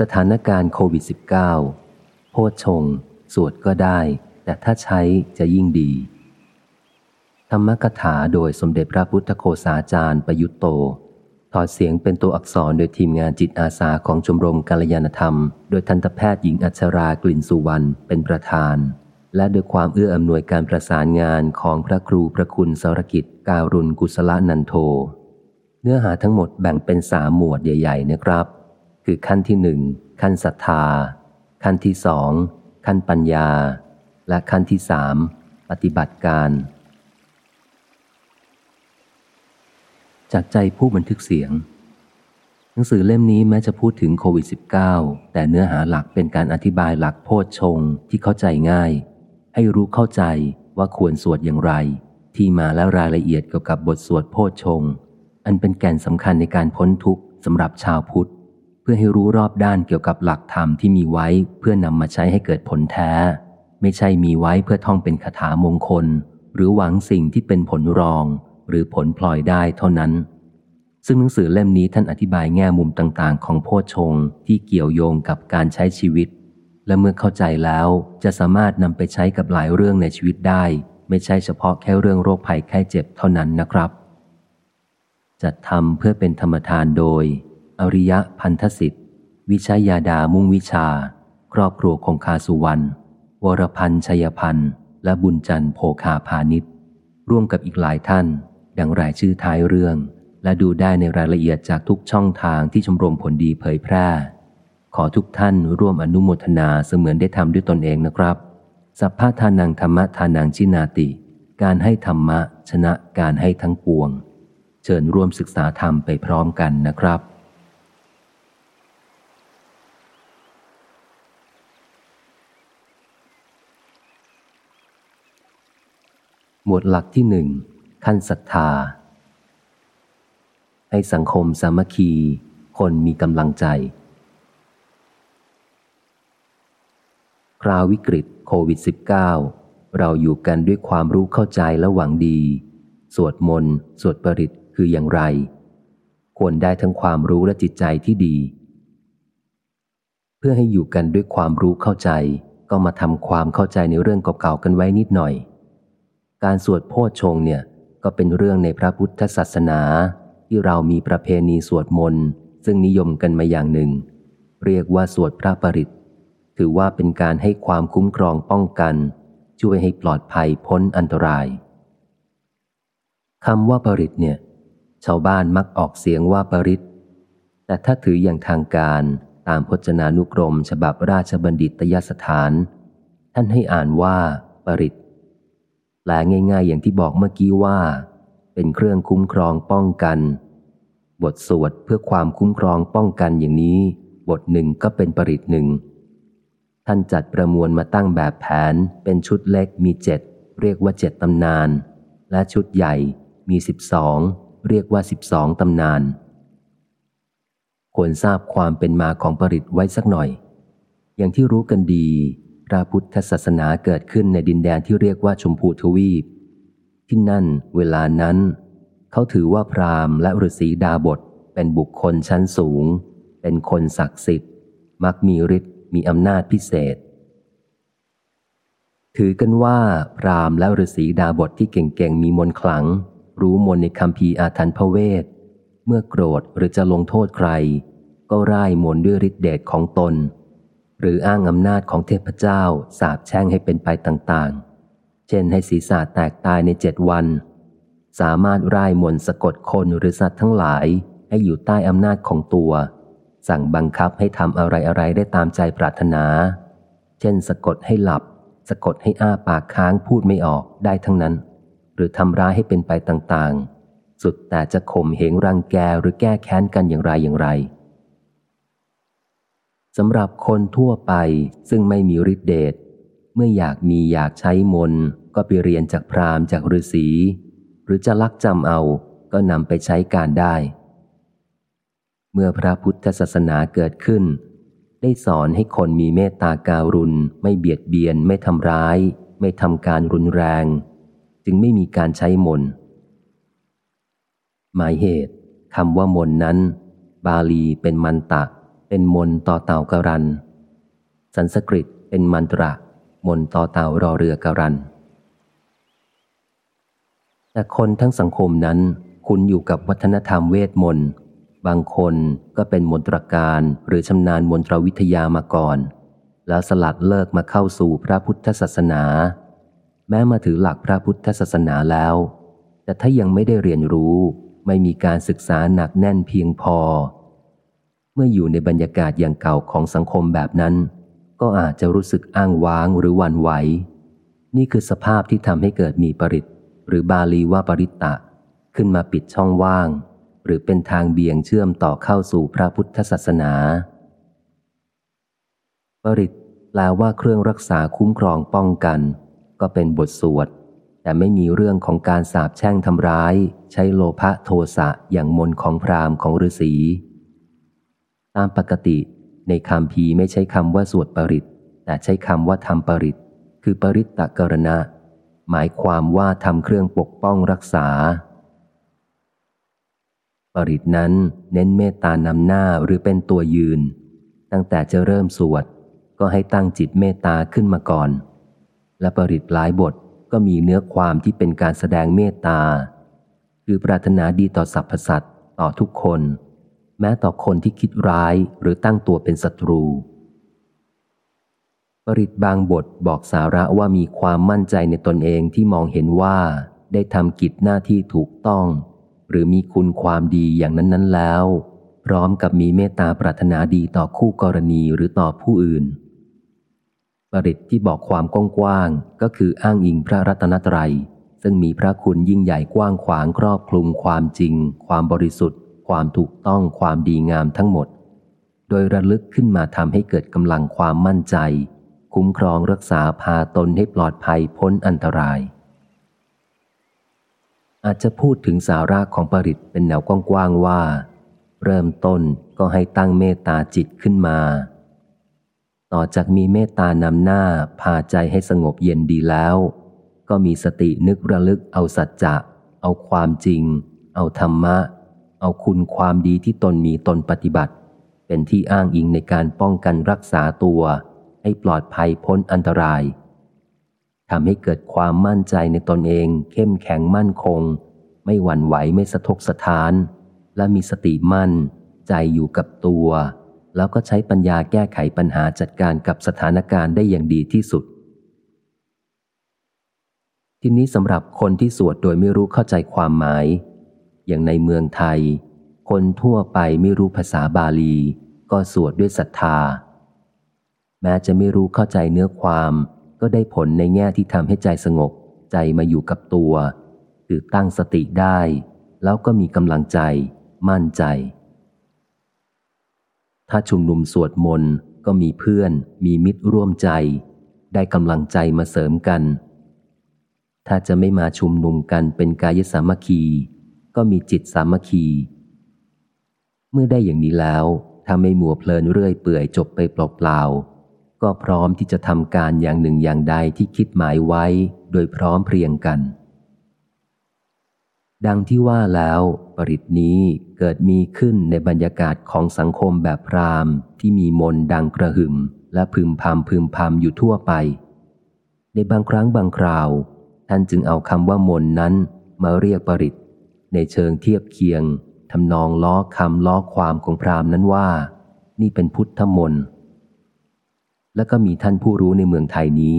สถานการณ์โควิด -19 โพชง สวดก็ได้ แต่ถ้าใช้จะยิ่งดี ธรรมกถาโดยสมเด็จพระพุทธโคสาจารย์ประยุตโต ถอดเสียงเป็นตัวอักษรโดยทีมงานจิตอาสาของชมรมกาลยานธรรม โดยทันตแพทย์หญิงอัชรากลิ่นสุวรรณเป็นประธาน และโดยความเอื้ออำนวยการประสานงานของพระครูพระคุณสรกิจการุณกุศลนันโท เนื้อหาทั้งหมดแบ่งเป็นสามหมวดใหญ่ ๆ นะครับ คือขั้นที่หนึ่งขั้นศรัทธา ขั้นที่สองขั้นปัญญา และขั้นที่สามปฏิบัติการ จากใจผู้บันทึกเสียง หนังสือเล่มนี้แม้จะพูดถึงโควิด -19 แต่เนื้อหาหลักเป็นการอธิบายหลักโพชฌงที่เข้าใจง่าย ให้รู้เข้าใจว่าควรสวดอย่างไร ที่มาและรายละเอียดเกี่ยวกับบทสวดโพชฌงอันเป็นแก่นสำคัญในการพ้นทุกข์สำหรับชาวพุทธ พื่อให้รู้รอบด้านเกี่ยวกับหลักธรรมที่มีไว้เพื่อนำมาใช้ให้เกิดผลแท้ ไม่ใช่มีไว้เพื่อท่องเป็นคาถามงคล หรือหวังสิ่งที่เป็นผลรอง หรือผลพลอยได้เท่านั้น ซึ่งหนังสือเล่มนี้ท่านอธิบายแง่มุมต่างๆ ของโพชฌงที่เกี่ยวโยงกับการใช้ชีวิต และเมื่อเข้าใจแล้วจะสามารถนำไปใช้กับหลายเรื่องในชีวิตได้ ไม่ใช่เฉพาะแค่เรื่องโรคภัยไข้เจ็บเท่านั้นนะครับ จัดทำเพื่อเป็นธรรมทานโดย อริยะพันธสิทธิ์ วิชยาดามุ่งวิชา ครอบครัวคงคาสุวรรณ วรพันธ์ชัยพันธ์ และบุญจันทร์โภคาพาณิชย์ร่วมกับอีกหลายท่าน ดังรายชื่อท้ายเรื่อง และดูได้ในรายละเอียดจากทุกช่องทางที่ชมรมผลดีเผยแพร่ ขอทุกท่านร่วมอนุโมทนาเสมือนได้ทำด้วยตนเองนะครับ สัพพะทานังธรรมะทานังชินาติ การให้ธรรมะชนะการให้ทั้งปวง เชิญร่วมศึกษาธรรมไปพร้อมกันนะครับ หมวดหลักที่หนึ่งขั้นศรัทธา ให้สังคมสามัคคี คนมีกำลังใจ คราววิกฤตโควิด -19 เราอยู่กันด้วยความรู้เข้าใจและหวังดี สวดมนต์ สวดปริตคืออย่างไร ควรได้ทั้งความรู้และจิตใจที่ดี เพื่อให้อยู่กันด้วยความรู้เข้าใจ ก็มาทำความเข้าใจในเรื่องเก่าๆกันไว้นิดหน่อย การสวดโพชฌงเนี่ยก็เป็นเรื่องในพระพุทธศาสนา ที่เรามีประเพณีสวดมนต์ซึ่งนิยมกันมาอย่างหนึ่ง เรียกว่าสวดพระปริตถือว่าเป็นการให้ความคุ้มครองป้องกัน ช่วยให้ปลอดภัยพ้นอันตรายคำว่าปริตเนี่ยชาวบ้านมักออกเสียงว่าปริตแต่ถ้าถืออย่างทางการตามพจนานุกรม ฉบับราชบัณฑิตยสถาน ท่านให้อ่านว่า ปริต แปลง่าย ๆ อย่างที่บอกเมื่อกี้ว่า เป็นเครื่องคุ้มครองป้องกัน บทสวดเพื่อความคุ้มครองป้องกันอย่างนี้ บทหนึ่งก็เป็นปริตหนึ่ง ท่านจัดประมวลมาตั้งแบบแผนเป็นชุดเล็กมีเจ็ดเรียกว่าเจ็ดตำนาน และชุดใหญ่มีสิบสองเรียกว่าสิบสองตำนาน ควรทราบความเป็นมาของปริตไว้สักหน่อย อย่างที่รู้กันดี พระพุทธศาสนาเกิดขึ้นในดินแดนที่เรียกว่าชมพูทวีป ที่นั่นเวลานั้น เขาถือว่าพราหมณ์และฤาษีดาบทเป็นบุคคลชั้นสูง เป็นคนศักดิ์สิทธิ์ มักมีฤทธิ์มีอำนาจพิเศษ ถือกันว่าพราหมณ์และฤาษีดาบทที่เก่งๆมีมนต์ขลัง รู้มนในคำพีอาถรรพเวทเมื่อโกรธหรือจะลงโทษใคร ก็ร่ายมนด้วยฤทธิเดชของตน หรืออ้างอำนาจของเทพเจ้าสาบแช่งให้เป็นไปต่างๆ เช่นให้ศีรษะแตกตายในเจ็ดวัน สามารถร่ายมนสะกดคนหรือสัตว์ทั้งหลายให้อยู่ใต้อำนาจของตัว สั่งบังคับให้ทำอะไรๆได้ตามใจปรารถนา เช่นสะกดให้หลับ สะกดให้อ้าปากค้างพูดไม่ออกได้ทั้งนั้น หรือทำร้ายให้เป็นไปต่างๆ สุดแต่จะข่มเหงรังแกหรือแก้แค้นกันอย่างไรอย่างไร สำหรับคนทั่วไปซึ่งไม่มีฤทธิเดชเมื่ออยากมีอยากใช้มนก็ไปเรียนจากพราหมณ์จากฤาษีหรือจะลักจำเอาก็นำไปใช้การได้ เมื่อพระพุทธศาสนาเกิดขึ้น ได้สอนให้คนมีเมตตาการุณ ไม่เบียดเบียน ไม่ทำร้าย ไม่ทำการรุนแรง จึงไม่มีการใช้มนหมายเหตุคำว่ามนนั้น บาลีเป็นมันตะ เป็นมนต่อเต่าการัน สันสกฤตเป็นมันตระ มนต่อเต่ารอเรือการัน แต่คนทั้งสังคมนั้น คุ้นอยู่กับวัฒนธรรมเวทมนต์บางคนก็เป็นมนตรการหรือชำนาญมนตรวิทยามาก่อน แล้วสลัดเลิกมาเข้าสู่พระพุทธศาสนา แม้มาถือหลักพระพุทธศาสนาแล้ว แต่ถ้ายังไม่ได้เรียนรู้ ไม่มีการศึกษาหนักแน่นเพียงพอ เมื่ออยู่ในบรรยากาศอย่างเก่าของสังคมแบบนั้น ก็อาจจะรู้สึกอ้างว้างหรือวันไหว นี่คือสภาพที่ทำให้เกิดมีปริตหรือบาลีว่าปริตตะ ขึ้นมาปิดช่องว่าง หรือเป็นทางเบี่ยงเชื่อมต่อเข้าสู่พระพุทธศาสนา ปริตแปลว่าเครื่องรักษาคุ้มครองป้องกัน ก็เป็นบทสวด แต่ไม่มีเรื่องของการสาบแช่งทำร้าย ใช้โลภะโทสะอย่างมนของพรามของฤาษี ตามปกติในคำพีไม่ใช้คำว่าสวดปริตแต่ใช้คำว่าทำปริตคือปริตตะกรณะ หมายความว่าทำเครื่องปกป้องรักษา ปริตนั้นเน้นเมตตานำหน้าหรือเป็นตัวยืน ตั้งแต่จะเริ่มสวด ก็ให้ตั้งจิตเมตตาขึ้นมาก่อน และปริตหลายบทก็มีเนื้อความที่เป็นการแสดงเมตตา คือปรารถนาดีต่อสรรพสัตว์ต่อทุกคน แม้ต่อคนที่คิดร้ายหรือตั้งตัวเป็นศัตรู ปริตบางบทบอกสาระว่ามีความมั่นใจในตนเองที่มองเห็นว่าได้ทำกิจหน้าที่ถูกต้อง หรือมีคุณความดีอย่างนั้น ๆ แล้ว พร้อมกับมีเมตตาปรารถนาดีต่อคู่กรณีหรือต่อผู้อื่น ปริตที่บอกความกว้างๆก็คืออ้างอิงพระรัตนตรยัย ซึ่งมีพระคุณยิ่งใหญ่กว้างขวางครอบคลุมความจริง ความบริสุทธิ์ ความถูกต้องความดีงามทั้งหมด โดยระลึกขึ้นมาทำให้เกิดกำลังความมั่นใจ คุ้มครองรักษาพาตนให้ปลอดภัยพ้นอันตราย อาจจะพูดถึงสาระของปริตเป็นแนวกว้างๆว่า เริ่มต้นก็ให้ตั้งเมตตาจิตขึ้นมา ต่อจากมีเมตตานำหน้าพาใจให้สงบเย็นดีแล้ว ก็มีสตินึกระลึกเอาสัจจะเอาความจริง เอาธรรมะ เอาคุณความดีที่ตนมีตนปฏิบัติ เป็นที่อ้างอิงในการป้องกันรักษาตัว ให้ปลอดภัยพ้นอันตรายทำให้เกิดความมั่นใจในตนเอง เข้มแข็งมั่นคง ไม่หวั่นไหวไม่สะทกสะท้าน และมีสติมั่น ใจอยู่กับตัว แล้วก็ใช้ปัญญาแก้ไขปัญหาจัดการกับสถานการณ์ได้อย่างดีที่สุด ทีนี้สำหรับคนที่สวดโดยไม่รู้เข้าใจความหมาย อย่างในเมืองไทย คนทั่วไปไม่รู้ภาษาบาลี ก็สวดด้วยศรัทธา แม้จะไม่รู้เข้าใจเนื้อความก็ได้ผลในแง่ที่ทำให้ใจสงบ ใจมาอยู่กับตัว คือตั้งสติได้ แล้วก็มีกำลังใจ มั่นใจ ถ้าชุมนุมสวดมนต์ก็มีเพื่อน มีมิตรร่วมใจ ได้กำลังใจมาเสริมกัน ถ้าจะไม่มาชุมนุมกันเป็นกายสามัคคี ก็มีจิตสามัคคี เมื่อได้อย่างนี้แล้วถ้าไม่มัวเพลินเรื่อยเปื่อยจบไปเปล่าๆก็พร้อมที่จะทำการอย่างหนึ่งอย่างใดที่คิดหมายไว้ โดยพร้อมเพรียงกัน ดังที่ว่าแล้วปริตนี้เกิดมีขึ้นในบรรยากาศของสังคมแบบพรามที่มีมนดังกระหึ่ม และพึมพำพึมพำอยู่ทั่วไป ในบางครั้งบางคราว ท่านจึงเอาคำว่ามนนั้นมาเรียกปริต ในเชิงเทียบเคียงทำนองล้อคำล้อความของพรามนั้นว่า นี่เป็นพุทธมนต์แล้วก็มีท่านผู้รู้ในเมืองไทยนี้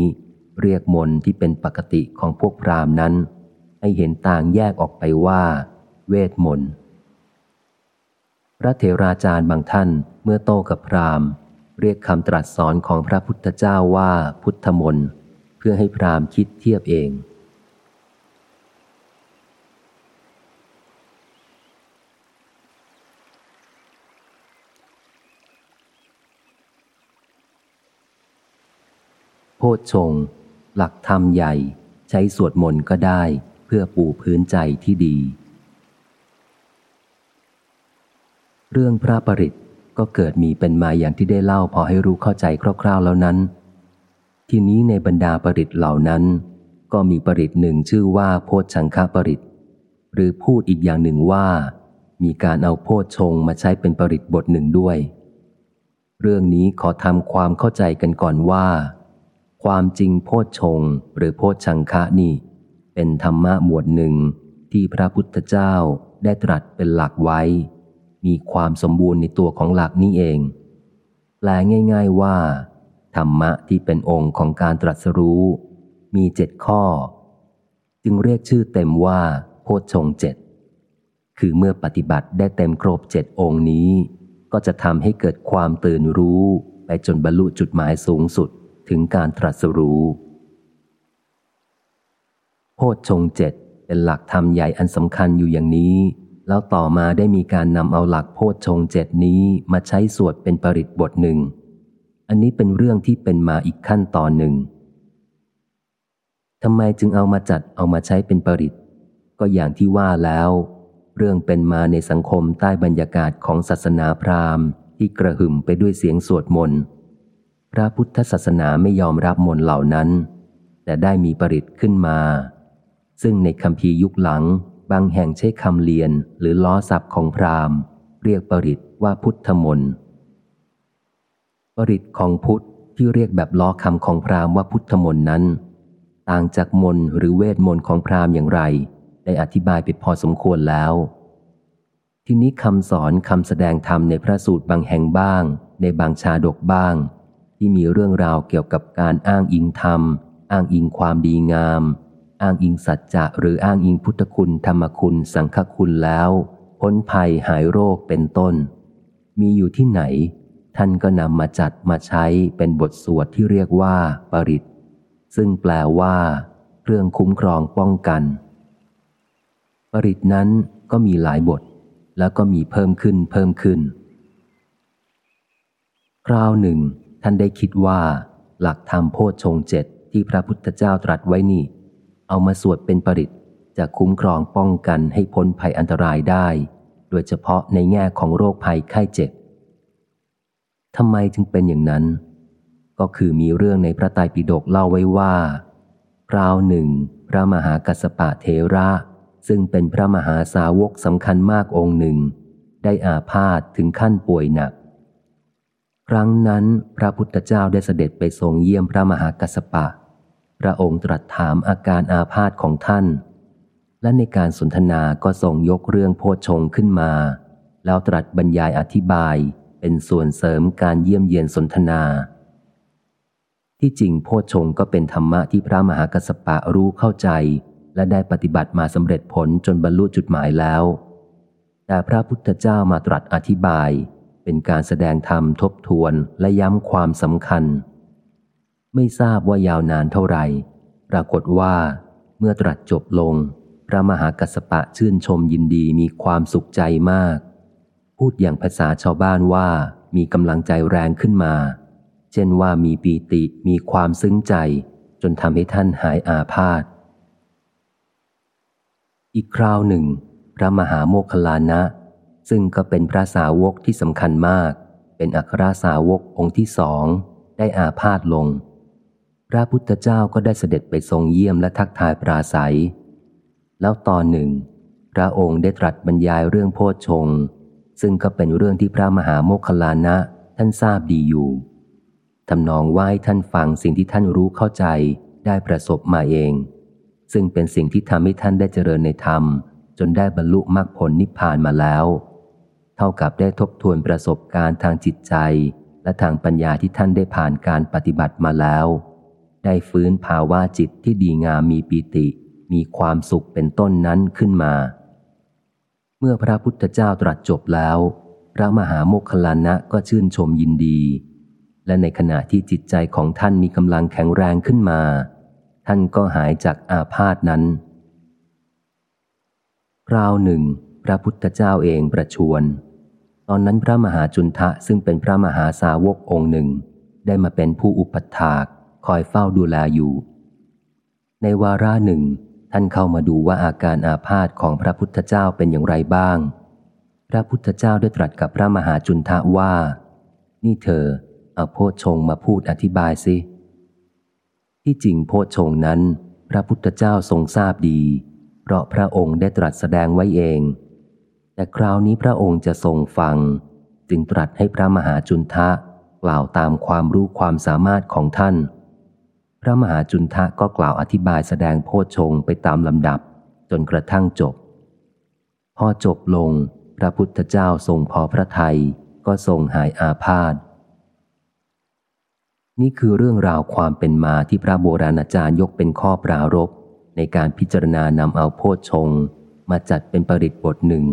เรียกมนที่เป็นปกติของพวกพราหมณ์นั้น ให้เห็นต่างแยกออกไปว่า เวทมนต์พระเถราจารย์บางท่านเมื่อโตกับพราหมณ์ เรียกคำตรัสสอนของพระพุทธเจ้าว่าพุทธมนต์เพื่อให้พราหมณ์คิดเทียบเอง โพชฌงหลักธรรมใหญ่ ใช้สวดมนต์ก็ได้เพื่อปูพื้นใจที่ดี เรื่องพระปริตก็เกิดมีเป็นมาอย่างที่ได้เล่าพอให้รู้เข้าใจคร่าว ๆแล้วนั้น ทีนี้ในบรรดาปริตเหล่านั้น ก็มีปริตหนึ่งชื่อว่าโพชังคปริตหรือพูดอีกอย่างหนึ่งว่า มีการเอาโพชงมาใช้เป็นปริตบทหนึ่งด้วย เรื่องนี้ขอทำความเข้าใจกันก่อนว่า ความจริงโพชฌงหรือโพชชังคะนี่ เป็นธรรมะหมวดหนึ่งที่พระพุทธเจ้าได้ตรัสเป็นหลักไว้ มีความสมบูรณ์ในตัวของหลักนี้เอง แปลง่าย ๆว่า ธรรมะที่เป็นองค์ของการตรัสรู้ มีเจ็ดข้อ จึงเรียกชื่อเต็มว่า โพชฌงเจ็ดคือเมื่อปฏิบัติได้เต็มครบเจ็ดองค์นี้ ก็จะทำให้เกิดความตื่นรู้ไปจนบรรลุจุดหมายสูงสุด ถึงการตรัสรู้โพชฌงเจ็ดเป็นหลักธรรมใหญ่อันสำคัญอยู่อย่างนี้ แล้วต่อมาได้มีการนำเอาหลักโพชฌงเจ็ดนี้มาใช้สวดเป็นปริตบทหนึ่ง อันนี้เป็นเรื่องที่เป็นมาอีกขั้นตอนหนึ่งทำไมจึงเอามาจัดเอามาใช้เป็นปริตก็อย่างที่ว่าแล้ว เรื่องเป็นมาในสังคมใต้บรรยากาศของศาสนาพราหมณ์ที่กระหึ่มไปด้วยเสียงสวดมนต์ ระพุทธศาสนาไม่ยอมรับมนเหล่านั้น แต่ได้มีปริตขึ้นมา ซึ่งในคำพียุคหลัง บางแห่งใช้คำเลียนหรือล้อศัพท์ของพราหมณ์ เรียกปริตว่าพุทธมนต์ปริตของพุทธที่เรียกแบบล้อคำของพราหมณ์ว่าพุทธมนต์นั้น ต่างจากมนหรือเวทมนต์ของพราหมณ์อย่างไร ได้อธิบายไปพอสมควรแล้ว ทีนี้คำสอนคำแสดงธรรมในพระสูตรบางแห่งบ้าง ในบางชาดกบ้าง ที่มีเรื่องราวเกี่ยวกับการอ้างอิงธรรม อ้างอิงความดีงาม อ้างอิงสัจจะหรืออ้างอิงพุทธคุณธรรมคุณสังฆคุณแล้วพ้นภัยหายโรคเป็นต้น มีอยู่ที่ไหน ท่านก็นำมาจัดมาใช้เป็นบทสวดที่เรียกว่า ปริตซึ่งแปลว่า เครื่องคุ้มครองป้องกัน ปริตนั้นก็มีหลายบท แล้วก็มีเพิ่มขึ้นเพิ่มขึ้น คราวหนึ่ง ท่านได้คิดว่าหลักธรรมโพชฌงเจ็ดที่พระพุทธเจ้าตรัสไว้นี่ เอามาสวดเป็นปริตจะคุ้มครองป้องกันให้พ้นภัยอันตรายได้ โดยเฉพาะในแง่ของโรคภัยไข้เจ็บทำไมจึงเป็นอย่างนั้น ก็คือมีเรื่องในพระไตรปิฎกเล่าไว้ว่าคราวหนึ่ง พระมหากัสปะเทระ ซึ่งเป็นพระมหาสาวกสำคัญมากองค์หนึ่ง ได้อาพาธถึงขั้นป่วยหนัก ครั้งนั้นพระพุทธเจ้าได้เสด็จไปทรงเยี่ยมพระมหากัสปะ พระองค์ตรัสถามอาการอาพาธของท่าน และในการสนทนาก็ทรงยกเรื่องโพชงขึ้นมา แล้วตรัสบรรยายอธิบายเป็นส่วนเสริมการเยี่ยมเยียนสนทนา ที่จริงโพชงก็เป็นธรรมะที่พระมหากัสปะรู้เข้าใจ และได้ปฏิบัติมาสำเร็จผลจนบรรลุจุดหมายแล้ว แต่พระพุทธเจ้ามาตรัสอธิบาย เป็นการแสดงธรรมทบทวนและย้ำความสำคัญ ไม่ทราบว่ายาวนานเท่าไหร่ ปรากฏว่า เมื่อตรัสจบลง พระมหากัสปะชื่นชมยินดีมีความสุขใจมาก พูดอย่างภาษาชาวบ้านว่ามีกำลังใจแรงขึ้นมา เช่นว่ามีปีติมีความซึ้งใจ จนทำให้ท่านหายอาพาธอีกคราวหนึ่ง พระมหาโมคคลานะ ซึ่งก็เป็นพระสาวกที่สำคัญมาก เป็นอัครสาวกองค์ที่สองได้อาพาธลง พระพุทธเจ้าก็ได้เสด็จไปทรงเยี่ยมและทักทายปราศัย แล้วตอนหนึ่ง พระองค์ได้ตรัสบรรยายเรื่องโพชฌงซึ่งก็เป็นเรื่องที่พระมหาโมคคลานะท่านทราบดีอยู่ทำนองว่าท่านฟังสิ่งที่ท่านรู้เข้าใจได้ประสบมาเอง ซึ่งเป็นสิ่งที่ทำให้ท่านได้เจริญในธรรม จนได้บรรลุมรรคผลนิพพานมาแล้ว เท่ากับได้ทบทวนประสบการณ์ทางจิตใจ และทางปัญญาที่ท่านได้ผ่านการปฏิบัติมาแล้ว ได้ฟื้นภาวะจิตที่ดีงามมีปีติ มีความสุขเป็นต้นนั้นขึ้นมา เมื่อพระพุทธเจ้าตรัสจบแล้ว พระมหาโมคคลานะก็ชื่นชมยินดี และในขณะที่จิตใจของท่านมีกำลังแข็งแรงขึ้นมา ท่านก็หายจากอาพาธนั้นคราวหนึ่ง พระพุทธเจ้าเองประชวร ตอนนั้นพระมหาจุนทะซึ่งเป็นพระมหาสาวกองค์หนึ่ง ได้มาเป็นผู้อุปถากคอยเฝ้าดูแลอยู่ ในวาระหนึ่ง ท่านเข้ามาดูว่าอาการอาพาธของพระพุทธเจ้าเป็นอย่างไรบ้าง พระพุทธเจ้าได้ตรัสกับพระมหาจุนทะว่า นี่เธอ เอาโพชงมาพูดอธิบายสิ ที่จริงโพชงนั้น พระพุทธเจ้าทรงทราบดี เพราะพระองค์ได้ตรัสแสดงไว้เอง แต่คราวนี้พระองค์จะทรงฟัง จึงตรัสให้พระมหาจุนทะกล่าวตามความรู้ความสามารถของท่าน พระมหาจุนทะก็กล่าวอธิบายแสดงโพชฌงไปตามลำดับ จนกระทั่งจบ พอจบลง พระพุทธเจ้าทรงพอพระทยัยก็ทรงหายอาพาธนี่คือเรื่องราวความเป็นมาที่พระโบราณอาจารย์ยกเป็นข้อปรารบในการพิจารณานำเอาโพชฌงมาจัดเป็นปริตบทหนึ่ง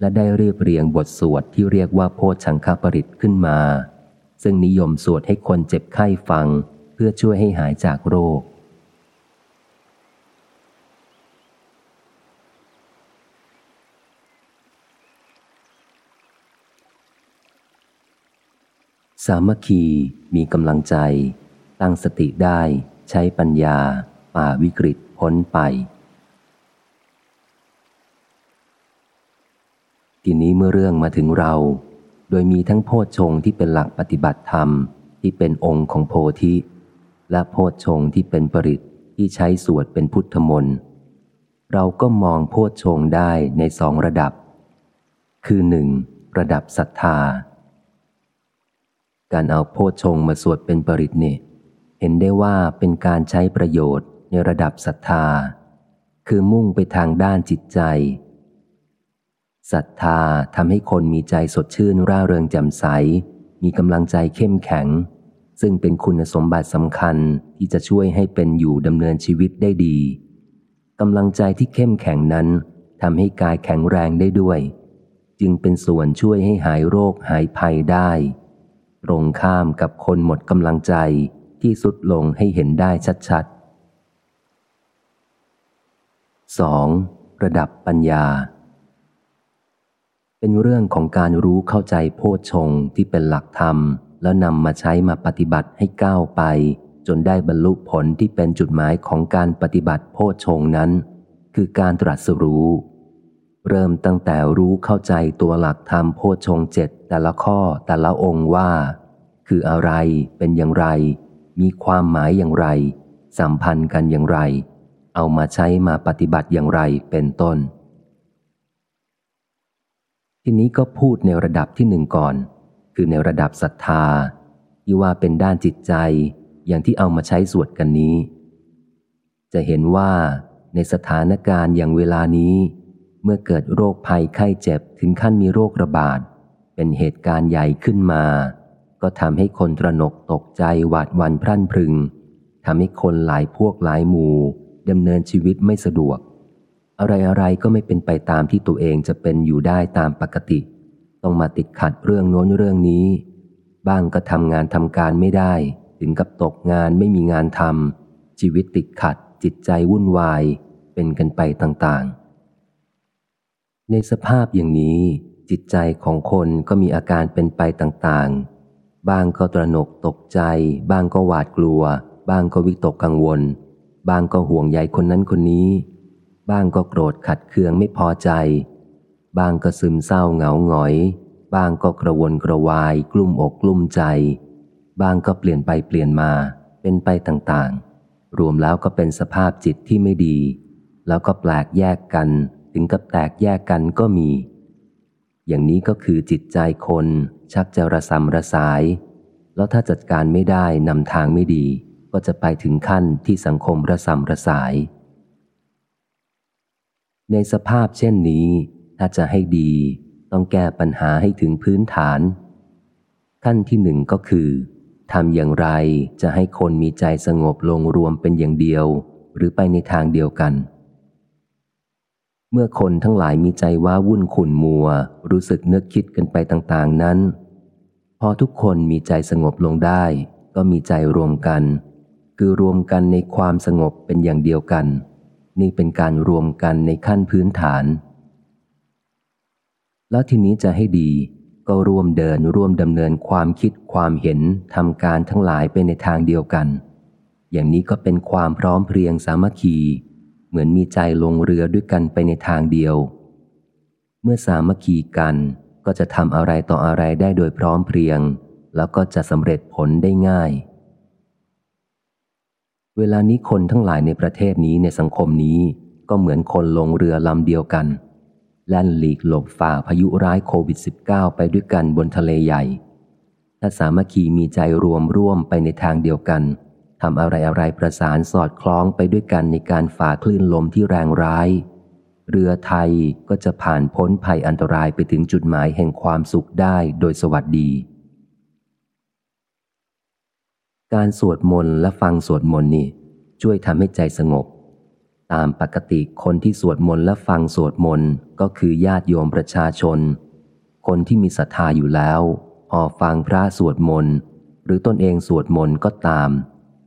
และได้เรียบเรียงบทสวดที่เรียกว่าโพชังคปริตขึ้นมา ซึ่งนิยมสวดให้คนเจ็บไข้ฟัง เพื่อช่วยให้หายจากโรค สามัคคีมีกำลังใจ ตั้งสติได้ ใช้ปัญญา ป่าวิกฤตพ้นไป ทีนี้เมื่อเรื่องมาถึงเรา โดยมีทั้งโพชฌงที่เป็นหลักปฏิบัติธรรมที่เป็นองค์ของโพธิ และโพชฌงที่เป็นปริตที่ใช้สวดเป็นพุทธมนต์เราก็มองโพชฌงได้ในสองระดับ คือหนึ่งระดับศรัทธา การเอาโพชฌงมาสวดเป็นปริตเนี่ยเห็นได้ว่าเป็นการใช้ประโยชน์ในระดับศรัทธา คือมุ่งไปทางด้านจิตใจ ศรัทธาทำให้คนมีใจสดชื่นร่าเริงแจ่มใส มีกำลังใจเข้มแข็ง ซึ่งเป็นคุณสมบัติสำคัญที่จะช่วยให้เป็นอยู่ดำเนินชีวิตได้ดีกำลังใจที่เข้มแข็งนั้นทำให้กายแข็งแรงได้ด้วย จึงเป็นส่วนช่วยให้หายโรคหายภัยได้ ตรงข้ามกับคนหมดกำลังใจที่สุดลงให้เห็นได้ชัดๆ 2. ระดับปัญญา เป็นเรื่องของการรู้เข้าใจโพชฌงที่เป็นหลักธรรม แล้วนำมาใช้มาปฏิบัติให้ก้าวไป จนได้บรรลุผลที่เป็นจุดหมายของการปฏิบัติโพชฌงนั้น คือการตรัสรู้ เริ่มตั้งแต่รู้เข้าใจตัวหลักธรรมโพชฌงเจ็ดแต่ละข้อแต่ละองค์ว่า คืออะไรเป็นอย่างไร มีความหมายอย่างไร สัมพันธ์กันอย่างไร เอามาใช้มาปฏิบัติอย่างไรเป็นต้น ทีนี้ก็พูดในระดับที่หนึ่งก่อน คือในระดับศรัทธา ที่ว่าเป็นด้านจิตใจ อย่างที่เอามาใช้สวดกันนี้ จะเห็นว่าในสถานการณ์อย่างเวลานี้ เมื่อเกิดโรคภัยไข้เจ็บถึงขั้นมีโรคระบาด เป็นเหตุการณ์ใหญ่ขึ้นมา ก็ทำให้คนตระหนกตกใจหวาดวันพรั่นพรึงทำให้คนหลายพวกหลายหมู่ดำเนินชีวิตไม่สะดวก อะไรอะไรก็ไม่เป็นไปตามที่ตัวเองจะเป็นอยู่ได้ตามปกติ ต้องมาติดขัดเรื่องโน้นเรื่องนี้ บ้างก็ทำงานทำการไม่ได้ ถึงกับตกงานไม่มีงานทำชีวิตติดขัด จิตใจวุ่นวาย เป็นกันไปต่างๆ ในสภาพอย่างนี้จิตใจของคนก็มีอาการเป็นไปต่างๆ บ้างก็ตระหนกตกใจ บ้างก็หวาดกลัว บ้างก็วิตกกังวล บ้างก็ห่วงใยคนนั้นคนนี้ บ้างก็โกรธขัดเคืองไม่พอใจบางก็ซึมเศร้าเหงาหงอยบางก็กระวนกระวาย กลุ่มอกกลุ่มใจบางก็เปลี่ยนไปเปลี่ยนมา เป็นไปต่างๆ รวมแล้วก็เป็นสภาพจิตที่ไม่ดี แล้วก็แปลกแยกกัน ถึงกับแตกแยกกันก็มี อย่างนี้ก็คือจิตใจคน ชักจะระสำระสาย แล้วถ้าจัดการไม่ได้นำทางไม่ดี ก็จะไปถึงขั้นที่สังคมระสำระสาย ในสภาพเช่นนี้ ถ้าจะให้ดี ต้องแก้ปัญหาให้ถึงพื้นฐาน ขั้นที่หนึ่งก็คือทำอย่างไรจะให้คนมีใจสงบลงรวมเป็นอย่างเดียว หรือไปในทางเดียวกัน เมื่อคนทั้งหลายมีใจว่าวุ่นขุ่นมัว รู้สึกนึกคิดกันไปต่างๆนั้น พอทุกคนมีใจสงบลงได้ ก็มีใจรวมกัน คือรวมกันในความสงบเป็นอย่างเดียวกัน นี่เป็นการรวมกันในขั้นพื้นฐาน แล้วทีนี้จะให้ดีก็ร่วมเดินร่วมดำเนินความคิดความเห็นทำการทั้งหลายไปในทางเดียวกัน อย่างนี้ก็เป็นความพร้อมเพรียงสามัคคี เหมือนมีใจลงเรือด้วยกันไปในทางเดียว เมื่อสามัคคีกันก็จะทำอะไรต่ออะไรได้โดยพร้อมเพรียง แล้วก็จะสำเร็จผลได้ง่าย เวลานี้คนทั้งหลายในประเทศนี้ในสังคมนี้ ก็เหมือนคนลงเรือลำเดียวกัน แล่นหลีกหลบฝ่าพายุร้ายโควิด -19 ไปด้วยกันบนทะเลใหญ่ ถ้าสามัคคีมีใจรวมร่วมไปในทางเดียวกันทำอะไรอะไรประสานสอดคล้องไปด้วยกันในการฝ่าคลื่นลมที่แรงร้าย เรือไทยก็จะผ่านพ้นภัยอันตรายไปถึงจุดหมายแห่งความสุขได้โดยสวัสดี การสวดมนต์และฟังสวดมนต์นี่ ช่วยทำให้ใจสงบ ตามปกติคนที่สวดมนต์และฟังสวดมนต์ก็คือญาติโยมประชาชน คนที่มีศรัทธาอยู่แล้วพอฟังพระสวดมนต์หรือตนเองสวดมนต์ก็ตาม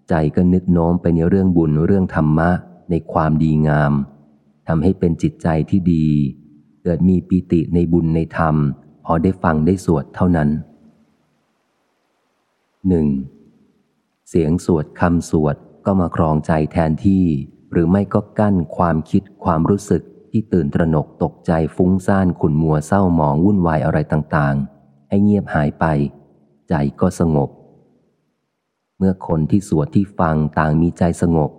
ใจก็นึกโน้มไปในเรื่องบุญเรื่องธรรมะในความดีงามทำให้เป็นจิตใจที่ดี เกิดมีปิติในบุญในธรรม พอได้ฟังได้สวดเท่านั้นหนึ่ง เสียงสวดคำสวดก็มาครองใจแทนที่ หรือไม่ก็กั้นความคิดความรู้สึกที่ตื่นตระหนกตกใจฟุ้งซ่านขุนมัวเศร้าหมองวุ่นวายอะไรต่างๆ ให้เงียบหายไป ใจก็สงบ เมื่อคนที่สวดที่ฟังต่างมีใจสงบ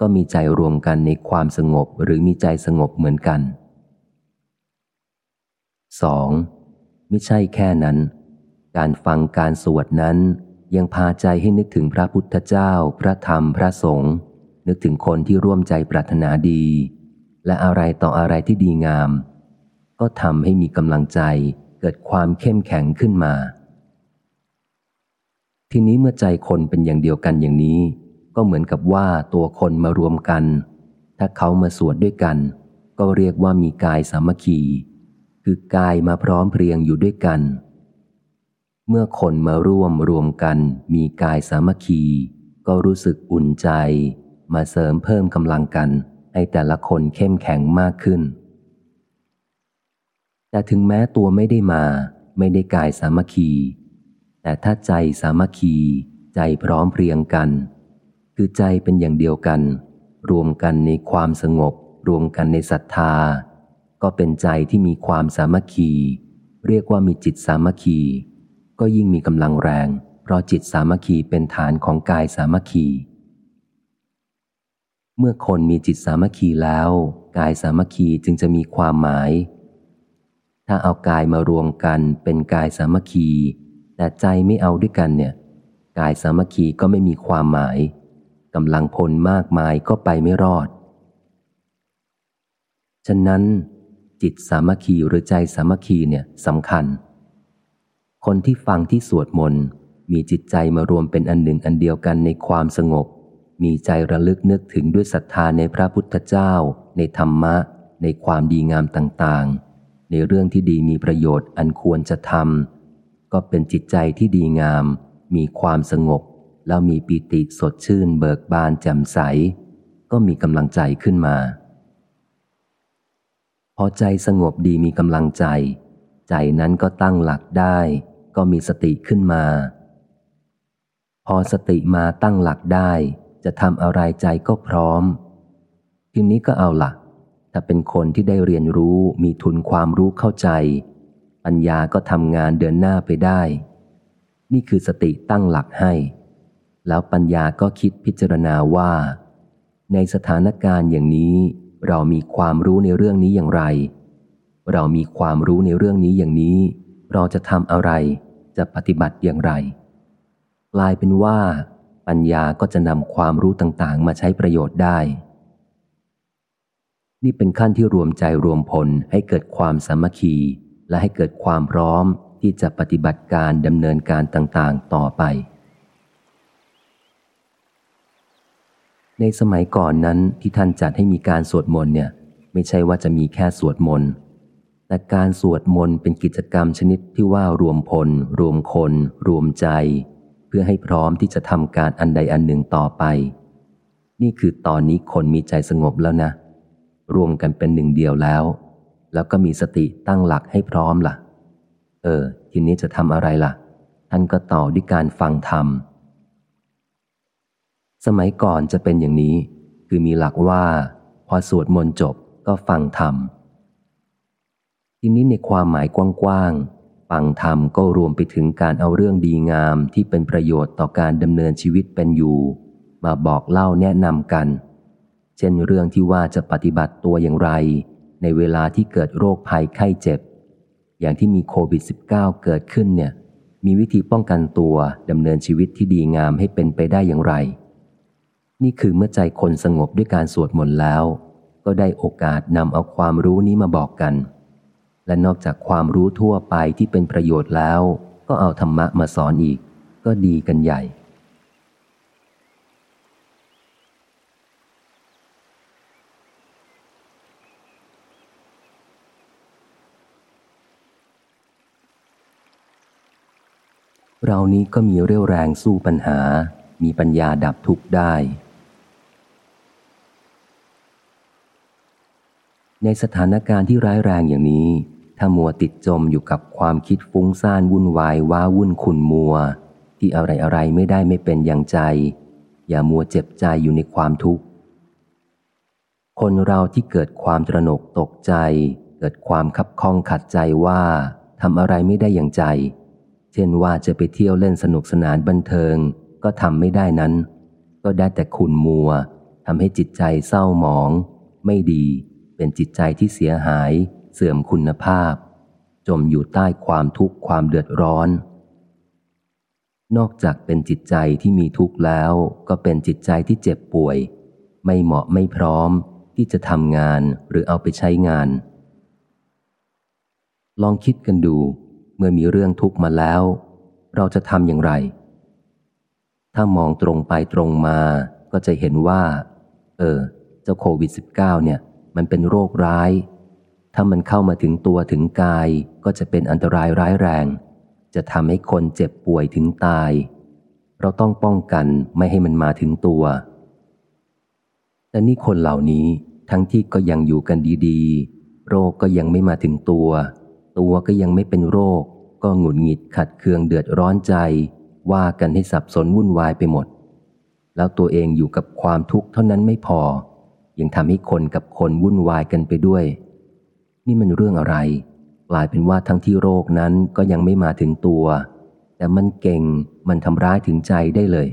ก็มีใจรวมกันในความสงบหรือมีใจสงบเหมือนกัน 2. ไม่ใช่แค่นั้น การฟังการสวดนั้น ยังพาใจให้นึกถึงพระพุทธเจ้า พระธรรม พระสงฆ์ นึกถึงคนที่ร่วมใจปรารถนาดี และอะไรต่ออะไรที่ดีงาม ก็ทำให้มีกำลังใจเกิดความเข้มแข็งขึ้นมา ทีนี้เมื่อใจคนเป็นอย่างเดียวกันอย่างนี้ ก็เหมือนกับว่าตัวคนมารวมกัน ถ้าเขามาสวดด้วยกัน ก็เรียกว่ามีกายสามัคคี คือกายมาพร้อมเพรียงอยู่ด้วยกัน เมื่อคนมาร่วมรวมกันมีกายสามัคคี ก็รู้สึกอุ่นใจ มาเสริมเพิ่มกำลังกัน ให้แต่ละคนเข้มแข็งมากขึ้น แต่ถึงแม้ตัวไม่ได้มา ไม่ได้กายสามัคคี แต่ถ้าใจสามัคคี ใจพร้อมเพรียงกัน คือใจเป็นอย่างเดียวกัน รวมกันในความสงบ รวมกันในศรัทธา ก็เป็นใจที่มีความสามัคคี เรียกว่ามีจิตสามัคคี ก็ยิ่งมีกำลังแรง เพราะจิตสามัคคีเป็นฐานของกายสามัคคี เมื่อคนมีจิตสามัคคีแล้ว กายสามัคคีจึงจะมีความหมาย ถ้าเอากายมารวมกันเป็นกายสามัคคี แต่ใจไม่เอาด้วยกันเนี่ย กายสามัคคีก็ไม่มีความหมายกำลังพลมากมายก็ไปไม่รอด ฉะนั้น จิตสามัคคีหรือใจสามัคคีเนี่ยสำคัญ คนที่ฟังที่สวดมนต์มีจิตใจมารวมเป็นอันหนึ่งอันเดียวกันในความสงบ มีใจระลึกนึกถึงด้วยศรัทธาในพระพุทธเจ้า ในธรรมะ ในความดีงามต่างๆ ในเรื่องที่ดีมีประโยชน์อันควรจะทำก็เป็นจิตใจที่ดีงาม มีความสงบ แล้วมีปิติสดชื่น เบิกบานแจ่มใส ก็มีกำลังใจขึ้นมา พอใจสงบดีมีกำลังใจ ใจนั้นก็ตั้งหลักได้ ก็มีสติขึ้นมา พอสติมาตั้งหลักได้ จะทำอะไรใจก็พร้อม ทีนี้ก็เอาละ่ะถ้าเป็นคนที่ได้เรียนรู้มีทุนความรู้เข้าใจ ปัญญาก็ทำงานเดินหน้าไปได้ นี่คือสติตั้งหลักให้ แล้วปัญญาก็คิดพิจารณาว่า ในสถานการณ์อย่างนี้ เรามีความรู้ในเรื่องนี้อย่างไรเรามีความรู้ในเรื่องนี้อย่างนี้ เราจะทำอะไร จะปฏิบัติอย่างไร กลายเป็นว่า ปัญญาก็จะนำความรู้ต่างๆ มาใช้ประโยชน์ได้ นี่เป็นขั้นที่รวมใจรวมผลให้เกิดความสามัคคี และให้เกิดความพร้อมที่จะปฏิบัติการดำเนินการต่างๆ ต่อไป ในสมัยก่อนนั้นที่ท่านจัดให้มีการสวดมนต์เนี่ย ไม่ใช่ว่าจะมีแค่สวดมนต์ แต่การสวดมนต์เป็นกิจกรรมชนิดที่ว่ารวมพล รวมคน รวมใจ เพื่อให้พร้อมที่จะทำการอันใดอันหนึ่งต่อไป นี่คือตอนนี้คนมีใจสงบแล้วนะ รวมกันเป็นหนึ่งเดียวแล้ว แล้วก็มีสติตั้งหลักให้พร้อมละ่ะ เออ ทีนี้จะทำอะไรละ่ะ ท่านก็ต่อด้วยการฟังธรรม สมัยก่อนจะเป็นอย่างนี้ คือมีหลักว่า พอสวดมนต์จบก็ฟังธรรม ทีนี้ในความหมายกว้างๆฟังธรรมก็รวมไปถึงการเอาเรื่องดีงามที่เป็นประโยชน์ต่อการดำเนินชีวิตเป็นอยู่ มาบอกเล่าแนะนำกัน เช่นเรื่องที่ว่าจะปฏิบัติตัวอย่างไร ในเวลาที่เกิดโรคภัยไข้เจ็บ อย่างที่มีโควิด -19 เกิดขึ้นเนี่ยมมีวิธีป้องกันตัวดำเนินชีวิตที่ดีงามให้เป็นไปได้อย่างไร นี่คือเมื่อใจคนสงบด้วยการสวดมนต์แล้ว ก็ได้โอกาสนำเอาความรู้นี้มาบอกกัน และนอกจากความรู้ทั่วไปที่เป็นประโยชน์แล้ว ก็เอาธรรมะมาสอนอีก ก็ดีกันใหญ่ เรานี้ก็มีเรี่ยวแรงสู้ปัญหา มีปัญญาดับทุกข์ได้ในสถานการณ์ที่ร้ายแรงอย่างนี้ ถ้ามัวติดจมอยู่กับความคิดฟุ้งซ่านวุ่นวายว้าวุ่นขุนมัว ที่อะไรอะไรไม่ได้ไม่เป็นอย่างใจ อย่ามัวเจ็บใจอยู่ในความทุกข์ คนเราที่เกิดความตระหนกตกใจ เกิดความคับข้องขัดใจว่าทำอะไรไม่ได้อย่างใจ เช่นว่าจะไปเที่ยวเล่นสนุกสนานบันเทิง ก็ทำไม่ได้นั้น ก็ได้แต่ขุนมัวทำให้จิตใจเศร้าหมอง ไม่ดี เป็นจิตใจที่เสียหาย เสื่อมคุณภาพ จมอยู่ใต้ความทุกข์ความเดือดร้อน นอกจากเป็นจิตใจที่มีทุกข์แล้ว ก็เป็นจิตใจที่เจ็บป่วย ไม่เหมาะไม่พร้อมที่จะทำงานหรือเอาไปใช้งาน ลองคิดกันดู เมื่อมีเรื่องทุกข์มาแล้ว เราจะทำอย่างไร ถ้ามองตรงไปตรงมาก็จะเห็นว่า เออ เจ้าโควิด -19 เนี่ย มันเป็นโรคร้าย ถ้ามันเข้ามาถึงตัวถึงกายก็จะเป็นอันตรายร้ายแรง จะทำให้คนเจ็บป่วยถึงตาย เราต้องป้องกันไม่ให้มันมาถึงตัวแต่นี่คนเหล่านี้ทั้งที่ก็ยังอยู่กันดีๆ โรคก็ยังไม่มาถึงตัว ตัวก็ยังไม่เป็นโรค ก็หงุดหงิดขัดเคืองเดือดร้อนใจ ว่ากันให้สับสนวุ่นวายไปหมด แล้วตัวเองอยู่กับความทุกข์เท่านั้นไม่พอ ยังทำให้คนกับคนวุ่นวายกันไปด้วย นี่มันเรื่องอะไร กลายเป็นว่าทั้งที่โรคนั้นก็ยังไม่มาถึงตัว แต่มันเก่งมันทำร้ายถึงใจได้เลย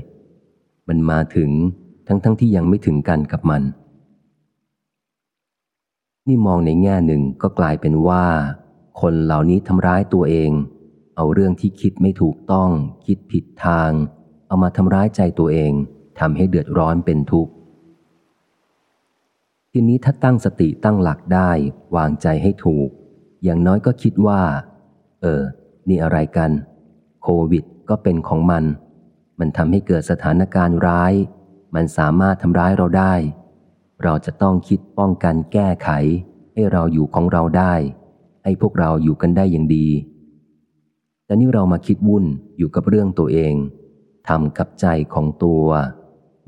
มันมาถึงทั้งทั้งที่ยังไม่ถึงกันกับมัน นี่มองในแง่หนึ่งก็กลายเป็นว่า คนเหล่านี้ทำร้ายตัวเอง เอาเรื่องที่คิดไม่ถูกต้อง คิดผิดทาง เอามาทำร้ายใจตัวเองทำให้เดือดร้อนเป็นทุกข์ ทีนี้ถ้าตั้งสติตั้งหลักได้ วางใจให้ถูก อย่างน้อยก็คิดว่า เออ นี่อะไรกัน โควิดก็เป็นของมัน มันทำให้เกิดสถานการณ์ร้าย มันสามารถทำร้ายเราได้ เราจะต้องคิดป้องกันแก้ไข ให้เราอยู่ของเราได้ ให้พวกเราอยู่กันได้อย่างดี แต่นี่เรามาคิดวุ่นอยู่กับเรื่องตัวเองทำกับใจของตัว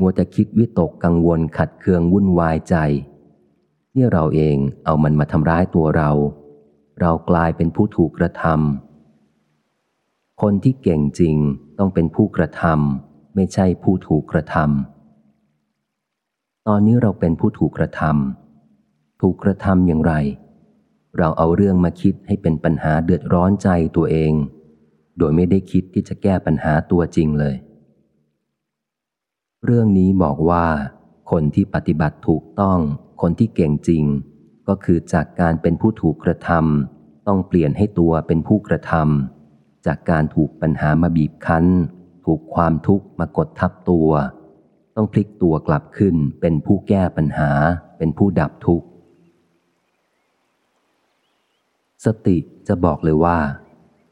มัวแต่คิดวิตกกังวลขัดเคืองวุ่นวายใจ นี่เราเองเอามันมาทำร้ายตัวเรา เรากลายเป็นผู้ถูกกระทำคนที่เก่งจริงต้องเป็นผู้กระทำไม่ใช่ผู้ถูกกระทำตอนนี้เราเป็นผู้ถูกกระทำถูกกระทำอย่างไร เราเอาเรื่องมาคิดให้เป็นปัญหาเดือดร้อนใจตัวเอง โดยไม่ได้คิดที่จะแก้ปัญหาตัวจริงเลย เรื่องนี้บอกว่า คนที่ปฏิบัติถูกต้อง คนที่เก่งจริง ก็คือจากการเป็นผู้ถูกกระทำต้องเปลี่ยนให้ตัวเป็นผู้กระทำจากการถูกปัญหามาบีบคั้น ถูกความทุกข์มากดทับตัว ต้องพลิกตัวกลับขึ้นเป็นผู้แก้ปัญหา เป็นผู้ดับทุกข์ สติจะบอกเลยว่า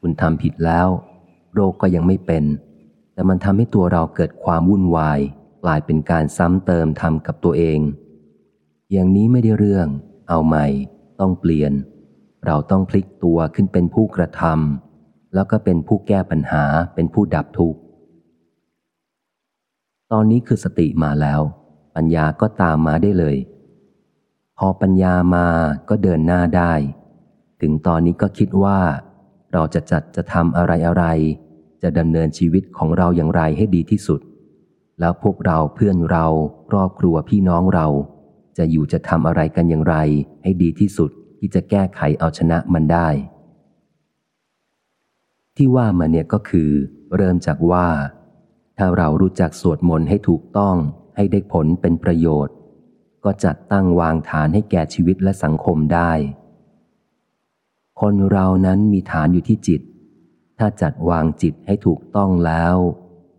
คุณทำผิดแล้ว โรคก็ยังไม่เป็น แต่มันทำให้ตัวเราเกิดความวุ่นวายกลายเป็นการซ้ำเติมทำกับตัวเอง อย่างนี้ไม่ได้เรื่อง เอาใหม่ ต้องเปลี่ยน เราต้องพลิกตัวขึ้นเป็นผู้กระทำแล้วก็เป็นผู้แก้ปัญหาเป็นผู้ดับทุกข์ ตอนนี้คือสติมาแล้ว ปัญญาก็ตามมาได้เลย พอปัญญามาก็เดินหน้าได้ ถึงตอนนี้ก็คิดว่า เราจะจัดจะทำอะไรอะไร จะดำเนินชีวิตของเราอย่างไรให้ดีที่สุด แล้วพวกเราเพื่อนเราครอบครัวพี่น้องเรา จะอยู่จะทำอะไรกันอย่างไร ให้ดีที่สุดที่จะแก้ไขเอาชนะมันได้ ที่ว่ามาเนี่ยก็คือ เริ่มจากว่า ถ้าเรารู้จักสวดมนต์ให้ถูกต้องให้ได้ผลเป็นประโยชน์ ก็จัดตั้งวางฐานให้แก่ชีวิตและสังคมได้ คนเรานั้นมีฐานอยู่ที่จิต ถ้าจัดวางจิตให้ถูกต้องแล้ว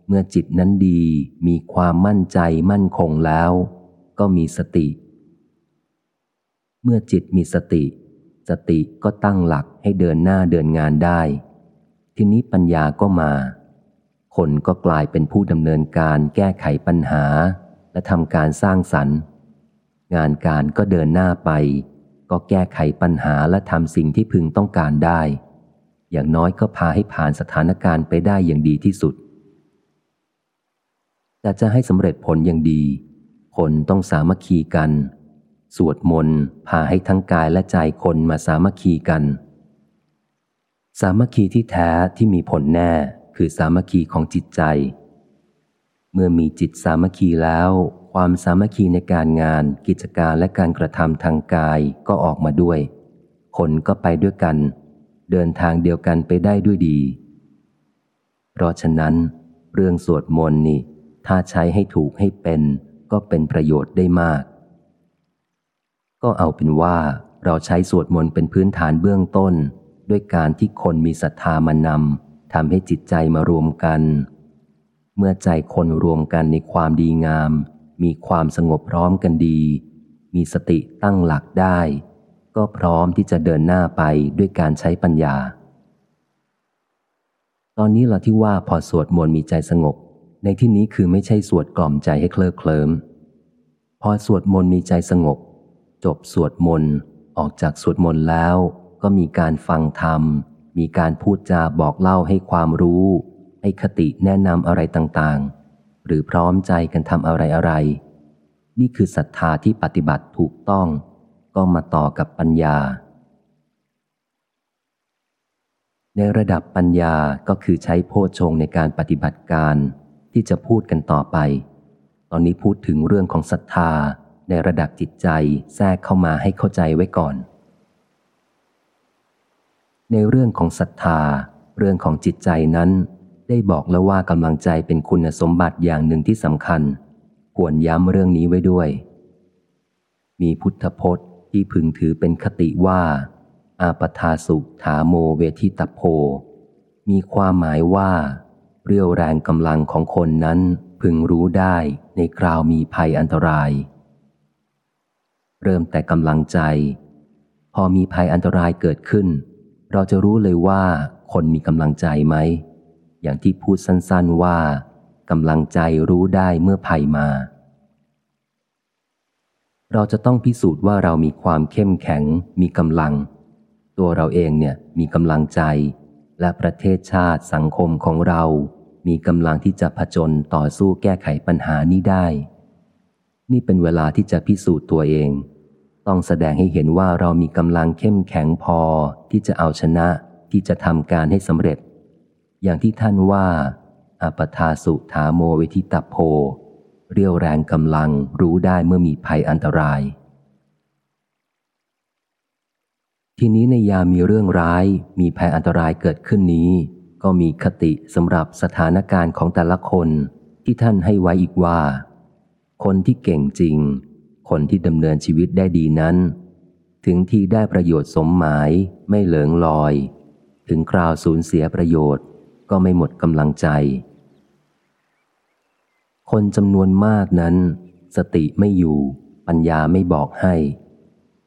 เมื่อจิตนั้นดีมีความมั่นใจมั่นคงแล้ว ก็มีสติ เมื่อจิตมีสติ สติก็ตั้งหลักให้เดินหน้าเดินงานได้ ทีนี้ปัญญาก็มา คนก็กลายเป็นผู้ดำเนินการแก้ไขปัญหา และทำการสร้างสรรค์ งานการก็เดินหน้าไป ก็แก้ไขปัญหาและทำสิ่งที่พึงต้องการได้ อย่างน้อยก็พาให้ผ่านสถานการณ์ไปได้อย่างดีที่สุด แต่จะให้สำเร็จผลอย่างดี คนต้องสามัคคีกัน สวดมนต์พาให้ทั้งกายและใจคนมาสามัคคีกัน สามัคคีที่แท้ที่มีผลแน่คือสามัคคีของจิตใจ เมื่อมีจิตสามัคคีแล้ว ความสามัคคีในการงาน กิจการและการกระทำทางกายก็ออกมาด้วย คนก็ไปด้วยกัน เดินทางเดียวกันไปได้ด้วยดี เพราะฉะนั้น เรื่องสวดมนต์นี่ ถ้าใช้ให้ถูกให้เป็น ก็เป็นประโยชน์ได้มาก ก็เอาเป็นว่าเราใช้สวดมนต์เป็นพื้นฐานเบื้องต้น ด้วยการที่คนมีศรัทธามานำทำให้จิตใจมารวมกัน เมื่อใจคนรวมกันในความดีงาม มีความสงบพร้อมกันดี มีสติตั้งหลักได้ ก็พร้อมที่จะเดินหน้าไปด้วยการใช้ปัญญา ตอนนี้เราที่ว่าพอสวดมนต์มีใจสงบ ในที่นี้คือไม่ใช่สวดกล่อมใจให้เคลิบเคลิ้มพอสวดมนต์มีใจสงบ จบสวดมนต์ออกจากสวดมนต์แล้วก็มีการฟังธรรม มีการพูดจาบอกเล่าให้ความรู้ ให้คติแนะนำอะไรต่างๆ หรือพร้อมใจกันทำอะไรอะไร นี่คือศรัทธาที่ปฏิบัติถูกต้อง ก็มาต่อกับปัญญา ในระดับปัญญาก็คือใช้โพชงในการปฏิบัติการที่จะพูดกันต่อไป ตอนนี้พูดถึงเรื่องของศรัทธา ในระดับจิตใจแทรกเข้ามาให้เข้าใจไว้ก่อน ในเรื่องของศรัทธา เรื่องของจิตใจนั้น ได้บอกแล้วว่ากำลังใจเป็นคุณสมบัติอย่างหนึ่งที่สำคัญ ควรย้ำเรื่องนี้ไว้ด้วย มีพุทธพจน์ที่พึงถือเป็นคติว่า อาปทาสุถาโมเวทิตโพ มีความหมายว่า เรียวแรงกำลังของคนนั้นพึงรู้ได้ในคราวมีภัยอันตราย เริ่มแต่กำลังใจ พอมีภัยอันตรายเกิดขึ้น เราจะรู้เลยว่าคนมีกำลังใจไหม อย่างที่พูดสั้นๆว่ากำลังใจรู้ได้เมื่อภัยมา เราจะต้องพิสูจน์ว่าเรามีความเข้มแข็ง มีกำลัง ตัวเราเองเนี่ยมีกำลังใจ และประเทศชาติสังคมของเรา มีกำลังที่จะผจญต่อสู้แก้ไขปัญหานี้ได้ นี่เป็นเวลาที่จะพิสูจน์ตัวเอง ต้องแสดงให้เห็นว่าเรามีกำลังเข้มแข็งพอที่จะเอาชนะที่จะทำการให้สำเร็จ อย่างที่ท่านว่าอปทาสุถาโมเวทิตาโพ เรียวแรงกำลังรู้ได้เมื่อมีภัยอันตราย ทีนี้ในยามมีเรื่องร้าย มีภัยอันตรายเกิดขึ้นนี้ ก็มีคติสำหรับสถานการณ์ของแต่ละคนที่ท่านให้ไว้อีกว่า คนที่เก่งจริง คนที่ดำเนินชีวิตได้ดีนั้น ถึงที่ได้ประโยชน์สมหมายไม่เหลิงลอย ถึงคราวสูญเสียประโยชน์ก็ไม่หมดกำลังใจ คนจำนวนมากนั้น สติไม่อยู่ ปัญญาไม่บอกให้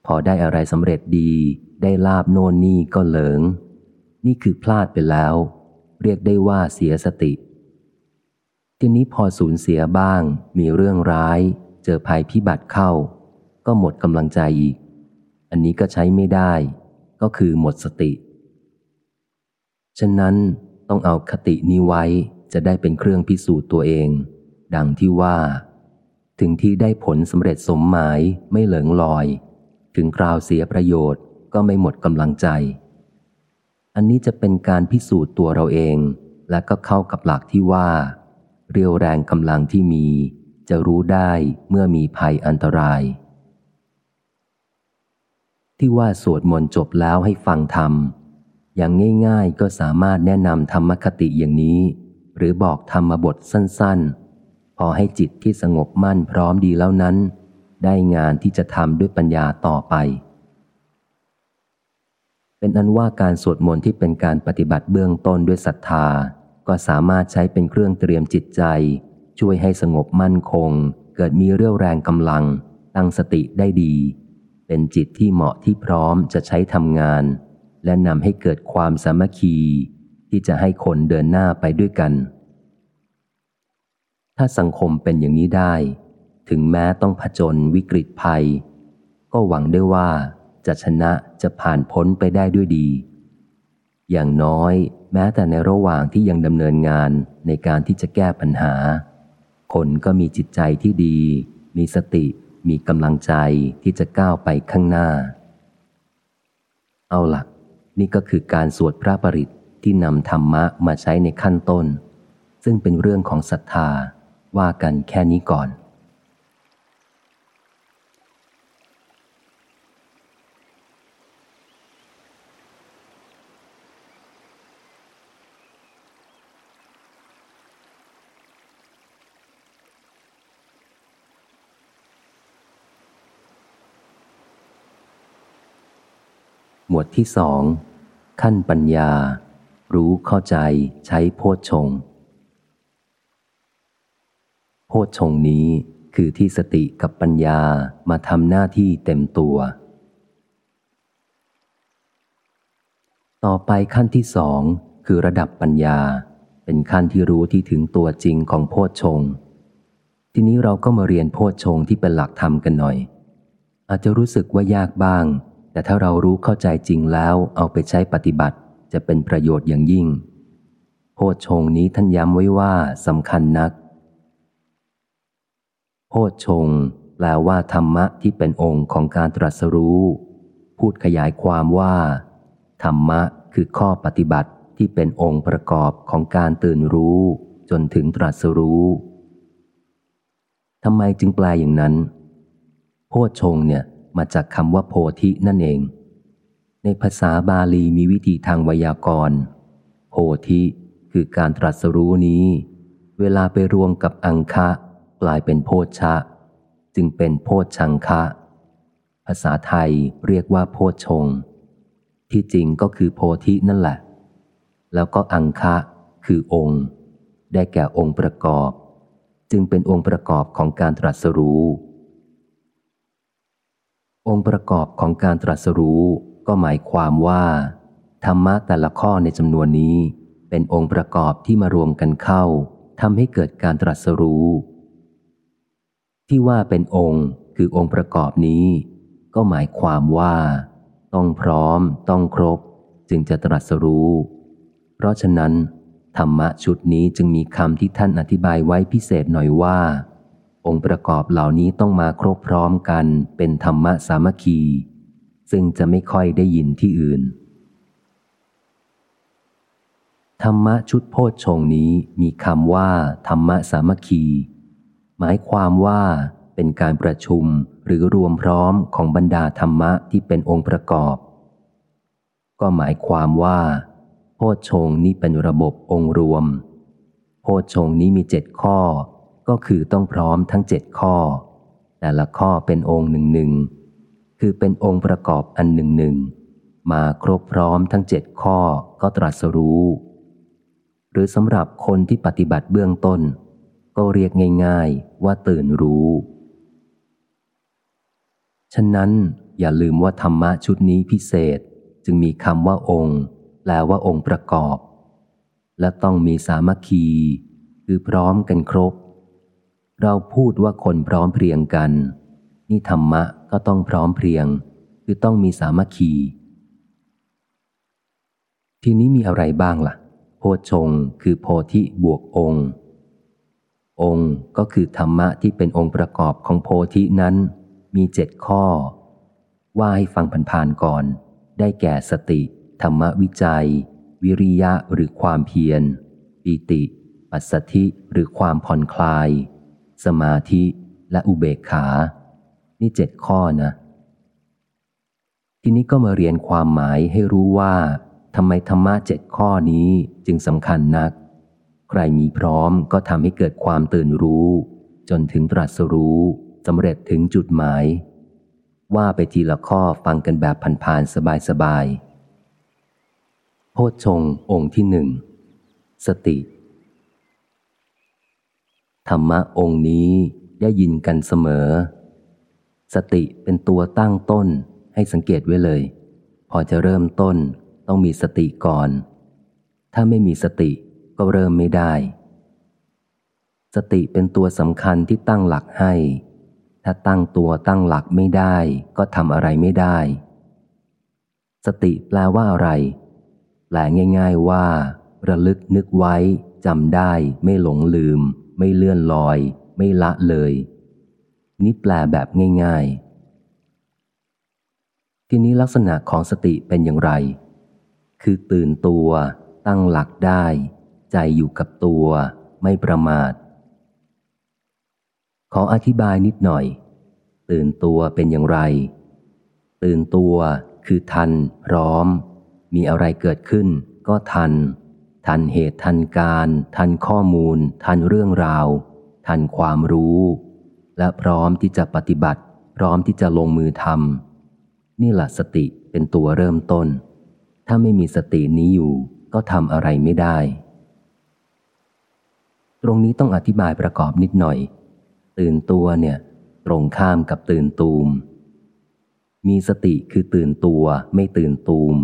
พอได้อะไรสำเร็จดี ได้ลาบโน่นนี่ก็เหลิงนี่คือพลาดไปแล้ว เรียกได้ว่าเสียสติทีนี้พอสูญเสียบ้าง มีเรื่องร้าย เจอภัยพิบัติเข้า ก็หมดกำลังใจอีก อันนี้ก็ใช้ไม่ได้ ก็คือหมดสติ ฉะนั้นต้องเอาคตินี้ไว้จะได้เป็นเครื่องพิสูจน์ตัวเอง ดังที่ว่า ถึงที่ได้ผลสำเร็จสมหมายไม่เหลิงลอย ถึงคราวเสียประโยชน์ก็ไม่หมดกำลังใจ อันนี้จะเป็นการพิสูจน์ตัวเราเองและก็เข้ากับหลักที่ว่า เรียวแรงกำลังที่มี จะรู้ได้เมื่อมีภัยอันตราย ที่ว่าสวดมนต์จบแล้วให้ฟังธรรม อย่างง่ายๆก็สามารถแนะนำธรรมคติอย่างนี้ หรือบอกธรรมบทสั้นๆ พอให้จิตที่สงบมั่นพร้อมดีแล้วนั้น ได้งานที่จะทำด้วยปัญญาต่อไป เป็นอันว่าการสวดมนต์ที่เป็นการปฏิบัติเบื้องต้นด้วยศรัทธา ก็สามารถใช้เป็นเครื่องเตรียมจิตใจ ช่วยให้สงบมั่นคง เกิดมีเรี่ยวแรงกำลัง ตั้งสติได้ดี เป็นจิตที่เหมาะที่พร้อมจะใช้ทำงาน และนำให้เกิดความสามัคคี ที่จะให้คนเดินหน้าไปด้วยกัน ถ้าสังคมเป็นอย่างนี้ได้ ถึงแม้ต้องผจญวิกฤตภัย ก็หวังได้ว่าจะชนะจะผ่านพ้นไปได้ด้วยดี อย่างน้อย แม้แต่ในระหว่างที่ยังดำเนินงานในการที่จะแก้ปัญหา คนก็มีจิตใจที่ดี มีสติ มีกำลังใจที่จะก้าวไปข้างหน้า เอาละ่ะนี่ก็คือการสวดพระปริตที่นำธรรมะมาใช้ในขั้นต้น ซึ่งเป็นเรื่องของศรัทธาว่ากันแค่นี้ก่อน หมวดที่สองขั้นปัญญา รู้เข้าใจใช้โพชฌงโพชฌงนี้คือที่สติกับปัญญามาทำหน้าที่เต็มตัว ต่อไปขั้นที่สองคือระดับปัญญา เป็นขั้นที่รู้ที่ถึงตัวจริงของโพชฌงทีนี้เราก็มาเรียนโพชฌงที่เป็นหลักธรรมกันหน่อย อาจจะรู้สึกว่ายากบ้าง แต่ถ้าเรารู้เข้าใจจริงแล้วเอาไปใช้ปฏิบัติจะเป็นประโยชน์อย่างยิ่ง โพชงนี้ท่านย้ำไว้ว่าสำคัญนัก โพชงแปลว่าธรรมะที่เป็นองค์ของการตรัสรู้ พูดขยายความว่า ธรรมะคือข้อปฏิบัติที่เป็นองค์ประกอบของการตื่นรู้ จนถึงตรัสรู้ทำไมจึงแปลอย่างนั้น โพชงเนี่ย มาจากคำว่าโพธินั่นเอง ในภาษาบาลีมีวิธีทางไวยากรณ์โพธิคือการตรัสรู้นี้ เวลาไปรวมกับอังคะ กลายเป็นโพชะ จึงเป็นโพชังคะ ภาษาไทยเรียกว่าโพชง ที่จริงก็คือโพธินั่นแหละ แล้วก็อังคะคือองค์ ได้แก่องค์ประกอบ จึงเป็นองค์ประกอบของการตรัสรู้ องค์ประกอบของการตรัสรู้ก็หมายความว่า ธรรมะแต่ละข้อในจำนวนนี้ เป็นองค์ประกอบที่มารวมกันเข้าทำให้เกิดการตรัสรู้ ที่ว่าเป็นองค์คือองค์ประกอบนี้ ก็หมายความว่า ต้องพร้อม ต้องครบ จึงจะตรัสรู้ เพราะฉะนั้น ธรรมะชุดนี้จึงมีคำที่ท่านอธิบายไว้พิเศษหน่อยว่า องค์ประกอบเหล่านี้ต้องมาครบพร้อมกันเป็นธรรมะสามัคคี ซึ่งจะไม่ค่อยได้ยินที่อื่น ธรรมะชุดโพชฌงนี้มีคำว่า ธรรมะสามัคคี หมายความว่าเป็นการประชุมหรือรวมพร้อมของบรรดาธรรมะที่เป็นองค์ประกอบ ก็หมายความว่า โพชฌงนี้เป็นระบบองค์รวม โพชฌงนี้มีเจ็ดข้อ ก็คือต้องพร้อมทั้งเจ็ดข้อ แต่ละข้อเป็นองค์หนึ่งหนึ่งคือเป็นองค์ประกอบอันหนึ่งหนึ่งมาครบพร้อมทั้งเจ็ดข้อก็ตรัสรู้ หรือสำหรับคนที่ปฏิบัติเบื้องต้น ก็เรียกง่ายๆว่าตื่นรู้ ฉะนั้นอย่าลืมว่าธรรมะชุดนี้พิเศษจึงมีคำว่าองค์แปลว่าองค์ประกอบ และต้องมีสามัคคี คือพร้อมกันครบ เราพูดว่าคนพร้อมเพรียงกัน นี่ธรรมะก็ต้องพร้อมเพรียง คือต้องมีสามัคคี ทีนี้มีอะไรบ้างละ่ะ โพชงคือโพธิบวกองค์ องค์ก็คือธรรมะที่เป็นองค์ประกอบของโพธินั้น มีเจ็ดข้อ ว่าให้ฟังผ่านๆก่อน ได้แก่สติ ธรรมวิจัย วิริยะหรือความเพียรปิติ ปัสสธิหรือความผ่อนคลาย สมาธิและอุเบกขา นี่เจ็ดข้อนะ ทีนี้ก็มาเรียนความหมายให้รู้ว่าทำไมธรรมะเจ็ดข้อนี้จึงสำคัญนัก ใครมีพร้อมก็ทำให้เกิดความตื่นรู้ จนถึงตรัสรู้สำเร็จถึงจุดหมาย ว่าไปทีละข้อฟังกันแบบผ่านๆสบายๆโพชฌงค์องค์ที่หนึ่ง สติ ธรรมะองค์นี้ได้ยินกันเสมอ สติเป็นตัวตั้งต้นให้สังเกตไว้เลย พอจะเริ่มต้นต้องมีสติก่อน ถ้าไม่มีสติก็เริ่มไม่ได้ สติเป็นตัวสำคัญที่ตั้งหลักให้ ถ้าตั้งตัวตั้งหลักไม่ได้ ก็ทำอะไรไม่ได้ สติแปลว่าอะไร แปลง่าย ๆว่า ระลึกนึกไว้จำได้ไม่หลงลืม ไม่เลื่อนลอย ไม่ละเลย นี่แปลแบบง่ายๆ ทีนี้ลักษณะของสติเป็นอย่างไร คือตื่นตัว ตั้งหลักได้ ใจอยู่กับตัว ไม่ประมาท ขออธิบายนิดหน่อย ตื่นตัวเป็นอย่างไร ตื่นตัวคือทัน พร้อม มีอะไรเกิดขึ้นก็ทัน ทันเหตุทันการ ทันข้อมูล ทันเรื่องราว ทันความรู้ และพร้อมที่จะปฏิบัติ พร้อมที่จะลงมือทำนี่แหละสติเป็นตัวเริ่มต้น ถ้าไม่มีสตินี้อยู่ก็ทำอะไรไม่ได้ ตรงนี้ต้องอธิบายประกอบนิดหน่อย ตื่นตัวเนี่ย ตรงข้ามกับตื่นตูม มีสติคือตื่นตัวไม่ตื่นตูม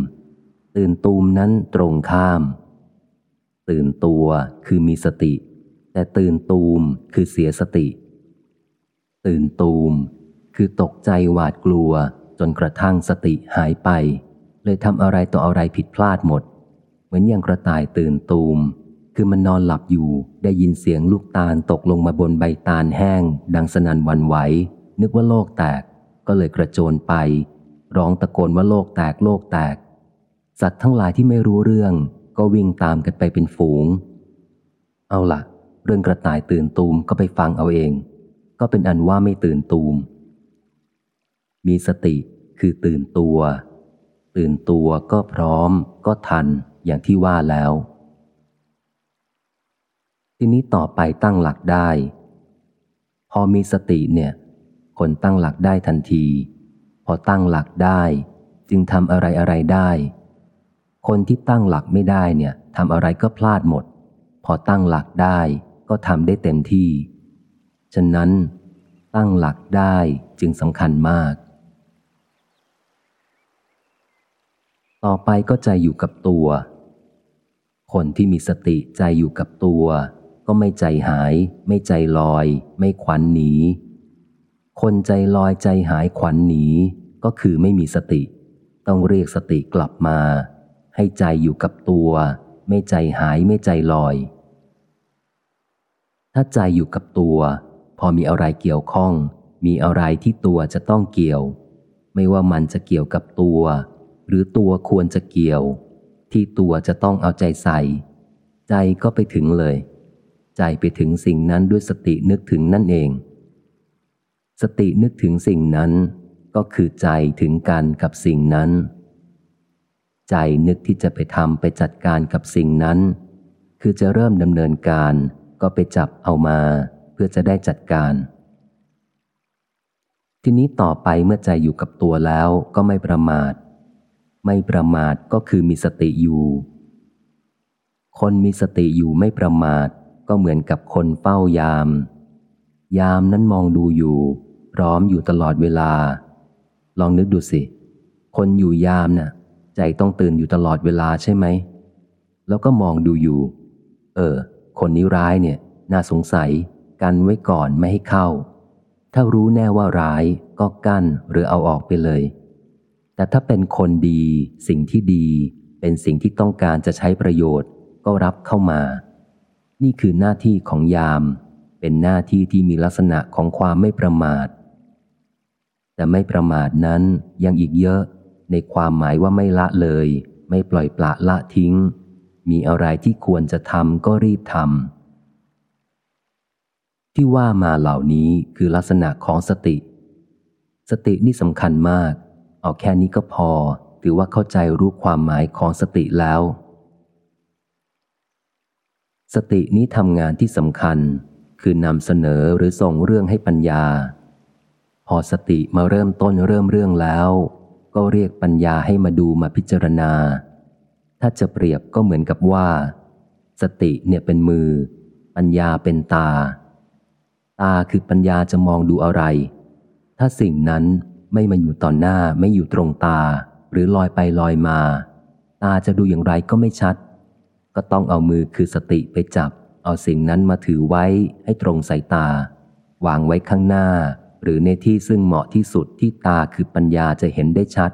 ตื่นตูมนั้นตรงข้าม ตื่นตัวคือมีสติ แต่ตื่นตูมคือเสียสติ ตื่นตูม คือตกใจหวาดกลัวจนกระทั่งสติหายไป เลยทำอะไรต่ออะไรผิดพลาดหมด เหมือนอย่างกระต่ายตื่นตูม คือมันนอนหลับอยู่ได้ยินเสียงลูกตาลตกลงมาบนใบตาลแห้ง ดังสนั่นวันไหว นึกว่าโลกแตก ก็เลยกระโจนไป ร้องตะโกนว่าโลกแตกโลกแตกสัตว์ทั้งหลายที่ไม่รู้เรื่อง ก็วิ่งตามกันไปเป็นฝูง เอาละ่ะ เรื่องกระต่ายตื่นตูมก็ไปฟังเอาเอง ก็เป็นอันว่าไม่ตื่นตูม มีสติคือตื่นตัว ตื่นตัวก็พร้อม ก็ทันอย่างที่ว่าแล้ว ทีนี้ต่อไปตั้งหลักได้ พอมีสติเนี่ย คนตั้งหลักได้ทันที พอตั้งหลักได้ จึงทำอะไรอะไรได้ คนที่ตั้งหลักไม่ได้เนี่ยทำอะไรก็พลาดหมด พอตั้งหลักได้ก็ทำได้เต็มที่ ฉะนั้น ตั้งหลักได้จึงสำคัญมาก ต่อไปก็ใจอยู่กับตัว คนที่มีสติใจอยู่กับตัว ก็ไม่ใจหาย ไม่ใจลอย ไม่ขวัญหนี คนใจลอยใจหายขวัญหนีก็คือไม่มีสติ ต้องเรียกสติกลับมา ให้ใจอยู่กับตัว ไม่ใจหายไม่ใจลอย ถ้าใจอยู่กับตัว พอมีอะไรเกี่ยวข้อง มีอะไรที่ตัวจะต้องเกี่ยว ไม่ว่ามันจะเกี่ยวกับตัว หรือตัวควรจะเกี่ยว ที่ตัวจะต้องเอาใจใส่ ใจก็ไปถึงเลย ใจไปถึงสิ่งนั้นด้วยสตินึกถึงนั่นเอง สตินึกถึงสิ่งนั้นก็คือใจถึงกันกับสิ่งนั้น ใจนึกที่จะไปทำไปจัดการกับสิ่งนั้น คือจะเริ่มดำเนินการก็ไปจับเอามาเพื่อจะได้จัดการ ทีนี้ต่อไปเมื่อใจอยู่กับตัวแล้วก็ไม่ประมาท ไม่ประมาทก็คือมีสติอยู่ คนมีสติอยู่ไม่ประมาทก็เหมือนกับคนเฝ้ายาม ยามนั้นมองดูอยู่ พร้อมอยู่ตลอดเวลา ลองนึกดูสิ คนอยู่ยามนะ่ะ ใจต้องตื่นอยู่ตลอดเวลาใช่ไหม แล้วก็มองดูอยู่ เออ คนนี้ร้ายเนี่ย น่าสงสัย กันไว้ก่อนไม่ให้เข้า ถ้ารู้แน่ว่าร้ายก็กั้นหรือเอาออกไปเลย แต่ถ้าเป็นคนดี สิ่งที่ดี เป็นสิ่งที่ต้องการจะใช้ประโยชน์ ก็รับเข้ามา นี่คือหน้าที่ของยาม เป็นหน้าที่ที่มีลักษณะของความไม่ประมาท แต่ไม่ประมาทนั้นยังอีกเยอะ ในความหมายว่าไม่ละเลย ไม่ปล่อยปละละทิ้ง มีอะไรที่ควรจะทำก็รีบทำที่ว่ามาเหล่านี้คือลักษณะของสติ สตินี่สำคัญมาก เอาแค่นี้ก็พอ ถือว่าเข้าใจรู้ความหมายของสติแล้ว สตินี้ทำงานที่สำคัญ คือนำเสนอหรือส่งเรื่องให้ปัญญา พอสติมาเริ่มต้นเริ่มเรื่องแล้ว ก็เรียกปัญญาให้มาดูมาพิจารณา ถ้าจะเปรียบก็เหมือนกับว่า สติเนี่ยเป็นมือ ปัญญาเป็นตา ตาคือปัญญาจะมองดูอะไร ถ้าสิ่งนั้นไม่มาอยู่ต่อหน้าไม่อยู่ตรงตา หรือลอยไปลอยมา ตาจะดูอย่างไรก็ไม่ชัด ก็ต้องเอามือคือสติไปจับ เอาสิ่งนั้นมาถือไว้ให้ตรงสายตา วางไว้ข้างหน้า หรือในที่ซึ่งเหมาะที่สุดที่ตาคือปัญญาจะเห็นได้ชัด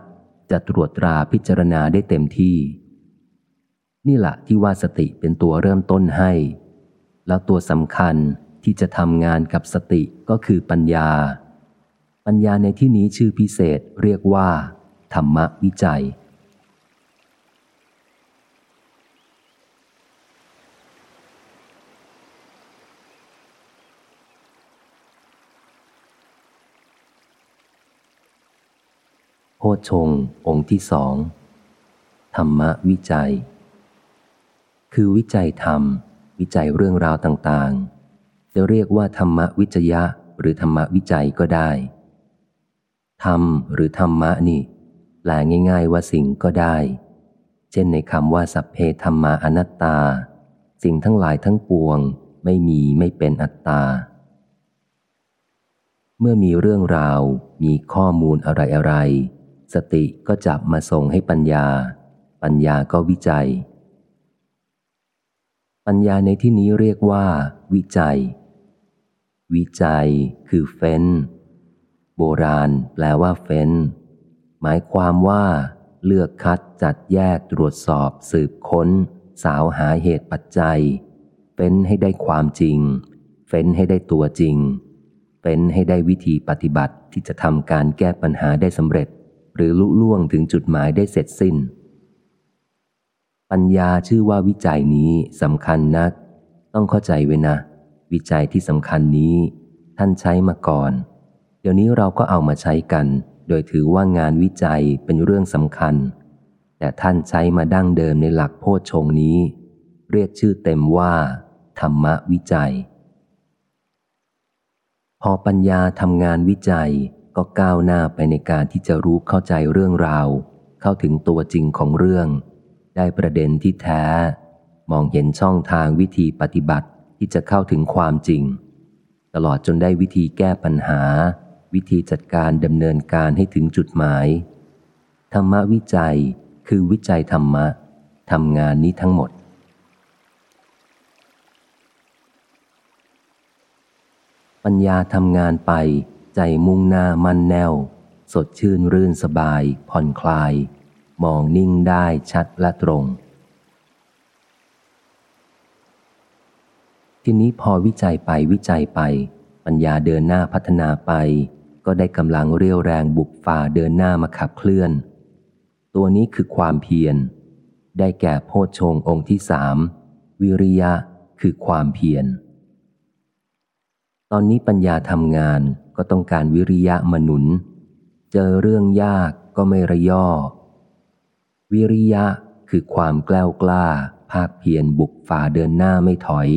จะตรวจตราพิจารณาได้เต็มที่ นี่แหละที่ว่าสติเป็นตัวเริ่มต้นให้ แล้วตัวสำคัญที่จะทำงานกับสติก็คือปัญญา ปัญญาในที่นี้ชื่อพิเศษเรียกว่า ธรรมวิจัย โพชงองค์ที่สอง ธรรมวิจัย คือวิจัยธรรม วิจัยเรื่องราวต่างๆ จะเรียกว่าธรรมวิจยะ หรือธรรมวิจัยก็ได้ ธรรมหรือธรรมะนี่แปลง่าย ๆ ว่าสิ่งก็ได้ เช่นในคำว่าสัพเพธรรมาอนัตตา สิ่งทั้งหลายทั้งปวง ไม่มีไม่เป็นอัตตา เมื่อมีเรื่องราว มีข้อมูลอะไรๆ สติก็จับมาส่งให้ปัญญา ปัญญาก็วิจัย ปัญญาในที่นี้เรียกว่า วิจัย วิจัยคือเฟ้น โบราณ แปลว่าเฟ้น หมายความว่า เลือกคัดจัดแยกตรวจสอบสืบค้น สาวหาเหตุปัจจัย เฟ้นให้ได้ความจริง เฟ้นให้ได้ตัวจริงเฟ้นให้ได้วิธีปฏิบัติที่จะทำการแก้ปัญหาได้สำเร็จ หรือลุล่วงถึงจุดหมายได้เสร็จสิ้น ปัญญาชื่อว่าวิจัยนี้สำคัญนัก ต้องเข้าใจไว้นะ วิจัยที่สำคัญนี้ ท่านใช้มาก่อน เดี๋ยวนี้เราก็เอามาใช้กัน โดยถือว่างานวิจัยเป็นเรื่องสำคัญ แต่ท่านใช้มาดั้งเดิมในหลักโพชฌงนี้ เรียกชื่อเต็มว่า ธรรมวิจัยพอปัญญาทำงานวิจัย ก็ก้าวหน้าไปในการที่จะรู้เข้าใจเรื่องราว เข้าถึงตัวจริงของเรื่อง ได้ประเด็นที่แท้ มองเห็นช่องทางวิธีปฏิบัติที่จะเข้าถึงความจริง ตลอดจนได้วิธีแก้ปัญหา วิธีจัดการดำเนินการให้ถึงจุดหมาย ธรรมวิจัยคือวิจัยธรรมะทำงานนี้ทั้งหมดปัญญาทำงานไป ใจมุ่งหน้ามั่นแน่ว สดชื่นรื่นสบาย ผ่อนคลาย มองนิ่งได้ชัดและตรง ทีนี้พอวิจัยไปวิจัยไป ปัญญาเดินหน้าพัฒนาไป ก็ได้กำลังเรียวแรงบุกฝ่าเดินหน้ามาขับเคลื่อน ตัวนี้คือความเพียร ได้แก่โพชฌงองค์ที่สามวิริยะคือความเพียร ตอนนี้ปัญญาทำงาน ก็ต้องการวิริยะมนุน เจอเรื่องยากก็ไม่ระย่อ วิริยะคือความกล้ากล้า ภาคเพียรบุกฝ่าเดินหน้าไม่ถอย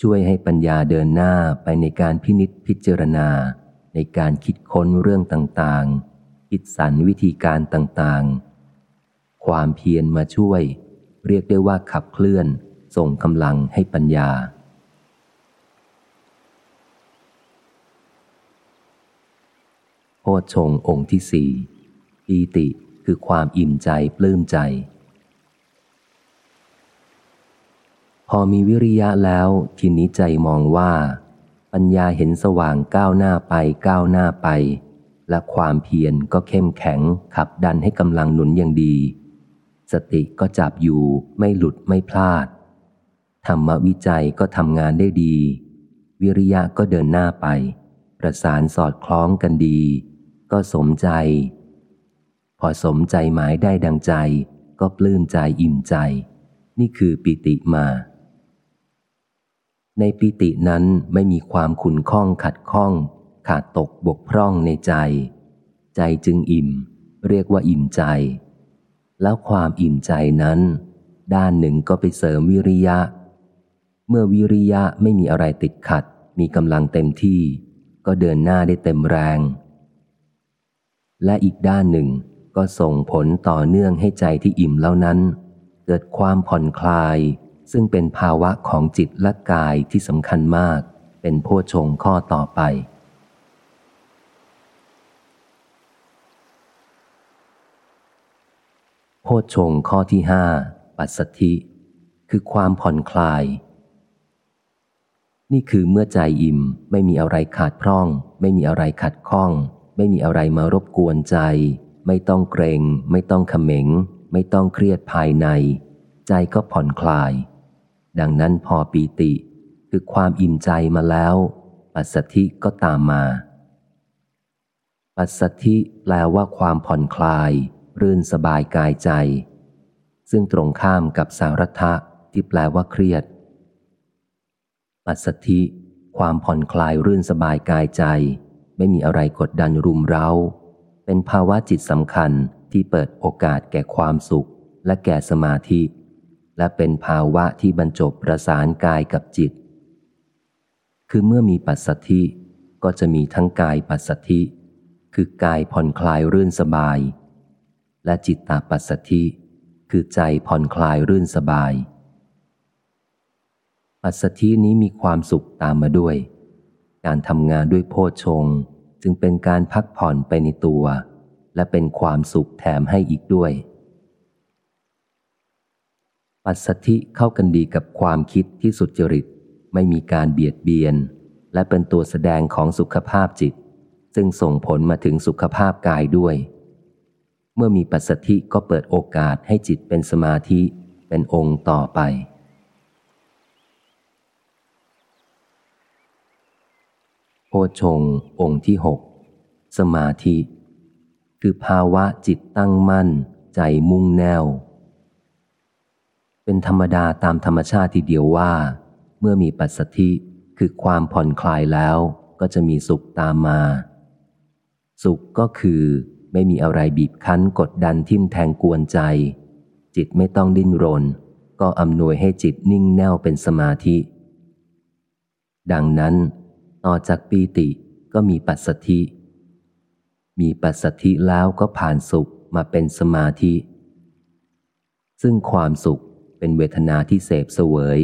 ช่วยให้ปัญญาเดินหน้าไปในการพินิษพิจารณา ในการคิดค้นเรื่องต่างๆ คิดสรรวิธีการต่างๆ ความเพียรมาช่วย เรียกได้ว่าขับเคลื่อน ส่งกำลังให้ปัญญา โพ ชฌงองค์ที่สี่ปีติคือความอิ่มใจปลื้มใจ พอมีวิริยะแล้วทีนี้ใจมองว่า ปัญญาเห็นสว่างก้าวหน้าไปก้าวหน้าไป และความเพียรก็เข้มแข็งขับดันให้กำลังหนุนอย่างดี สติก็จับอยู่ไม่หลุดไม่พลาด ธรรมวิจัยก็ทำงานได้ดี วิริยะก็เดินหน้าไป ประสานสอดคล้องกันดี ก็สมใจ พอสมใจหมายได้ดังใจ ก็ปลื้มใจอิ่มใจ นี่คือปิติมา ในปิตินั้นไม่มีความขุนข้องขัดข้อง ขาดตกบกพร่องในใจ ใจจึงอิ่ม เรียกว่าอิ่มใจ แล้วความอิ่มใจนั้น ด้านหนึ่งก็ไปเสริมวิริยะ เมื่อวิริยะไม่มีอะไรติดขัด มีกำลังเต็มที่ ก็เดินหน้าได้เต็มแรง และอีกด้านหนึ่งก็ส่งผลต่อเนื่องให้ใจที่อิ่มแล้วนั้น เกิดความผ่อนคลาย ซึ่งเป็นภาวะของจิตและกายที่สำคัญมาก เป็นโพชงข้อต่อไป โพชงข้อที่ห้าปัสสธิคือความผ่อนคลาย นี่คือเมื่อใจอิ่มไม่มีอะไรขาดพร่อง ไม่มีอะไรขัดข้อง ไม่มีอะไรมารบกวนใจ ไม่ต้องเกรง ไม่ต้องขม็ง ไม่ต้องเครียดภายใน ใจก็ผ่อนคลาย ดังนั้นพอปีติ คือความอิ่มใจมาแล้ว ปัสสธิก็ตามมา ปัสสธิแปลว่าความผ่อนคลาย รื่นสบายกายใจ ซึ่งตรงข้ามกับสารัทะที่แปลว่าเครียด ปัสสธิ ความผ่อนคลายรื่นสบายกายใจ ไม่มีอะไรกดดันรุมเร้า เป็นภาวะจิตสำคัญที่เปิดโอกาสแก่ความสุขและแก่สมาธิ และเป็นภาวะที่บรรจบประสานกายกับจิต คือเมื่อมีปัสสธิก็จะมีทั้งกายปัสสธิ คือกายผ่อนคลายรื่นสบาย และจิตตาปัสสธิคือใจผ่อนคลายรื่นสบาย ปัสสธินี้มีความสุขตามมาด้วย การทำงานด้วยโพชงจึงเป็นการพักผ่อนไปในตัว และเป็นความสุขแถมให้อีกด้วย ปัสสธิเข้ากันดีกับความคิดที่สุจริต ไม่มีการเบียดเบียน และเป็นตัวแสดงของสุขภาพจิต ซึ่งส่งผลมาถึงสุขภาพกายด้วย เมื่อมีปัสสธิก็เปิดโอกาสให้จิตเป็นสมาธิเป็นองค์ต่อไป โพชงองค์ที่หกสมาธิ คือภาวะจิตตั้งมั่น ใจมุ่งแนวเป็นธรรมดาตามธรรมชาติทีเดียวว่า เมื่อมีปัสสธิคือความผ่อนคลายแล้วก็จะมีสุขตามมา สุขก็คือไม่มีอะไรบีบคั้นกดดันทิ่มแทงกวนใจ จิตไม่ต้องดิ้นรน ก็อำนวยให้จิตนิ่งแน่วเป็นสมาธิ ดังนั้น ต่อจากปีติก็มีปัสสธิ มีปัสสธิแล้วก็ผ่านสุขมาเป็นสมาธิ ซึ่งความสุขเป็นเวทนาที่เสพเสวย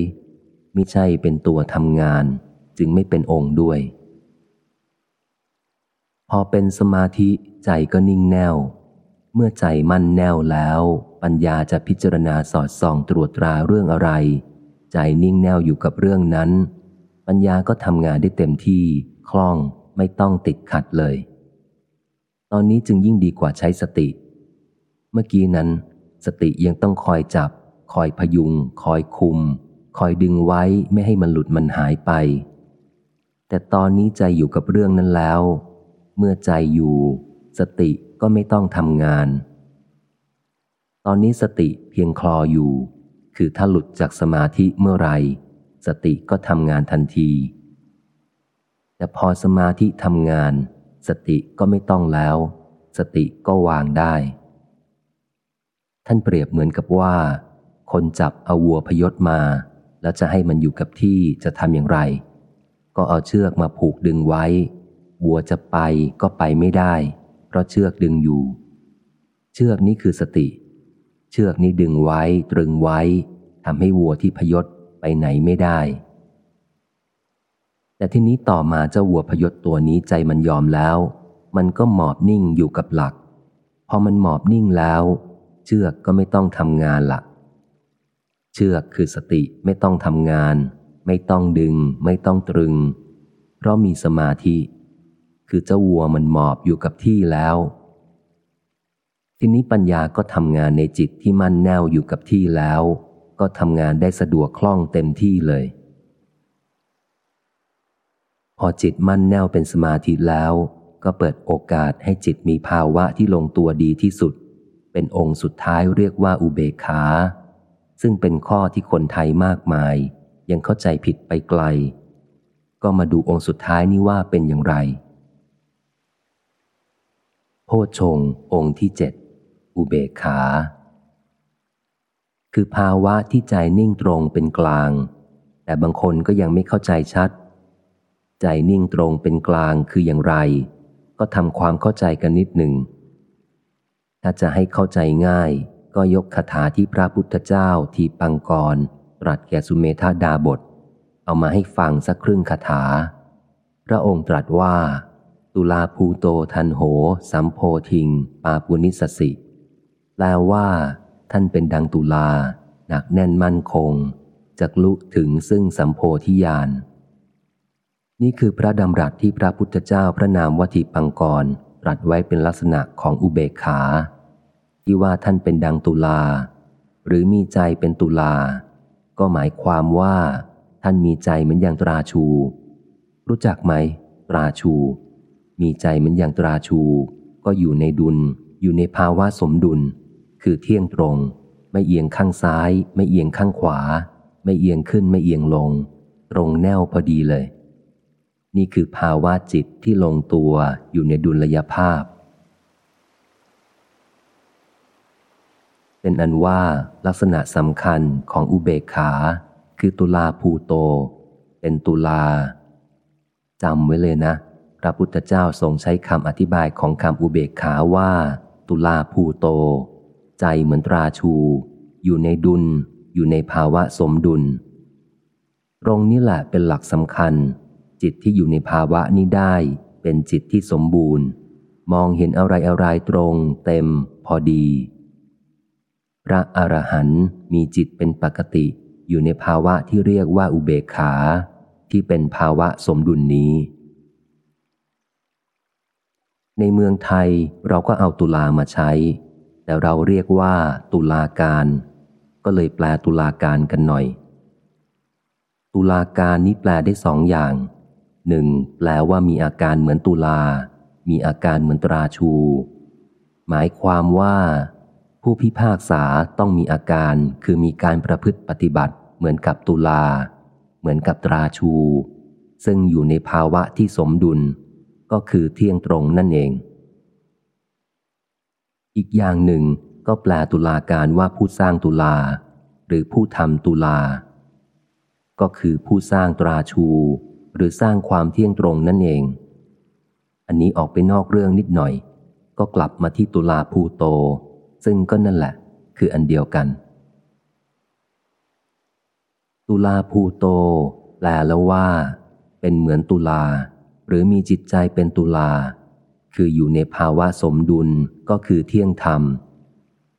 ไม่ใช่เป็นตัวทำงานจึงไม่เป็นองค์ด้วย พอเป็นสมาธิใจก็นิ่งแน่ว เมื่อใจมั่นแน่วแล้ว ปัญญาจะพิจารณาสอดส่องตรวจตราเรื่องอะไร ใจนิ่งแน่วอยู่กับเรื่องนั้น ปัญญาก็ทำงานได้เต็มที่คล่องไม่ต้องติดขัดเลย ตอนนี้จึงยิ่งดีกว่าใช้สติ เมื่อกี้นั้น สติยังต้องคอยจับ คอยพยุง คอยคุม คอยดึงไว้ไม่ให้มันหลุดมันหายไป แต่ตอนนี้ใจอยู่กับเรื่องนั้นแล้ว เมื่อใจอยู่ สติก็ไม่ต้องทำงาน ตอนนี้สติเพียงคลออยู่ คือถ้าหลุดจากสมาธิเมื่อไร สติก็ทำงานทันที แต่พอสมาธิทำงาน สติก็ไม่ต้องแล้ว สติก็วางได้ ท่านเปรียบเหมือนกับว่า คนจับเอาวัวพยศมา แล้วจะให้มันอยู่กับที่จะทำอย่างไร ก็เอาเชือกมาผูกดึงไว้ วัวจะไปก็ไปไม่ได้ เพราะเชือกดึงอยู่ เชือกนี้คือสติ เชือกนี้ดึงไว้ตรึงไว้ทำให้วัวที่พยศ ไปไหนไม่ได้ แต่ทีนี้ต่อมาเจ้าวัวพยศตัวนี้ใจมันยอมแล้ว มันก็หมอบนิ่งอยู่กับหลัก พอมันหมอบนิ่งแล้ว เชือกก็ไม่ต้องทำงานละเชือกคือสติไม่ต้องทำงาน ไม่ต้องดึง ไม่ต้องตรึง เพราะมีสมาธิ คือเจ้าวัวมันหมอบอยู่กับที่แล้วทีนี้ปัญญาก็ทำงานในจิตที่มั่นแน่วอยู่กับที่แล้ว ก็ทำงานได้สะดวกคล่องเต็มที่เลย พอจิตมั่นแน่วเป็นสมาธิแล้ว ก็เปิดโอกาสให้จิตมีภาวะที่ลงตัวดีที่สุด เป็นองค์สุดท้ายเรียกว่าอุเบกขา ซึ่งเป็นข้อที่คนไทยมากมาย ยังเข้าใจผิดไปไกล ก็มาดูองค์สุดท้ายนี้ว่าเป็นอย่างไรโพชงองค์ที่เจ็ดอุเบกขา คือภาวะที่ใจนิ่งตรงเป็นกลาง แต่บางคนก็ยังไม่เข้าใจชัด ใจนิ่งตรงเป็นกลางคืออย่างไร ก็ทำความเข้าใจกันนิดหนึ่ง ถ้าจะให้เข้าใจง่าย ก็ยกคาถาที่พระพุทธเจ้าทีปังกรตรัสแก่สุเมธาดาบท เอามาให้ฟังสักครึ่งคาถา พระองค์ตรัสว่า ตุลาภูโตทันโห สัมโพทิง ปาปุนิสสิแปลว่า ท่านเป็นดังตุลา หนักแน่นมั่นคงจักลุถึงซึ่งสัมโพธิญาณ นี่คือพระดำรัสที่พระพุทธเจ้าพระนามวัติปังกรตรัสไว้เป็นลักษณะของอุเบกขา ที่ว่าท่านเป็นดังตุลา หรือมีใจเป็นตุลา ก็หมายความว่า ท่านมีใจเหมือนอย่างตราชู รู้จักไหม ตราชู มีใจเหมือนอย่างตราชู ก็อยู่ในดุล อยู่ในภาวะสมดุล คือเที่ยงตรง ไม่เอียงข้างซ้าย ไม่เอียงข้างขวา ไม่เอียงขึ้นไม่เอียงลง ตรงแนวพอดีเลย นี่คือภาวะจิตที่ลงตัวอยู่ในดุลยภาพ เป็นอันว่าลักษณะสำคัญของอุเบกขา คือตุลาภูโต เป็นตุลาจำไว้เลยนะพระพุทธเจ้าทรงใช้คำอธิบายของคำอุเบกขาว่า ตุลาภูโต ใจเหมือนตราชู อยู่ในดุล อยู่ในภาวะสมดุล ตรงนี้แหละเป็นหลักสำคัญ จิตที่อยู่ในภาวะนี้ได้ เป็นจิตที่สมบูรณ์ มองเห็นอะไรอะไรตรง เต็ม พอดี พระอรหันต์มีจิตเป็นปกติ อยู่ในภาวะที่เรียกว่าอุเบกขา ที่เป็นภาวะสมดุลนนี้ในเมืองไทยเราก็เอาตุลามาใช้ แต่เราเรียกว่า ตุลาการ ก็เลยแปลตุลาการกันหน่อย ตุลาการนี้แปลได้สองอย่างหนึ่งแปลว่ามีอาการเหมือนตุลา มีอาการเหมือนตราชู หมายความว่า ผู้พิพากษาต้องมีอาการคือมีการประพฤติปฏิบัติ เหมือนกับตุลา เหมือนกับตราชู ซึ่งอยู่ในภาวะที่สมดุล ก็คือเที่ยงตรงนั่นเอง อีกอย่างหนึ่งก็แปลตุลาการว่าผู้สร้างตุลา หรือผู้ทำตุลา ก็คือผู้สร้างตราชู หรือสร้างความเที่ยงตรงนั่นเอง อันนี้ออกไปนอกเรื่องนิดหน่อย ก็กลับมาที่ตุลาภูโต ซึ่งก็นั่นแหละ คืออันเดียวกัน ตุลาภูโต แปลแล้วว่า เป็นเหมือนตุลา หรือมีจิตใจเป็นตุลา คืออยู่ในภาวะสมดุลก็คือเที่ยงธรรม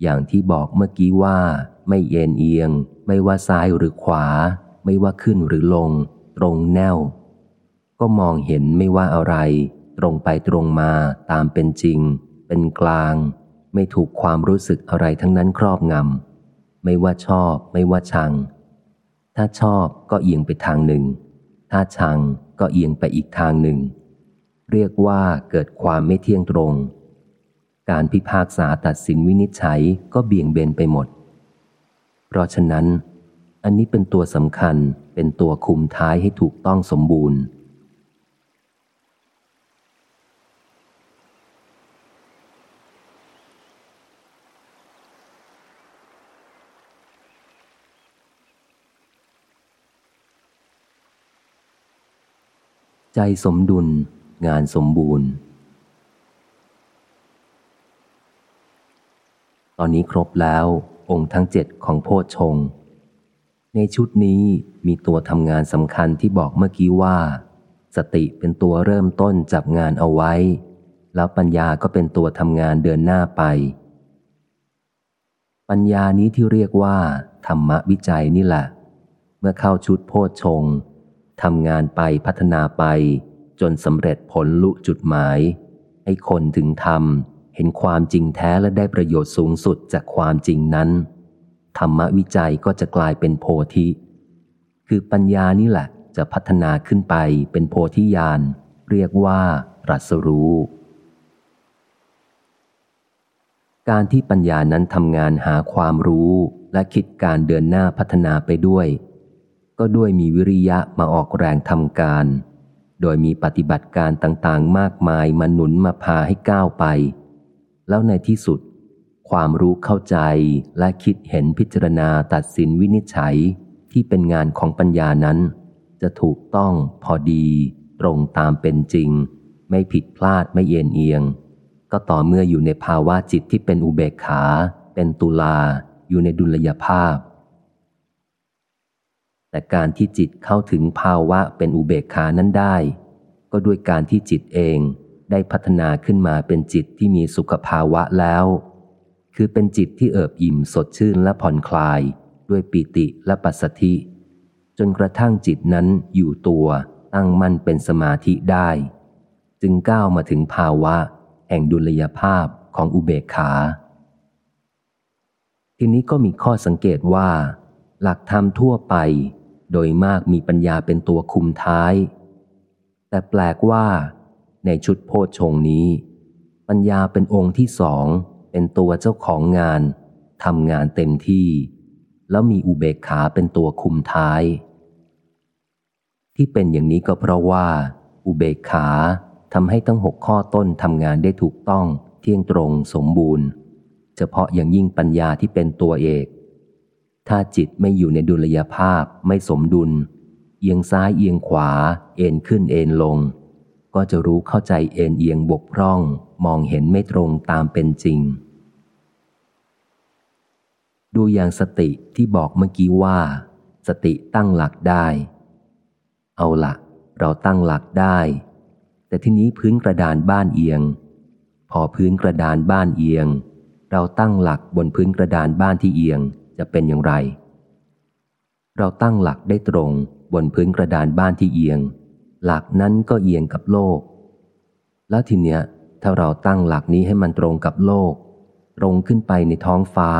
อย่างที่บอกเมื่อกี้ว่า ไม่เอ็นเอียง ไม่ว่าซ้ายหรือขวา ไม่ว่าขึ้นหรือลง ตรงแนว ก็มองเห็นไม่ว่าอะไร ตรงไปตรงมาตามเป็นจริง เป็นกลาง ไม่ถูกความรู้สึกอะไรทั้งนั้นครอบงำไม่ว่าชอบ ไม่ว่าชัง ถ้าชอบก็เอียงไปทางหนึ่ง ถ้าชังก็เอียงไปอีกทางหนึ่ง เรียกว่าเกิดความไม่เที่ยงตรง การพิพากษาตัดสินวินิจฉัยก็เบี่ยงเบนไปหมด เพราะฉะนั้น อันนี้เป็นตัวสำคัญเป็นตัวคุมท้ายให้ถูกต้องสมบูรณ์ ใจสมดุล งานสมบูรณ์ ตอนนี้ครบแล้วองค์ทั้งเจ็ดของโพชง ในชุดนี้มีตัวทำงานสำคัญที่บอกเมื่อกี้ว่า สติเป็นตัวเริ่มต้นจับงานเอาไว้ แล้วปัญญาก็เป็นตัวทำงานเดินหน้าไป ปัญญานี้ที่เรียกว่า ธรรมวิจัยนี่แหละ เมื่อเข้าชุดโพชงทำงานไปพัฒนาไป จนสำเร็จผลลุจุดหมาย ให้คนถึงธรรม เห็นความจริงแท้และได้ประโยชน์สูงสุดจากความจริงนั้น ธรรมวิจัยก็จะกลายเป็นโพธิ คือปัญญานี่แหละจะพัฒนาขึ้นไปเป็นโพธิญาณเรียกว่ารัสรู้ การที่ปัญญานั้นทำงานหาความรู้และคิดการเดินหน้าพัฒนาไปด้วย ก็ด้วยมีวิริยะมาออกแรงทำการ โดยมีปฏิบัติการต่างๆ มากมายมาหนุนมาพาให้ก้าวไป แล้วในที่สุด ความรู้เข้าใจและคิดเห็นพิจารณาตัดสินวินิจฉัยที่เป็นงานของปัญญานั้น จะถูกต้องพอดี ตรงตามเป็นจริง ไม่ผิดพลาดไม่เอียนเอียง ก็ต่อเมื่ออยู่ในภาวะจิตที่เป็นอุเบกขา เป็นตุลา อยู่ในดุลยภาพ แต่การที่จิตเข้าถึงภาวะเป็นอุเบกขานั้นได้ ก็ด้วยการที่จิตเองได้พัฒนาขึ้นมาเป็นจิตที่มีสุขภาวะแล้ว คือเป็นจิตที่เอิบอิ่มสดชื่นและผ่อนคลาย ด้วยปิติและปัสสธิ จนกระทั่งจิตนั้นอยู่ตัวตั้งมั่นเป็นสมาธิได้ จึงก้าวมาถึงภาวะ แห่งดุลยภาพของอุเบกขา ทีนี้ก็มีข้อสังเกตว่า หลักธรรมทั่วไป โดยมากมีปัญญาเป็นตัวคุมท้าย แต่แปลกว่าในชุดโพชฌงนี้ ปัญญาเป็นองค์ที่สอง เป็นตัวเจ้าของงานทำงานเต็มที่ แล้วมีอุเบกขาเป็นตัวคุมท้าย ที่เป็นอย่างนี้ก็เพราะว่า อุเบกขาทำให้ทั้งหกข้อต้นทำงานได้ถูกต้อง เที่ยงตรงสมบูรณ์ เฉพาะอย่างยิ่งปัญญาที่เป็นตัวเอก ถ้าจิตไม่อยู่ในดุลยภาพไม่สมดุล เอียงซ้ายเอียงขวา เอ็นขึ้นเอ็นลง ก็จะรู้เข้าใจเอ็นเอียงบกพร่อง มองเห็นไม่ตรงตามเป็นจริง ดูอย่างสติที่บอกเมื่อกี้ว่า สติตั้งหลักได้ เอาละเราตั้งหลักได้ แต่ทีนี้พื้นกระดานบ้านเอียง พอพื้นกระดานบ้านเอียง เราตั้งหลักบนพื้นกระดานบ้านที่เอียง จะเป็นอย่างไร เราตั้งหลักได้ตรงบนพื้นกระดานบ้านที่เอียง หลักนั้นก็เอียงกับโลก แล้วทีเนี้ยถ้าเราตั้งหลักนี้ให้มันตรงกับโลก ตรงขึ้นไปในท้องฟ้า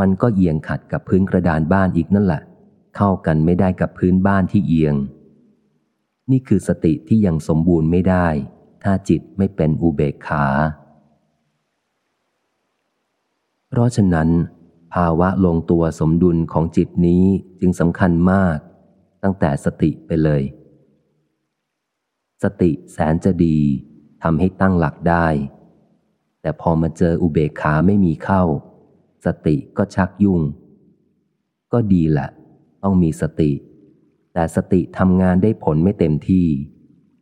มันก็เอียงขัดกับพื้นกระดานบ้านอีกนั่นแหละ เข้ากันไม่ได้กับพื้นบ้านที่เอียง นี่คือสติที่ยังสมบูรณ์ไม่ได้ ถ้าจิตไม่เป็นอุเบกขา เพราะฉะนั้น ภาวะลงตัวสมดุลของจิตนี้จึงสำคัญมาก ตั้งแต่สติไปเลย สติแสนจะดีทำให้ตั้งหลักได้ แต่พอมาเจออุเบกขาไม่มีเข้า สติก็ชักยุ่ง ก็ดีแหละ ต้องมีสติ แต่สติทำงานได้ผลไม่เต็มที่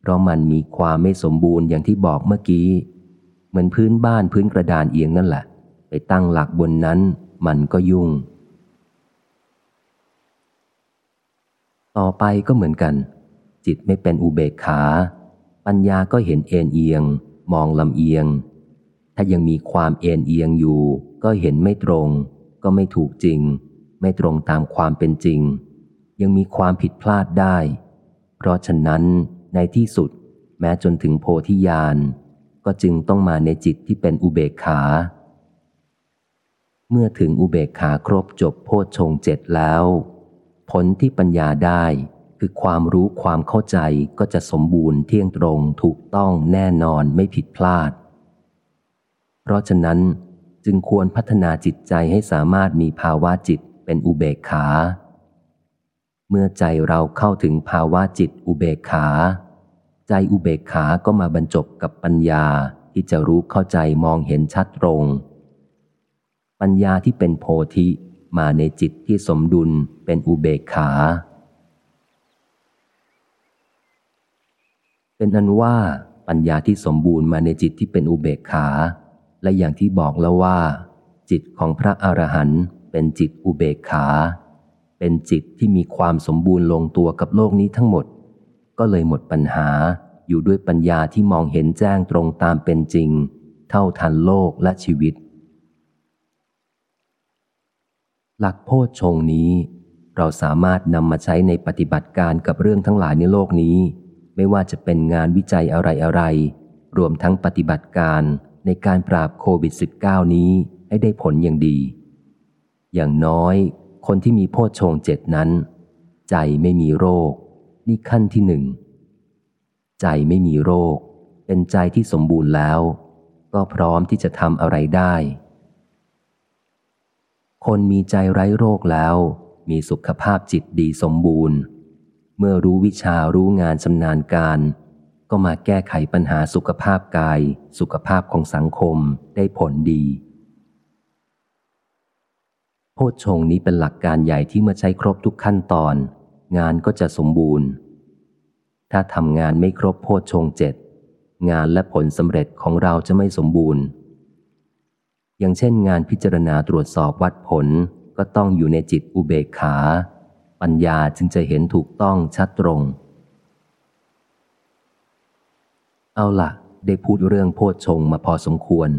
เพราะมันมีความไม่สมบูรณ์อย่างที่บอกเมื่อกี้ เหมือนพื้นบ้านพื้นกระดานเอียงนั่นแหละ ไปตั้งหลักบนนั้น มันก็ยุ่ง ต่อไปก็เหมือนกัน จิตไม่เป็นอุเบกขา ปัญญาก็เห็นเอ็นเอียง มองลำเอียง ถ้ายังมีความเอ็นเอียงอยู่ ก็เห็นไม่ตรง ก็ไม่ถูกจริง ไม่ตรงตามความเป็นจริง ยังมีความผิดพลาดได้ เพราะฉะนั้นในที่สุด แม้จนถึงโพธิญาณก็จึงต้องมาในจิตที่เป็นอุเบกขา เมื่อถึงอุเบกขาครบจบโพชฌงเจ็ดแล้ว ผลที่ปัญญาได้คือความรู้ความเข้าใจก็จะสมบูรณ์เที่ยงตรงถูกต้องแน่นอนไม่ผิดพลาด เพราะฉะนั้นจึงควรพัฒนาจิตใจให้สามารถมีภาวะจิตเป็นอุเบกขา เมื่อใจเราเข้าถึงภาวะจิตอุเบกขา ใจอุเบกขาก็มาบรรจบกับปัญญาที่จะรู้เข้าใจมองเห็นชัดตรง ปัญญาที่เป็นโพธิมาในจิตที่สมดุลเป็นอุเบกขา เป็นอันว่าปัญญาที่สมบูรณ์มาในจิตที่เป็นอุเบกขา และอย่างที่บอกแล้วว่า จิตของพระอรหันต์เป็นจิตอุเบกขา เป็นจิตที่มีความสมบูรณ์ลงตัวกับโลกนี้ทั้งหมด ก็เลยหมดปัญหาอยู่ด้วยปัญญาที่มองเห็นแจ้งตรงตามเป็นจริง เท่าทันโลกและชีวิต หลักโพชฌงนี้ เราสามารถนำมาใช้ในปฏิบัติการกับเรื่องทั้งหลายในโลกนี้ ไม่ว่าจะเป็นงานวิจัยอะไรอะไร รวมทั้งปฏิบัติการในการปราบโควิด -19 นี้ให้ได้ผลอย่างดี อย่างน้อย คนที่มีโพชฌงเจ็ดนั้น ใจไม่มีโรค นี่ขั้นที่หนึ่ง ใจไม่มีโรค เป็นใจที่สมบูรณ์แล้ว ก็พร้อมที่จะทำอะไรได้ คนมีใจไร้โรคแล้ว มีสุขภาพจิตดีสมบูรณ์ เมื่อรู้วิชารู้งานชำนาญการ ก็มาแก้ไขปัญหาสุขภาพกาย สุขภาพของสังคมได้ผลดีโพชฌงนี้เป็นหลักการใหญ่ที่เมื่อใช้ครบทุกขั้นตอน งานก็จะสมบูรณ์ ถ้าทำงานไม่ครบโพชฌงเจ็ดงานและผลสำเร็จของเราจะไม่สมบูรณ์ อย่างเช่นงานพิจารณาตรวจสอบวัดผลก็ต้องอยู่ในจิตอุเบกขา ปัญญาจึงจะเห็นถูกต้องชัดตรง เอาละได้พูดเรื่องโพชฌงมาพอสมควร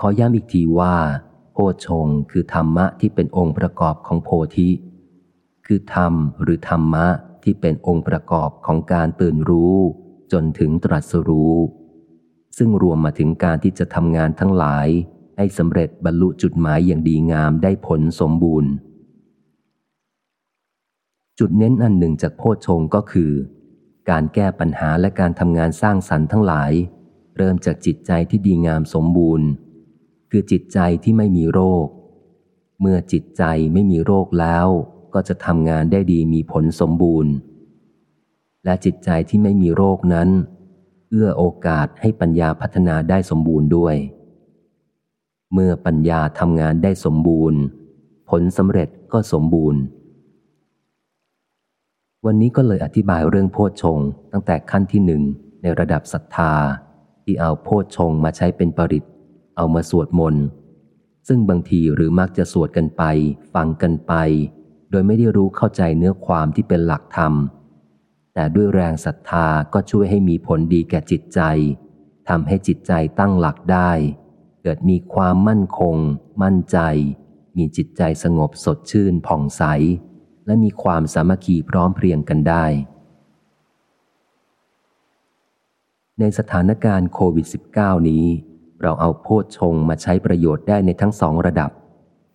ขอย้ำอีกทีว่า โพชฌงคือธรรมะที่เป็นองค์ประกอบของโพธิ คือธรรมหรือธรรมะที่เป็นองค์ประกอบของการตื่นรู้ จนถึงตรัสรู้ ซึ่งรวมมาถึงการที่จะทำงานทั้งหลาย ให้สำเร็จบรรลุจุดหมายอย่างดีงามได้ผลสมบูรณ์ จุดเน้นอันหนึ่งจากโพชฌงก็คือ การแก้ปัญหาและการทำงานสร้างสรรค์ทั้งหลาย เริ่มจากจิตใจที่ดีงามสมบูรณ์ คือจิตใจที่ไม่มีโรค เมื่อจิตใจไม่มีโรคแล้ว ก็จะทำงานได้ดีมีผลสมบูรณ์ และจิตใจที่ไม่มีโรคนั้น เอื้อโอกาสให้ปัญญาพัฒนาได้สมบูรณ์ด้วย เมื่อปัญญาทำงานได้สมบูรณ์ ผลสำเร็จก็สมบูรณ์ วันนี้ก็เลยอธิบายเรื่องโพชฌงตั้งแต่ขั้นที่หนึ่งในระดับศรัทธา ที่เอาโพชฌงมาใช้เป็นปริตเอามาสวดมนต์ซึ่งบางทีหรือมักจะสวดกันไป ฟังกันไป โดยไม่ได้รู้เข้าใจเนื้อความที่เป็นหลักธรรม แต่ด้วยแรงศรัทธาก็ช่วยให้มีผลดีแก่จิตใจทำให้จิตใจตั้งหลักได้ กิดมีความมั่นคง มั่นใจ มีจิตใจสงบสดชื่นผ่องใส และมีความสามัคคีพร้อมเพรียงกันได้ ในสถานการณ์โควิด -19 นี้ เราเอาโพชฌงมาใช้ประโยชน์ได้ในทั้งสองระดับ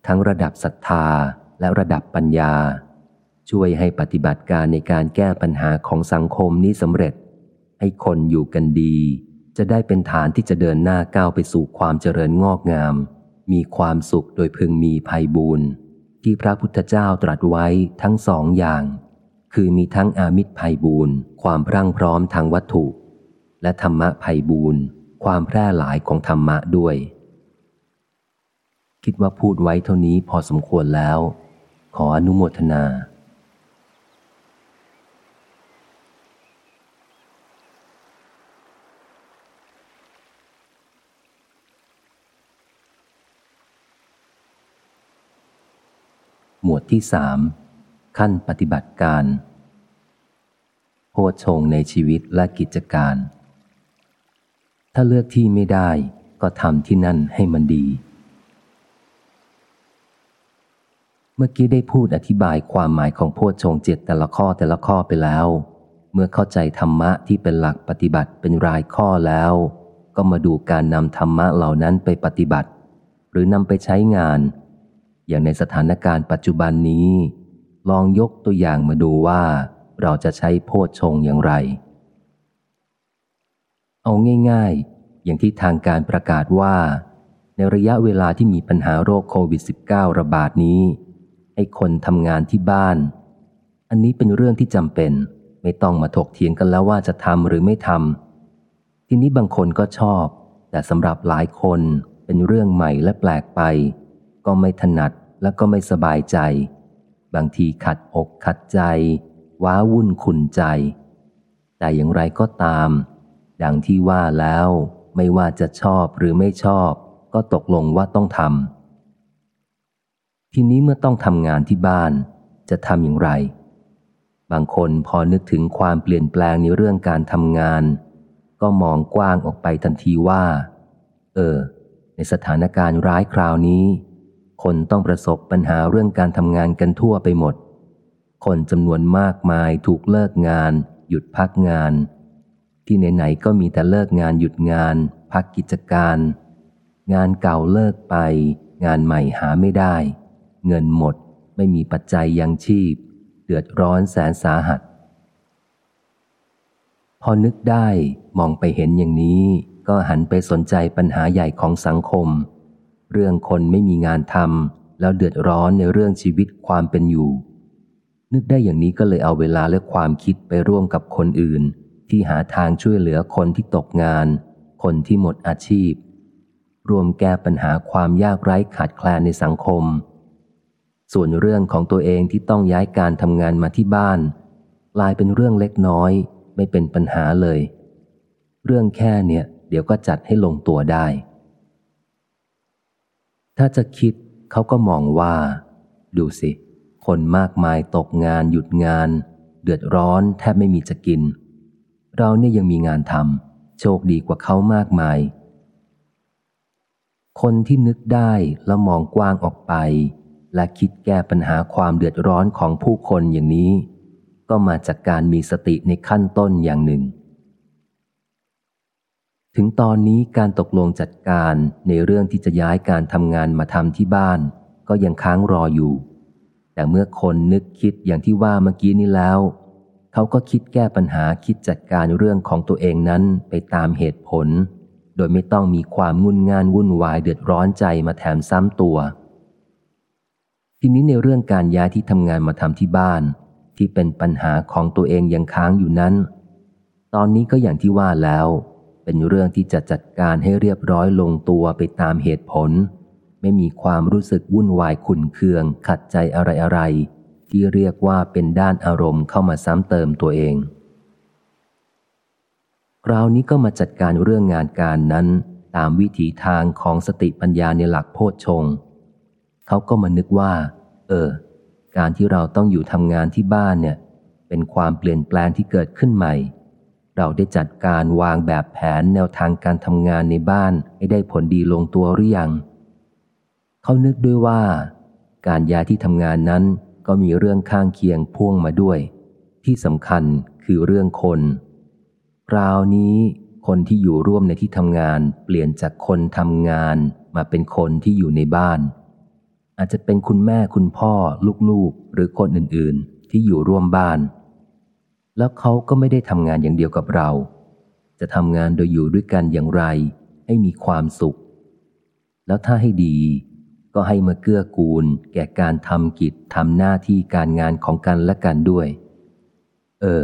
ทั้งระดับศรัทธาและระดับปัญญา ช่วยให้ปฏิบัติการในการแก้ปัญหาของสังคมนี้สำเร็จ ให้คนอยู่กันดี จะได้เป็นฐานที่จะเดินหน้าก้าวไปสู่ความเจริญงอกงาม มีความสุขโดยพึงมีภัยบูรณ์ที่พระพุทธเจ้าตรัสไว้ทั้งสองอย่าง คือมีทั้งอามิตรภัยบูรณ์ความพรั่งพร้อมทางวัตถุ และธรรมะภัยบูรณ์ความแพร่หลายของธรรมะด้วย คิดว่าพูดไว้เท่านี้พอสมควรแล้ว ขออนุโมทนา หมวดที่สามขั้นปฏิบัติการ โพชงในชีวิตและกิจการ ถ้าเลือกที่ไม่ได้ก็ทำที่นั่นให้มันดี เมื่อกี้ได้พูดอธิบายความหมายของโพชฌงเจ็ดแต่ละข้อแต่ละข้อไปแล้ว เมื่อเข้าใจธรรมะที่เป็นหลักปฏิบัติเป็นรายข้อแล้ว ก็มาดูการนำธรรมะเหล่านั้นไปปฏิบัติ หรือนำไปใช้งาน อย่างในสถานการณ์ปัจจุบันนี้ ลองยกตัวอย่างมาดูว่า เราจะใช้โพชฌงอย่างไร เอาง่าย ๆ อย่างที่ทางการประกาศว่า ในระยะเวลาที่มีปัญหาโรคโควิด -19 ระบาดนี้ ให้คนทำงานที่บ้าน อันนี้เป็นเรื่องที่จำเป็น ไม่ต้องมาถกเถียงกันแล้วว่าจะทำหรือไม่ทำทีนี้บางคนก็ชอบ แต่สำหรับหลายคนเป็นเรื่องใหม่และแปลกไป ก็ไม่ถนัด และก็ไม่สบายใจ บางทีขัดอกขัดใจ ว้าวุ่นขุนใจ แต่อย่างไรก็ตาม ดังที่ว่าแล้วไม่ว่าจะชอบหรือไม่ชอบ ก็ตกลงว่าต้องทำทีนี้เมื่อต้องทำงานที่บ้าน จะทำอย่างไร บางคนพอนึกถึงความเปลี่ยนแปลงในเรื่องการทำงาน ก็มองกว้างออกไปทันทีว่า เออ ในสถานการณ์ร้ายคราวนี้ คนต้องประสบปัญหาเรื่องการทำงานกันทั่วไปหมด คนจำนวนมากมายถูกเลิกงาน หยุดพักงาน ที่ไหนๆก็มีแต่เลิกงานหยุดงาน พักกิจการ งานเก่าเลิกไป งานใหม่หาไม่ได้ เงินหมดไม่มีปัจจัยยังชีพ เดือดร้อนแสนสาหัส พอนึกได้มองไปเห็นอย่างนี้ก็หันไปสนใจปัญหาใหญ่ของสังคม เรื่องคนไม่มีงานทำแล้วเดือดร้อนในเรื่องชีวิตความเป็นอยู่ นึกได้อย่างนี้ก็เลยเอาเวลาและความคิดไปร่วมกับคนอื่น ที่หาทางช่วยเหลือคนที่ตกงาน คนที่หมดอาชีพ รวมแก้ปัญหาความยากไร้ขาดแคลนในสังคม ส่วนเรื่องของตัวเองที่ต้องย้ายการทำงานมาที่บ้านกลายเป็นเรื่องเล็กน้อย ไม่เป็นปัญหาเลย เรื่องแค่เนี่ยเดี๋ยวก็จัดให้ลงตัวได้ ถ้าจะคิดเขาก็มองว่า ดูสิ คนมากมายตกงานหยุดงาน เดือดร้อนแทบไม่มีจะกิน เราเนี่ยยังมีงานทำโชคดีกว่าเขามากมาย คนที่นึกได้แล้วมองกว้างออกไป และคิดแก้ปัญหาความเดือดร้อนของผู้คนอย่างนี้ ก็มาจากการมีสติในขั้นต้นอย่างหนึ่ง ถึงตอนนี้การตกลงจัดการในเรื่องที่จะย้ายการทำงานมาทำที่บ้าน ก็ยังค้างรออยู่ แต่เมื่อคนนึกคิดอย่างที่ว่าเมื่อกี้นี้แล้ว เขาก็คิดแก้ปัญหาคิดจัดการเรื่องของตัวเองนั้นไปตามเหตุผล โดยไม่ต้องมีความงุนงานวุ่นวายเดือดร้อนใจมาแถมซ้ำตัว ทีนี้ในเรื่องการย้ายที่ทำงานมาทำที่บ้าน ที่เป็นปัญหาของตัวเองยังค้างอยู่นั้น ตอนนี้ก็อย่างที่ว่าแล้ว เป็นเรื่องที่จะจัดการให้เรียบร้อยลงตัวไปตามเหตุผล ไม่มีความรู้สึกวุ่นวายขุนเคือง ขัดใจอะไรอะไรที่เรียกว่าเป็นด้านอารมณ์เข้ามาซ้ำเติมตัวเอง คราวนี้ก็มาจัดการเรื่องงานการนั้น ตามวิถีทางของสติปัญญาในหลักโพชฌงเขาก็มานึกว่า เออ การที่เราต้องอยู่ทำงานที่บ้านเนี่ย เป็นความเปลี่ยนแปลงที่เกิดขึ้นใหม่ เราได้จัดการวางแบบแผนแนวทางการทำงานในบ้านให้ได้ผลดีลงตัวหรือยัง เขานึกด้วยว่า การย้ายที่ทำงานนั้นก็มีเรื่องข้างเคียงพ่วงมาด้วย ที่สำคัญคือเรื่องคนคราวนี้คนที่อยู่ร่วมในที่ทำงาน เปลี่ยนจากคนทำงานมาเป็นคนที่อยู่ในบ้าน อาจจะเป็นคุณแม่คุณพ่อ ลูกๆ หรือคนอื่นๆ ที่อยู่ร่วมบ้าน แล้วเขาก็ไม่ได้ทำงานอย่างเดียวกับเรา จะทำงานโดยอยู่ด้วยกันอย่างไร ให้มีความสุข แล้วถ้าให้ดี ก็ให้มาเกื้อกูล แก่การทำกิจทำหน้าที่การงานของกันและกันด้วย เออ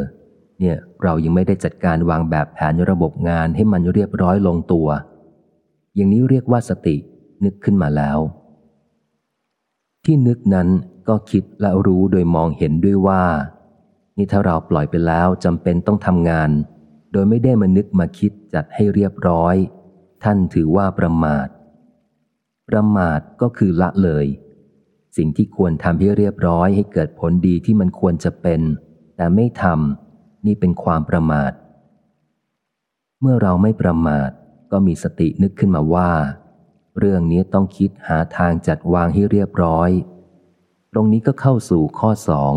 เนี่ยเรายังไม่ได้จัดการวางแบบแผนระบบงานให้มันเรียบร้อยลงตัว อย่างนี้เรียกว่าสตินึกขึ้นมาแล้ว ที่นึกนั้นก็คิดและรู้โดยมองเห็นด้วยว่า นี่ถ้าเราปล่อยไปแล้วจำเป็นต้องทำงาน โดยไม่ได้มานึกมาคิดจัดให้เรียบร้อย ท่านถือว่าประมาท ประมาทก็คือละเลย สิ่งที่ควรทำให้เรียบร้อยให้เกิดผลดีที่มันควรจะเป็น แต่ไม่ทำนี่เป็นความประมาท เมื่อเราไม่ประมาทก็มีสตินึกขึ้นมาว่า เรื่องนี้ต้องคิดหาทางจัดวางให้เรียบร้อย ตรงนี้ก็เข้าสู่ข้อสอง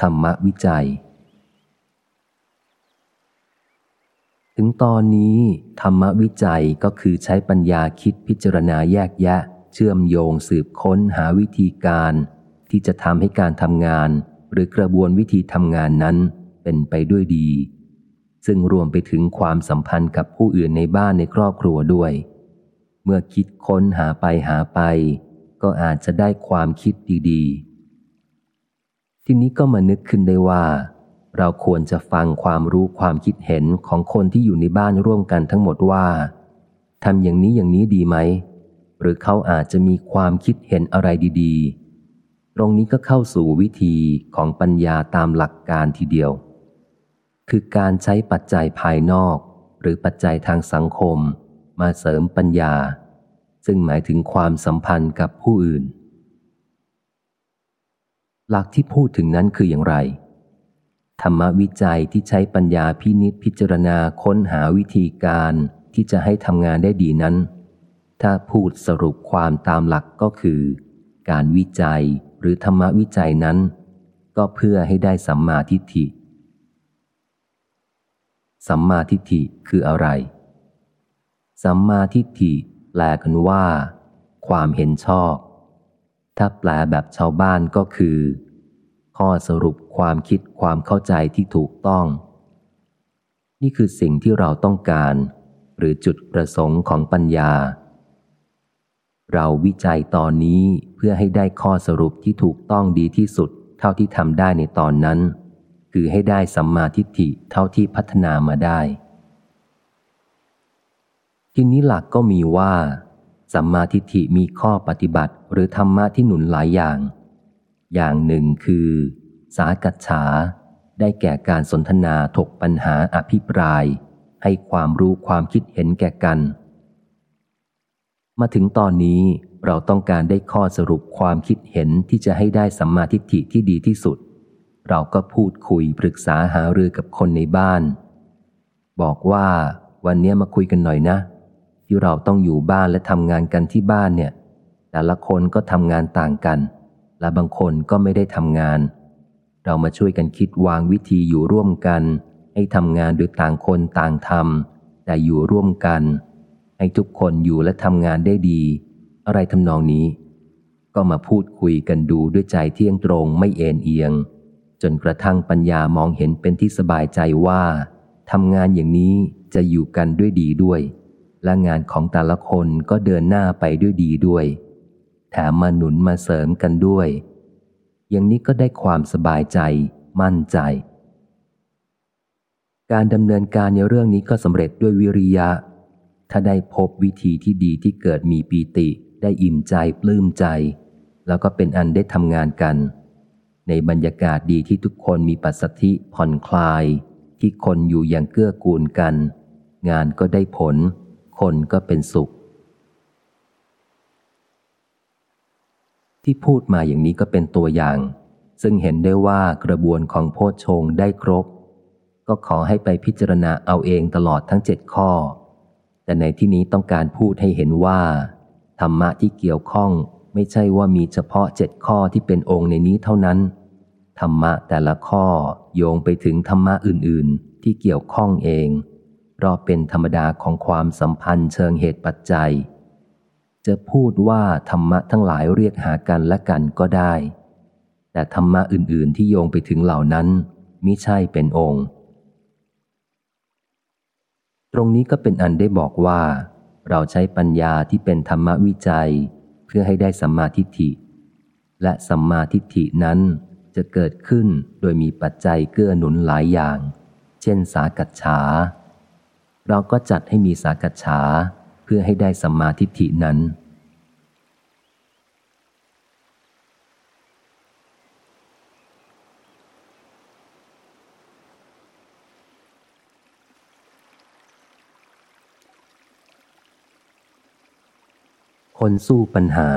ธรรมวิจัย ถึงตอนนี้ ธรรมวิจัยก็คือใช้ปัญญาคิดพิจารณาแยกแยะ เชื่อมโยงสืบค้นหาวิธีการ ที่จะทำให้การทำงาน หรือกระบวนวิธีทำงานนั้นเป็นไปด้วยดี ซึ่งรวมไปถึงความสัมพันธ์กับผู้อื่นในบ้านในครอบครัวด้วย เมื่อคิดค้นหาไปหาไป ก็อาจจะได้ความคิดดีๆ ทีนี้ก็มานึกขึ้นได้ว่า เราควรจะฟังความรู้ความคิดเห็นของคนที่อยู่ในบ้านร่วมกันทั้งหมดว่าทำอย่างนี้อย่างนี้ดีไหม หรือเขาอาจจะมีความคิดเห็นอะไรดีๆ ตรงนี้ก็เข้าสู่วิธีของปัญญาตามหลักการทีเดียว คือการใช้ปัจจัยภายนอก หรือปัจจัยทางสังคม มาเสริมปัญญา ซึ่งหมายถึงความสัมพันธ์กับผู้อื่น หลักที่พูดถึงนั้นคืออย่างไร ธรรมวิจัยที่ใช้ปัญญาพินิษพิจารณาค้นหาวิธีการที่จะให้ทำงานได้ดีนั้น ถ้าพูดสรุปความตามหลักก็คือ การวิจัยหรือธรรมวิจัยนั้น ก็เพื่อให้ได้สัมมาทิฏฐิ สัมมาทิฏฐิคืออะไร สัมมาทิฏฐิแปลกันว่า ความเห็นชอบ ถ้าแปลแบบชาวบ้านก็คือ ข้อสรุปความคิดความเข้าใจที่ถูกต้อง นี่คือสิ่งที่เราต้องการ หรือจุดประสงค์ของปัญญา เราวิจัยตอนนี้เพื่อให้ได้ข้อสรุปที่ถูกต้องดีที่สุด เท่าที่ทำได้ในตอนนั้น คือให้ได้สัมมาทิฏฐิเท่าที่พัฒนามาได้ ทีนี้หลักก็มีว่า สัมมาทิฏฐิมีข้อปฏิบัติหรือธรรมะที่หนุนหลายอย่าง อย่างหนึ่งคือ สากัจฉา ได้แก่การสนทนาถกปัญหาอภิปราย ให้ความรู้ความคิดเห็นแก่กัน มาถึงตอนนี้เราต้องการได้ข้อสรุปความคิดเห็นที่จะให้ได้สัมมาทิฏฐิที่ดีที่สุด เราก็พูดคุยปรึกษาหารือกับคนในบ้าน บอกว่าวันนี้มาคุยกันหน่อยนะ ที่เราต้องอยู่บ้านและทำงานกันที่บ้านเนี่ย แต่ละคนก็ทำงานต่างกัน และบางคนก็ไม่ได้ทำงาน เรามาช่วยกันคิดวางวิธีอยู่ร่วมกัน ให้ทำงานโดยต่างคนต่างทำแต่อยู่ร่วมกัน ให้ทุกคนอยู่และทำงานได้ดี อะไรทำนองนี้ ก็มาพูดคุยกันดูด้วยใจเที่ยงตรงไม่เอ็นเอียง จนกระทั่งปัญญามองเห็นเป็นที่สบายใจว่าทำงานอย่างนี้จะอยู่กันด้วยดีด้วย และงานของแต่ละคนก็เดินหน้าไปด้วยดีด้วย แถมมาหนุนมาเสริมกันด้วย อย่างนี้ก็ได้ความสบายใจ มั่นใจ การดำเนินการในเรื่องนี้ก็สำเร็จด้วยวิริยะ ถ้าได้พบวิธีที่ดีที่เกิดมีปีติ ได้อิ่มใจปลื้มใจ แล้วก็เป็นอันได้ทำงานกัน ในบรรยากาศดีที่ทุกคนมีปัสสธิผ่อนคลาย ที่คนอยู่อย่างเกื้อกูลกัน งานก็ได้ผล คนก็เป็นสุข ที่พูดมาอย่างนี้ก็เป็นตัวอย่าง ซึ่งเห็นได้ว่ากระบวนของโพชฌงได้ครบ ก็ขอให้ไปพิจารณาเอาเองตลอดทั้งเจ็ดข้อ แต่ในที่นี้ต้องการพูดให้เห็นว่า ธรรมะที่เกี่ยวข้องไม่ใช่ว่ามีเฉพาะเจ็ดข้อที่เป็นองค์ในนี้เท่านั้น ธรรมะแต่ละข้อโยงไปถึงธรรมะอื่น ๆ ที่เกี่ยวข้องเอง เพราะเป็นธรรมดาของความสัมพันธ์เชิงเหตุปัจจัย จะพูดว่าธรรมะทั้งหลายเรียกหากันและกันก็ได้ แต่ธรรมะอื่น ๆ ที่โยงไปถึงเหล่านั้นมิใช่เป็นองค์ ตรงนี้ก็เป็นอันได้บอกว่า เราใช้ปัญญาที่เป็นธรรมวิจัย เพื่อให้ได้สัมมาทิฏฐิ และสัมมาทิฏฐินั้นจะเกิดขึ้นโดยมีปัจจัยเกื้อหนุนหลายอย่าง เช่นสากัจฉา เราก็จัดให้มีสากัจฉาเพื่อให้ได้สัมมาทิฏฐินั้น คนสู้ปัญหา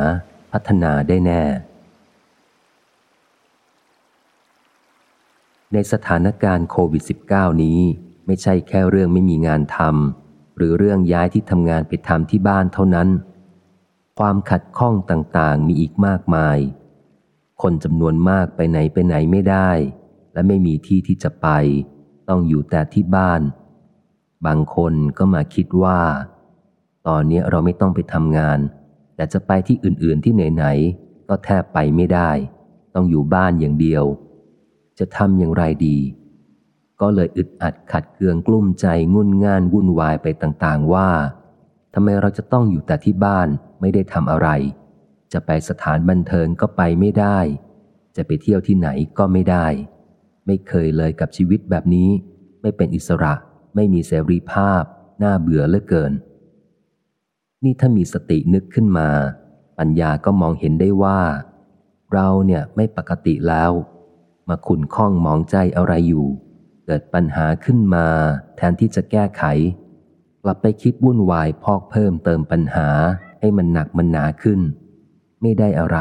พัฒนาได้แน่ ในสถานการณ์โควิด -19 นี้ ไม่ใช่แค่เรื่องไม่มีงานทำหรือเรื่องย้ายที่ทำงานไปทำที่บ้านเท่านั้น ความขัดข้องต่างๆ มีอีกมากมาย คนจำนวนมากไปไหนไปไหนไม่ได้ และไม่มีที่ที่จะไป ต้องอยู่แต่ที่บ้าน บางคนก็มาคิดว่า ตอนนี้เราไม่ต้องไปทำงาน แต่จะไปที่อื่นๆที่ไหนๆก็แทบไปไม่ได้ ต้องอยู่บ้านอย่างเดียว จะทำอย่างไรดี ก็เลยอึดอัดขัดเคืองกลุ้มใจงุนง่านวุ่นวายไปต่างๆว่าทำไมเราจะต้องอยู่แต่ที่บ้านไม่ได้ทำอะไร จะไปสถานบันเทิงก็ไปไม่ได้ จะไปเที่ยวที่ไหนก็ไม่ได้ ไม่เคยเลยกับชีวิตแบบนี้ ไม่เป็นอิสระ ไม่มีเสรีภาพ น่าเบื่อเหลือเกิน นี่ถ้ามีสตินึกขึ้นมา ปัญญาก็มองเห็นได้ว่า เราเนี่ยไม่ปกติแล้ว มาขุนข้องมองใจอะไรอยู่ เกิดปัญหาขึ้นมาแทนที่จะแก้ไข กลับไปคิดวุ่นวายพอกเพิ่มเติมปัญหาให้มันหนักมันหนาขึ้น ไม่ได้อะไร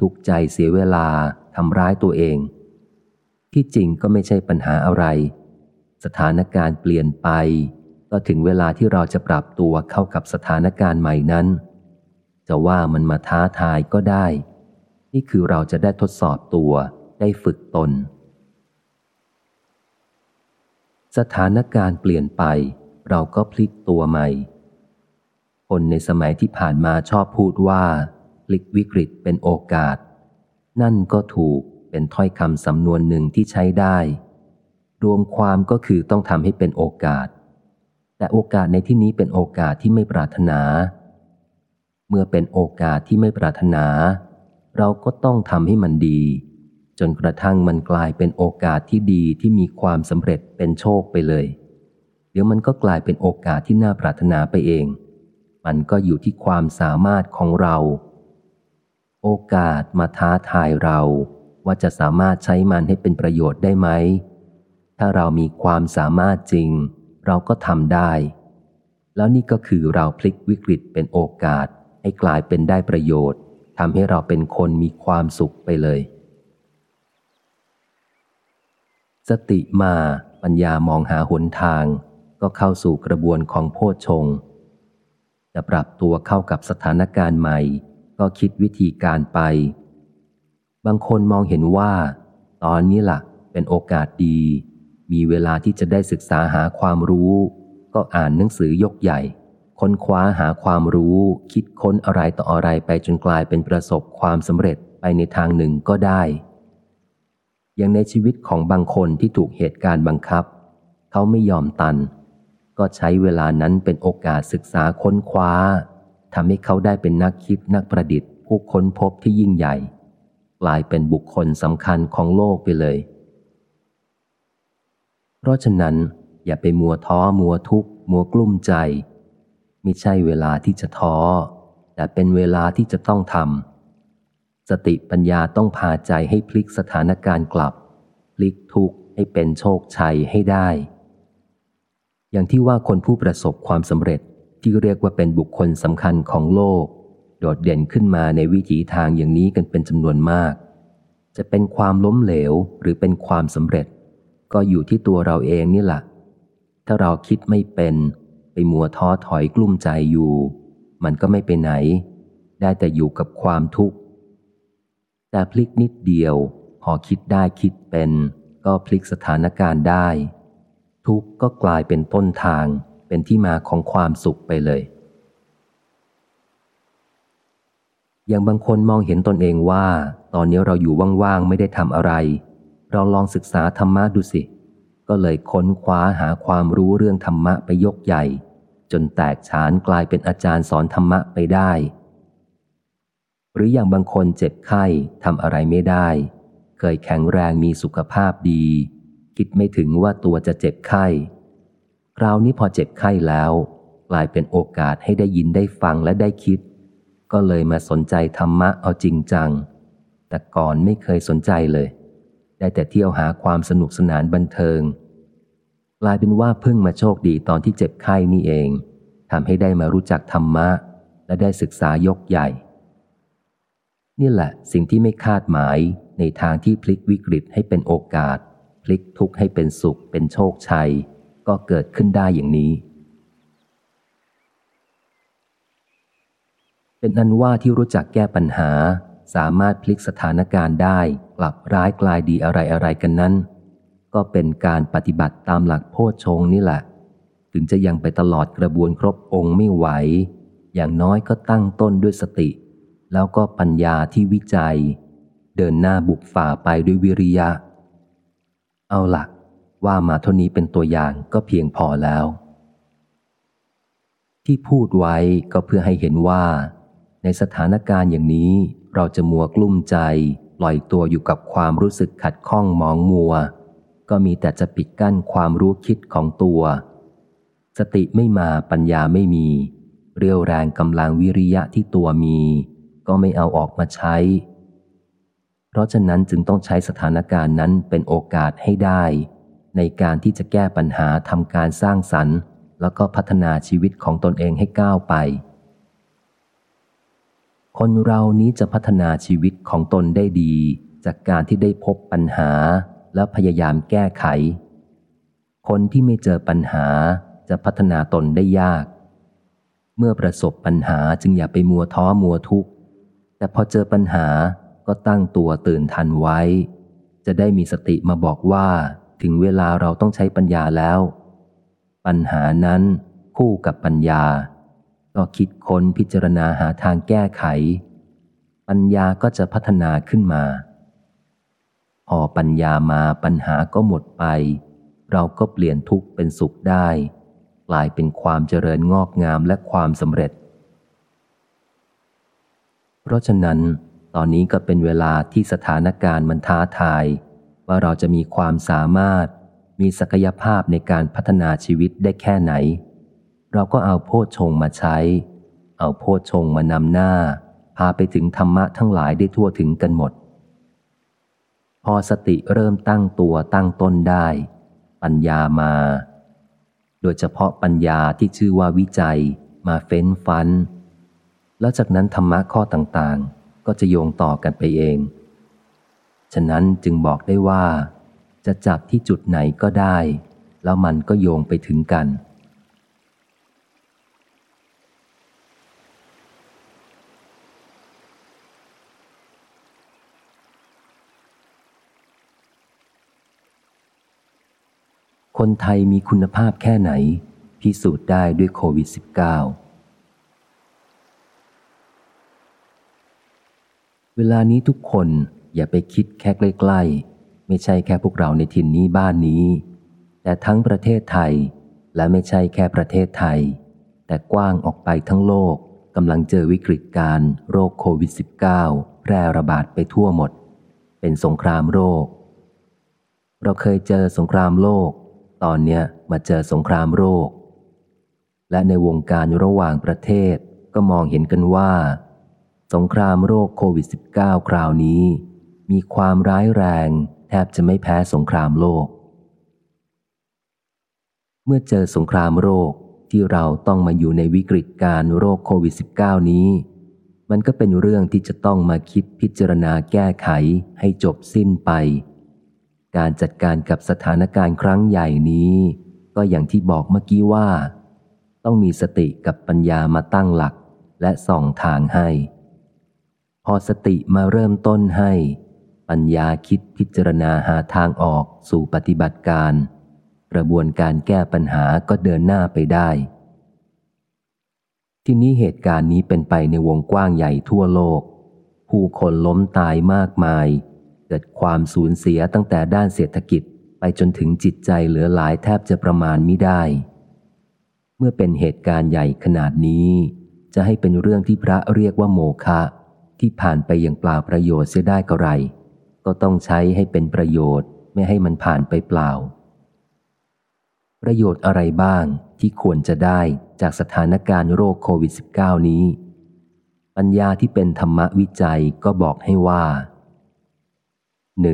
ทุกใจเสียเวลาทำร้ายตัวเอง ที่จริงก็ไม่ใช่ปัญหาอะไร สถานการณ์เปลี่ยนไป ก็ถึงเวลาที่เราจะปรับตัวเข้ากับสถานการณ์ใหม่นั้น จะว่ามันมาท้าทายก็ได้ นี่คือเราจะได้ทดสอบตัวได้ฝึกตน สถานการณ์เปลี่ยนไป เราก็พลิกตัวใหม่ คนในสมัยที่ผ่านมาชอบพูดว่า พลิกวิกฤตเป็นโอกาส นั่นก็ถูกเป็นถ้อยคำสำนวนหนึ่งที่ใช้ได้ รวมความก็คือต้องทำให้เป็นโอกาส แต่โอกาสในที่นี้เป็นโอกาสที่ไม่ปรารถนา เมื่อเป็นโอกาสที่ไม่ปรารถนา เราก็ต้องทำให้มันดี จนกระทั่งมันกลายเป็นโอกาสที่ดีที่มีความสำเร็จเป็นโชคไปเลย เดี๋ยวมันก็กลายเป็นโอกาสที่น่าปรารถนาไปเอง มันก็อยู่ที่ความสามารถของเรา โอกาสมาท้าทายเราว่าจะสามารถใช้มันให้เป็นประโยชน์ได้ไหม ถ้าเรามีความสามารถจริง เราก็ทำได้ แล้วนี่ก็คือเราพลิกวิกฤตเป็นโอกาสให้กลายเป็นได้ประโยชน์ทำให้เราเป็นคนมีความสุขไปเลย สติมาปัญญามองหาหนทาง ก็เข้าสู่กระบวนของโพชฌงจะปรับตัวเข้ากับสถานการณ์ใหม่ ก็คิดวิธีการไป บางคนมองเห็นว่า ตอนนี้ละ่ะเป็นโอกาสดี มีเวลาที่จะได้ศึกษาหาความรู้ ก็อ่านหนังสือยกใหญ่ ค้นคว้าหาความรู้ คิดค้นอะไรต่ออะไรไปจนกลายเป็นประสบความสำเร็จไปในทางหนึ่งก็ได้ อย่างในชีวิตของบางคนที่ถูกเหตุการณ์บังคับ เขาไม่ยอมตัน ก็ใช้เวลานั้นเป็นโอกาสศึกษาค้นคว้าทำให้เขาได้เป็นนักคิดนักประดิษฐ์ ผู้ค้นพบที่ยิ่งใหญ่ กลายเป็นบุคคลสำคัญของโลกไปเลย เพราะฉะนั้น อย่าไปมัวท้อมัวทุกข์มัวกลุ้มใจ ไม่ใช่เวลาที่จะท้อ แต่เป็นเวลาที่จะต้องทำ สติปัญญาต้องพาใจให้พลิกสถานการณ์กลับ พลิกทุกข์ให้เป็นโชคชัยให้ได้ อย่างที่ว่าคนผู้ประสบความสำเร็จที่เรียกว่าเป็นบุคคลสำคัญของโลก โดดเด่นขึ้นมาในวิถีทางอย่างนี้กันเป็นจำนวนมาก จะเป็นความล้มเหลวหรือเป็นความสำเร็จ ก็อยู่ที่ตัวเราเองนี่แหละถ้าเราคิดไม่เป็น ไปมัวท้อถอยกลุ้มใจอยู่ มันก็ไม่ไปไหน ได้แต่อยู่กับความทุกข์ แต่พลิกนิดเดียว พอคิดได้คิดเป็น ก็พลิกสถานการณ์ได้ ทุกข์ก็กลายเป็นต้นทางเป็นที่มาของความสุขไปเลย อย่างบางคนมองเห็นตนเองว่า ตอนนี้เราอยู่ว่างๆ ไม่ได้ทำอะไร เราลองศึกษาธรรมะดูสิ ก็เลยค้นคว้าหาความรู้เรื่องธรรมะไปยกใหญ่ จนแตกฉานกลายเป็นอาจารย์สอนธรรมะไปได้ หรืออย่างบางคนเจ็บไข้ทำอะไรไม่ได้ เคยแข็งแรงมีสุขภาพดี คิดไม่ถึงว่าตัวจะเจ็บไข้คราวนี้พอเจ็บไข้แล้ว กลายเป็นโอกาสให้ได้ยินได้ฟังและได้คิด ก็เลยมาสนใจธรรมะเอาจริงจัง แต่ก่อนไม่เคยสนใจเลย ได้แต่เที่ยวหาความสนุกสนานบันเทิง กลายเป็นว่าเพิ่งมาโชคดีตอนที่เจ็บไข้นี่เองทำให้ได้มารู้จักธรรมะ และได้ศึกษายกใหญ่ นี่แหละสิ่งที่ไม่คาดหมายในทางที่พลิกวิกฤตให้เป็นโอกาส พลิกทุกข์ให้เป็นสุข เป็นโชคชัย ก็เกิดขึ้นได้อย่างนี้ เป็นอันว่าที่รู้จักแก้ปัญหา สามารถพลิกสถานการณ์ได้กลับร้ายกลายดีอะไรอะไรกันนั้น ก็เป็นการปฏิบัติตามหลักโพชงนี่แหละ ถึงจะยังไปตลอดกระบวนครบองค์ไม่ไหว อย่างน้อยก็ตั้งต้นด้วยสติ แล้วก็ปัญญาที่วิจัย เดินหน้าบุกฝ่าไปด้วยวิริยะ เอาหลักว่ามาเท่านี้เป็นตัวอย่างก็เพียงพอแล้ว ที่พูดไว้ก็เพื่อให้เห็นว่า ในสถานการณ์อย่างนี้เราจะมัวกลุ้มใจปล่อยตัวอยู่กับความรู้สึกขัดข้องมองมัว ก็มีแต่จะปิดกั้นความรู้คิดของตัว สติไม่มาปัญญาไม่มี เรียวแรงกำลังวิริยะที่ตัวมี ก็ไม่เอาออกมาใช้ เพราะฉะนั้นจึงต้องใช้สถานการณ์นั้นเป็นโอกาสให้ได้ ในการที่จะแก้ปัญหาทำการสร้างสรรค์ แล้วก็พัฒนาชีวิตของตนเองให้ก้าวไป คนเรานี้จะพัฒนาชีวิตของตนได้ดี จากการที่ได้พบปัญหาแล้วพยายามแก้ไข คนที่ไม่เจอปัญหาจะพัฒนาตนได้ยาก เมื่อประสบปัญหาจึงอย่าไปมัวท้อมัวทุกข์ แต่พอเจอปัญหาก็ตั้งตัวตื่นทันไว้ จะได้มีสติมาบอกว่าถึงเวลาเราต้องใช้ปัญญาแล้ว ปัญหานั้นคู่กับปัญญา ก็คิดค้นพิจารณาหาทางแก้ไข ปัญญาก็จะพัฒนาขึ้นมา พอปัญญามาปัญหาก็หมดไป เราก็เปลี่ยนทุกข์เป็นสุขได้ กลายเป็นความเจริญงอกงามและความสำเร็จ เพราะฉะนั้น ตอนนี้ก็เป็นเวลาที่สถานการณ์มันท้าทาย ว่าเราจะมีความสามารถ มีศักยภาพในการพัฒนาชีวิตได้แค่ไหน เราก็เอาโพชฌงมาใช้ เอาโพชฌงมานำหน้า พาไปถึงธรรมะทั้งหลายได้ทั่วถึงกันหมด พอสติเริ่มตั้งตัวตั้งต้นได้ ปัญญามา โดยเฉพาะปัญญาที่ชื่อว่าวิจัยมาเฟ้นฟัน แล้วจากนั้นธรรมะข้อต่างๆ ก็จะโยงต่อกันไปเอง ฉะนั้นจึงบอกได้ว่า จะจับที่จุดไหนก็ได้ แล้วมันก็โยงไปถึงกัน คนไทยมีคุณภาพแค่ไหน พิสูจน์ได้ด้วยโควิด -19 เวลานี้ทุกคนอย่าไปคิดแค่ใกล้ๆ ไม่ใช่แค่พวกเราในถิ่นนี้บ้านนี้ แต่ทั้งประเทศไทย และไม่ใช่แค่ประเทศไทย แต่กว้างออกไปทั้งโลกกำลังเจอวิกฤตการโรคโควิด -19 แพร่ระบาดไปทั่วหมด เป็นสงครามโรค เราเคยเจอสงครามโลก ตอนเนี้ยมาเจอสงครามโรค และในวงการระหว่างประเทศก็มองเห็นกันว่า สงครามโรคโควิด -19 คราวนี้ มีความร้ายแรงแทบจะไม่แพ้สงครามโลก เมื่อเจอสงครามโรคที่เราต้องมาอยู่ในวิกฤตการโรคโควิด -19 นี้ มันก็เป็นเรื่องที่จะต้องมาคิดพิจารณาแก้ไขให้จบสิ้นไป การจัดการกับสถานการณ์ครั้งใหญ่นี้ ก็อย่างที่บอกเมื่อกี้ว่า ต้องมีสติกับปัญญามาตั้งหลักและส่องทางให้ พอสติมาเริ่มต้นให้ ปัญญาคิดพิจารณาหาทางออกสู่ปฏิบัติการ กระบวนการแก้ปัญหาก็เดินหน้าไปได้ ที่นี้เหตุการณ์นี้เป็นไปในวงกว้างใหญ่ทั่วโลก ผู้คนล้มตายมากมาย เกิดความสูญเสียตั้งแต่ด้านเศรษฐกิจไปจนถึงจิตใจเหลือหลายแทบจะประมาณม่ได้ เมื่อเป็นเหตุการณ์ใหญ่ขนาดนี้ จะให้เป็นเรื่องที่พระเรียกว่าโมฆะ ที่ผ่านไปอย่างเปล่าประโยชน์เสียได้ก็ไร ก็ต้องใช้ให้เป็นประโยชน์ไม่ให้มันผ่านไปเปล่า ประโยชน์อะไรบ้างที่ควรจะได้จากสถานการณ์โรคโควิด -19 นี้ ปัญญาที่เป็นธรรมวิจัยก็บอกให้ว่า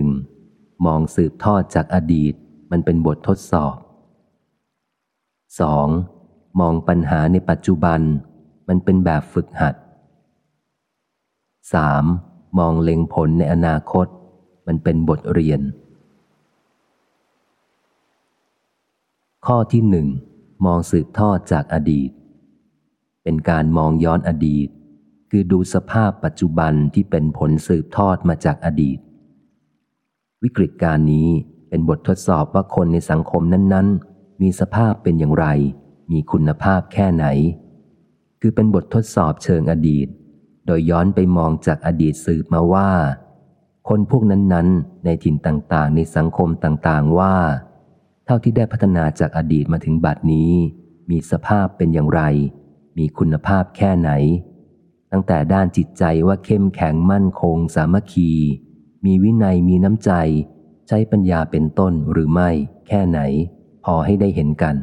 1. มองสืบทอดจากอดีตมันเป็นบททดสอบ 2. มองปัญหาในปัจจุบัน มันเป็นแบบฝึกหัด 3. มองเล็งผลในอนาคต มันเป็นบทเรียน ข้อที่หนึ่งมองสืบทอดจากอดีต เป็นการมองย้อนอดีต คือดูสภาพปัจจุบันที่เป็นผลสืบทอดมาจากอดีต วิกฤตการนี้เป็นบททดสอบว่าคนในสังคมนั้น ๆ มีสภาพเป็นอย่างไร มีคุณภาพแค่ไหน คือเป็นบททดสอบเชิงอดีต โดยย้อนไปมองจากอดีตสืบมาว่า คนพวกนั้นๆ ในถิ่นต่างๆ ในสังคมต่างๆว่า เท่าที่ได้พัฒนาจากอดีตมาถึงบัดนี้ มีสภาพเป็นอย่างไร มีคุณภาพแค่ไหน ตั้งแต่ด้านจิตใจว่าเข้มแข็งมั่นคง สามัคคี มีวินัยมีน้ำใจ ใช้ปัญญาเป็นต้นหรือไม่แค่ไหน พอให้ได้เห็นกัน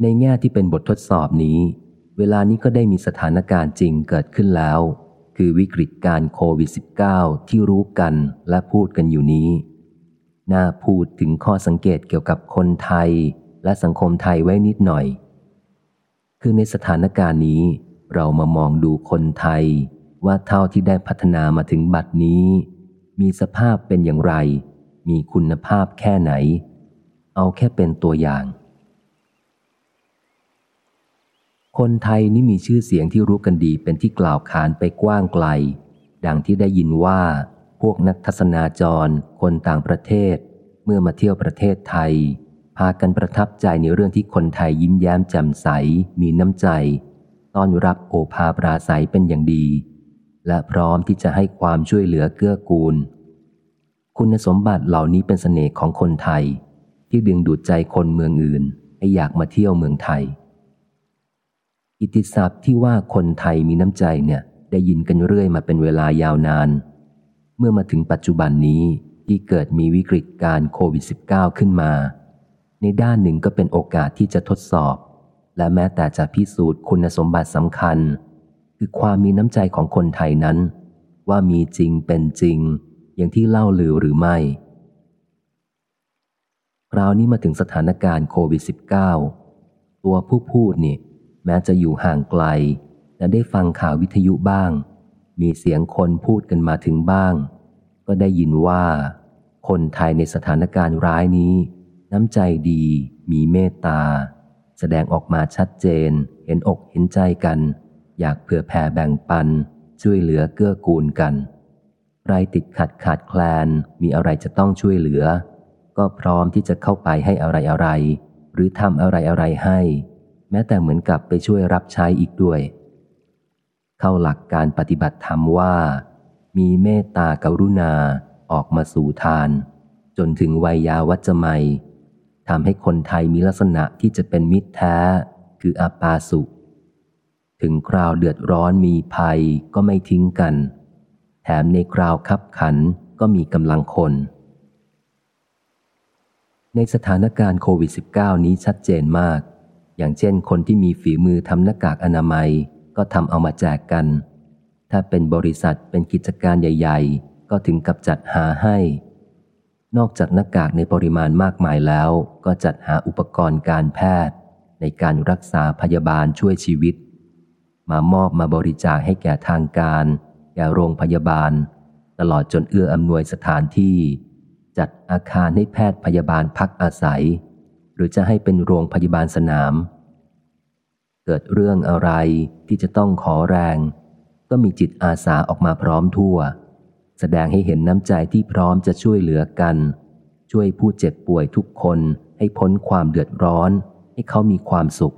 ในแง่ที่เป็นบททดสอบนี้ เวลานี้ก็ได้มีสถานการณ์จริงเกิดขึ้นแล้ว คือวิกฤตการโควิด -19 ที่รู้กันและพูดกันอยู่นี้ น่าพูดถึงข้อสังเกตเกี่ยวกับคนไทยและสังคมไทยไว้นิดหน่อย คือในสถานการณ์นี้ เรามามองดูคนไทย ว่าเท่าที่ได้พัฒนามาถึงบัดนี้ มีสภาพเป็นอย่างไร มีคุณภาพแค่ไหน เอาแค่เป็นตัวอย่าง คนไทยนี่มีชื่อเสียงที่รู้กันดีเป็นที่กล่าวขานไปกว้างไกล ดังที่ได้ยินว่า พวกนักทัศนาจร คนต่างประเทศ เมื่อมาเที่ยวประเทศไทย พากันประทับใจในเรื่องที่คนไทยยิ้มแย้มแจ่มใส มีน้ำใจ ต้อนรับโอภาปราศัยเป็นอย่างดี และพร้อมที่จะให้ความช่วยเหลือเกื้อกูล คุณสมบัติเหล่านี้เป็นสเสน่ห์ของคนไทย ที่ดึงดูดใจคนเมืองอื่นให้อยากมาเที่ยวเมืองไทย อิติศัพท์ที่ว่าคนไทยมีน้ำใจเนี่ย ได้ยินกันเรื่อยมาเป็นเวลายาวนาน เมื่อมาถึงปัจจุบันนี้ที่เกิดมีวิกฤตการโควิด -19 ขึ้นมา ในด้านหนึ่งก็เป็นโอกาสที่จะทดสอบ และแม้แต่จะพิสูจน์คุณสมบัติสำคัญ คือความมีน้ำใจของคนไทยนั้น ว่ามีจริงเป็นจริง อย่างที่เล่าลือหรือไม่คราวนี้มาถึงสถานการณ์โควิด -19 ตัวผู้พูดนี่ แม้จะอยู่ห่างไกล และได้ฟังข่าววิทยุบ้าง มีเสียงคนพูดกันมาถึงบ้าง ก็ได้ยินว่า คนไทยในสถานการณ์ร้ายนี้ น้ำใจดี มีเมตตา แสดงออกมาชัดเจน เห็นอกเห็นใจกัน อยากเผื่อแผ่แบ่งปัน ช่วยเหลือเกื้อกูลกันใครติดขัดขาดแคลนมีอะไรจะต้องช่วยเหลือ ก็พร้อมที่จะเข้าไปให้อะไรอะไร หรือทำอะไรอะไรให้ ม้แต่เหมือนกับไปช่วยรับใช้อีกด้วย เข้าหลักการปฏิบัติธรรมว่า มีเมตตากรุณาออกมาสู่ทาน จนถึงวัยยาวัจไมัยทำให้คนไทยมีลักษณะที่จะเป็นมิตรแท้ คืออาปาสุ ถึงคราวเดือดร้อนมีภัยก็ไม่ทิ้งกัน แถมในคราวคับขันก็มีกำลังคน ในสถานการณ์โควิด -19 นี้ชัดเจนมาก อย่างเช่นคนที่มีฝีมือทำหน้ากากอนามัย ก็ทำเอามาแจกกัน ถ้าเป็นบริษัทเป็นกิจการใหญ่ ๆ ก็ถึงกับจัดหาให้ นอกจากหน้ากากในปริมาณมากมายแล้ว ก็จัดหาอุปกรณ์การแพทย์ ในการรักษาพยาบาลช่วยชีวิต มามอบมาบริจาคให้แก่ทางการ แก่โรงพยาบาล ตลอดจนเอื้ออำนวยสถานที่ จัดอาคารให้แพทย์พยาบาลพักอาศัย หรือจะให้เป็นโรงพยาบาลสนาม เกิดเรื่องอะไรที่จะต้องขอแรง ก็มีจิตอาสาออกมาพร้อมทั่ว แสดงให้เห็นน้ำใจที่พร้อมจะช่วยเหลือกัน ช่วยผู้เจ็บป่วยทุกคนให้พ้นความเดือดร้อน ให้เขามีความสุข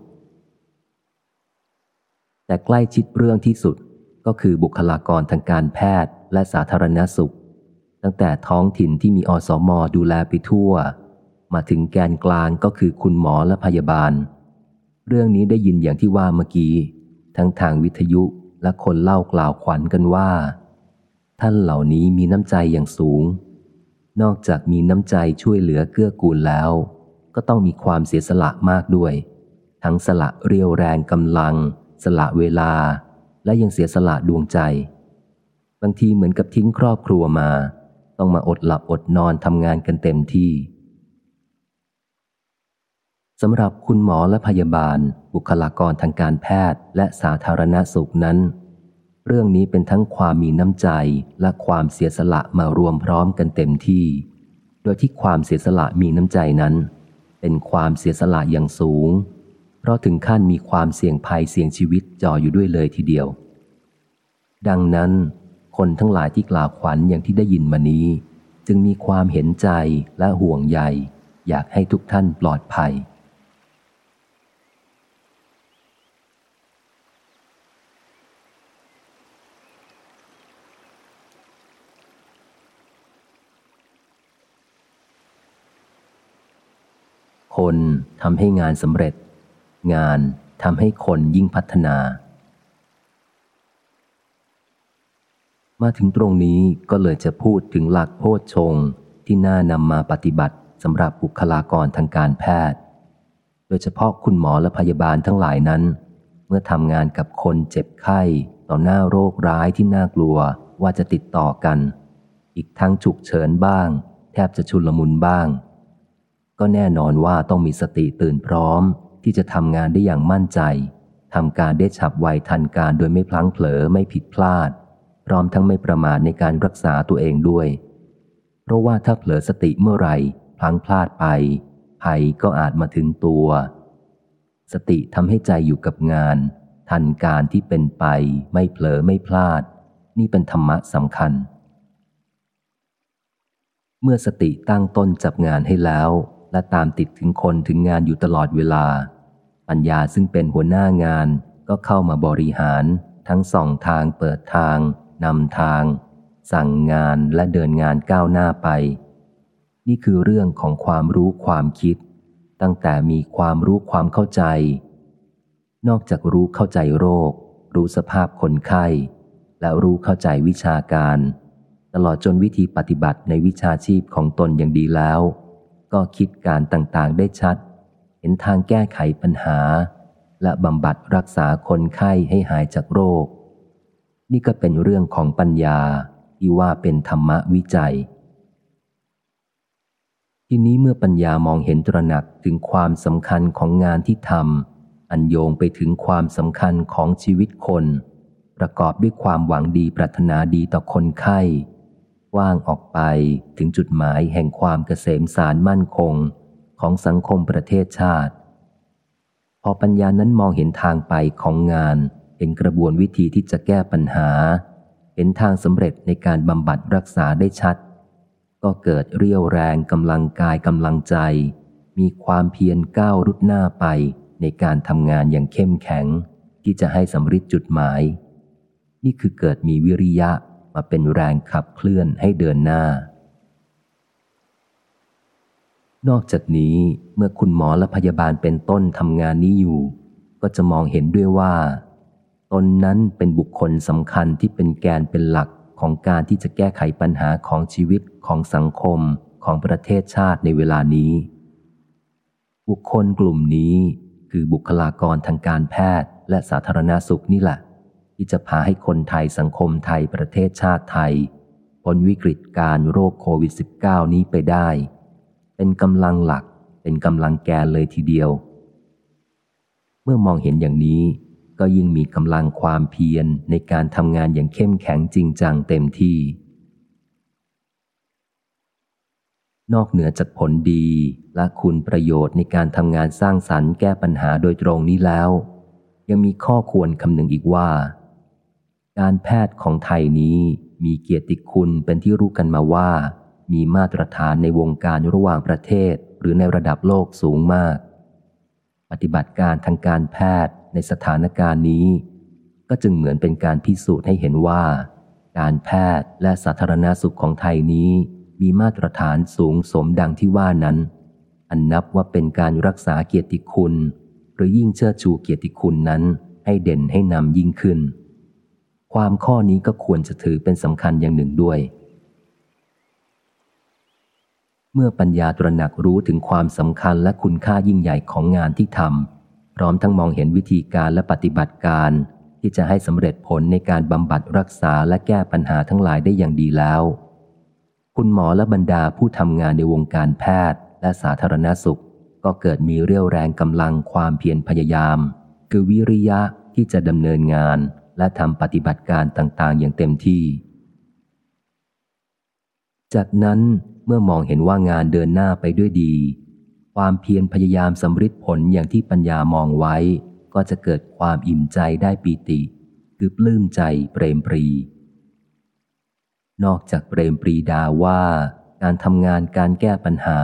แต่ใกล้ชิดเรื่องที่สุดก็คือบุคลากรทางการแพทย์และสาธารณสุข ตั้งแต่ท้องถิ่นที่มีอสมดูแลไปทั่ว มาถึงแกนกลางก็คือคุณหมอและพยาบาล เรื่องนี้ได้ยินอย่างที่ว่าเมื่อกี้ ทั้งทางวิทยุและคนเล่ากล่าวขวัญกันว่า ท่านเหล่านี้มีน้ำใจอย่างสูง นอกจากมีน้ำใจช่วยเหลือเกื้อกูลแล้ว ก็ต้องมีความเสียสละมากด้วย ทั้งสละเรียวแรงกำลัง สละเวลา และยังเสียสละดวงใจ บางทีเหมือนกับทิ้งครอบครัวมา ต้องมาอดหลับอดนอนทำงานกันเต็มที่ สำหรับคุณหมอและพยาบาล บุคลากรทางการแพทย์ และสาธารณสุขนั้น เรื่องนี้เป็นทั้งความมีน้ำใจและความเสียสละมารวมพร้อมกันเต็มที่ โดยที่ความเสียสละมีน้ำใจนั้น เป็นความเสียสละอย่างสูง เพราะถึงขั้นมีความเสี่ยงภัยเสี่ยงชีวิตจ่ออยู่ด้วยเลยทีเดียว ดังนั้น คนทั้งหลายที่กล่าวขวัญอย่างที่ได้ยินมานี้ จึงมีความเห็นใจและห่วงใยอยากให้ทุกท่านปลอดภัย คนทำให้งานสำเร็จ งานทำให้คนยิ่งพัฒนา มาถึงตรงนี้ก็เลยจะพูดถึงหลักโพชฌงที่น่านำมาปฏิบัติสำหรับบุคลากรทางการแพทย์ โดยเฉพาะคุณหมอและพยาบาลทั้งหลายนั้น เมื่อทำงานกับคนเจ็บไข้ต่อหน้าโรคร้ายที่น่ากลัวว่าจะติดต่อกัน อีกทั้งฉุกเฉินบ้าง แทบจะชุลมุนบ้าง ก็แน่นอนว่าต้องมีสติตื่นพร้อม ที่จะทำงานได้อย่างมั่นใจทำการได้ฉับไวทันการโดยไม่พลั้งเผลอไม่ผิดพลาด พร้อมทั้งไม่ประมาทในการรักษาตัวเองด้วย เพราะว่าถ้าเผลอสติเมื่อไหร่พลั้งพลาดไปภัยก็อาจมาถึงตัว สติทำให้ใจอยู่กับงาน ทันการที่เป็นไป ไม่เผลอไม่พลาด นี่เป็นธรรมะสำคัญ เมื่อสติตั้งต้นจับงานให้แล้ว และตามติดถึงคนถึงงานอยู่ตลอดเวลา ปัญญาซึ่งเป็นหัวหน้างานก็เข้ามาบริหาร ทั้งส่องทางเปิดทางนำทาง สั่งงานและเดินงานก้าวหน้าไป นี่คือเรื่องของความรู้ความคิด ตั้งแต่มีความรู้ความเข้าใจ นอกจากรู้เข้าใจโรค รู้สภาพคนไข้ และรู้เข้าใจวิชาการ ตลอดจนวิธีปฏิบัติในวิชาชีพของตนอย่างดีแล้ว ก็คิดการต่างๆได้ชัด เห็นทางแก้ไขปัญหา และบำบัดรักษาคนไข้ให้หายจากโรค นี่ก็เป็นเรื่องของปัญญาที่ว่าเป็นธรรมวิจัย ทีนี้เมื่อปัญญามองเห็นตระหนักถึงความสำคัญของงานที่ทำอันโยงไปถึงความสำคัญของชีวิตคน ประกอบด้วยความหวังดีปรารถนาดีต่อคนไข้ ว่างออกไปถึงจุดหมายแห่งความเกษมสารมั่นคงของสังคมประเทศชาติ พอปัญญานั้นมองเห็นทางไปของงานเห็นกระบวนวิธีที่จะแก้ปัญหา เห็นทางสำเร็จในการบำบัดรักษาได้ชัด ก็เกิดเรี่ยวแรงกำลังกายกำลังใจ มีความเพียรก้าวรุดหน้าไปในการทำงานอย่างเข้มแข็ง ที่จะให้สำเร็จจุดหมาย นี่คือเกิดมีวิริยะ มาเป็นแรงขับเคลื่อนให้เดินหน้า นอกจากนี้เมื่อคุณหมอและพยาบาลเป็นต้นทำงานนี้อยู่ ก็จะมองเห็นด้วยว่า ตนนั้นเป็นบุคคลสำคัญที่เป็นแกนเป็นหลักของการที่จะแก้ไขปัญหาของชีวิตของสังคมของประเทศชาติในเวลานี้ บุคคลกลุ่มนี้คือบุคลากรทางการแพทย์และสาธารณาสุขนี่แหละ ที่จะพาให้คนไทยสังคมไทยประเทศชาติไทยพ้นวิกฤตการโรคโควิด -19 นี้ไปได้ เป็นกำลังหลัก เป็นกำลังแกนเลยทีเดียว เมื่อมองเห็นอย่างนี้ ก็ยิ่งมีกำลังความเพียรในการทำงานอย่างเข้มแข็งจริงจังเต็มที่ นอกเหนือจากผลดีและคุณประโยชน์ในการทำงานสร้างสรรค์แก้ปัญหาโดยตรงนี้แล้ว ยังมีข้อควรคำนึงอีกว่า การแพทย์ของไทยนี้มีเกียรติคุณเป็นที่รู้กันมาว่า มีมาตรฐานในวงการระหว่างประเทศหรือในระดับโลกสูงมาก ปฏิบัติการทางการแพทย์ในสถานการณ์นี้ ก็จึงเหมือนเป็นการพิสูจน์ให้เห็นว่า การแพทย์และสาธารณาสุขของไทยนี้มีมาตรฐานสูงสมดังที่ว่านั้น อันนับว่าเป็นการรักษาเกียรติคุณ หรือยิ่งเชิดชูเกียรติคุณนั้นให้เด่นให้นำยิ่งขึ้น ความข้อนี้ก็ควรจะถือเป็นสำคัญอย่างหนึ่งด้วย เมื่อปัญญาตระหนักรู้ถึงความสำคัญและคุณค่ายิ่งใหญ่ของงานที่ทำพร้อมทั้งมองเห็นวิธีการและปฏิบัติการที่จะให้สำเร็จผลในการบำบัดรักษาและแก้ปัญหาทั้งหลายได้อย่างดีแล้ว คุณหมอและบรรดาผู้ทำงานในวงการแพทย์และสาธารณสุข ก็เกิดมีเรี่ยวแรงกำลังความเพียรพยายาม คือวิริยะที่จะดำเนินงาน และทำปฏิบัติการต่างๆ อย่างเต็มที่ จากนั้นเมื่อมองเห็นว่างานเดินหน้าไปด้วยดี ความเพียรพยายามสำเร็จผลอย่างที่ปัญญามองไว้ ก็จะเกิดความอิ่มใจได้ปีติ คือปลื้มใจเปรมปรี นอกจากเปรมปรีดาว่าการทำงานการแก้ปัญหา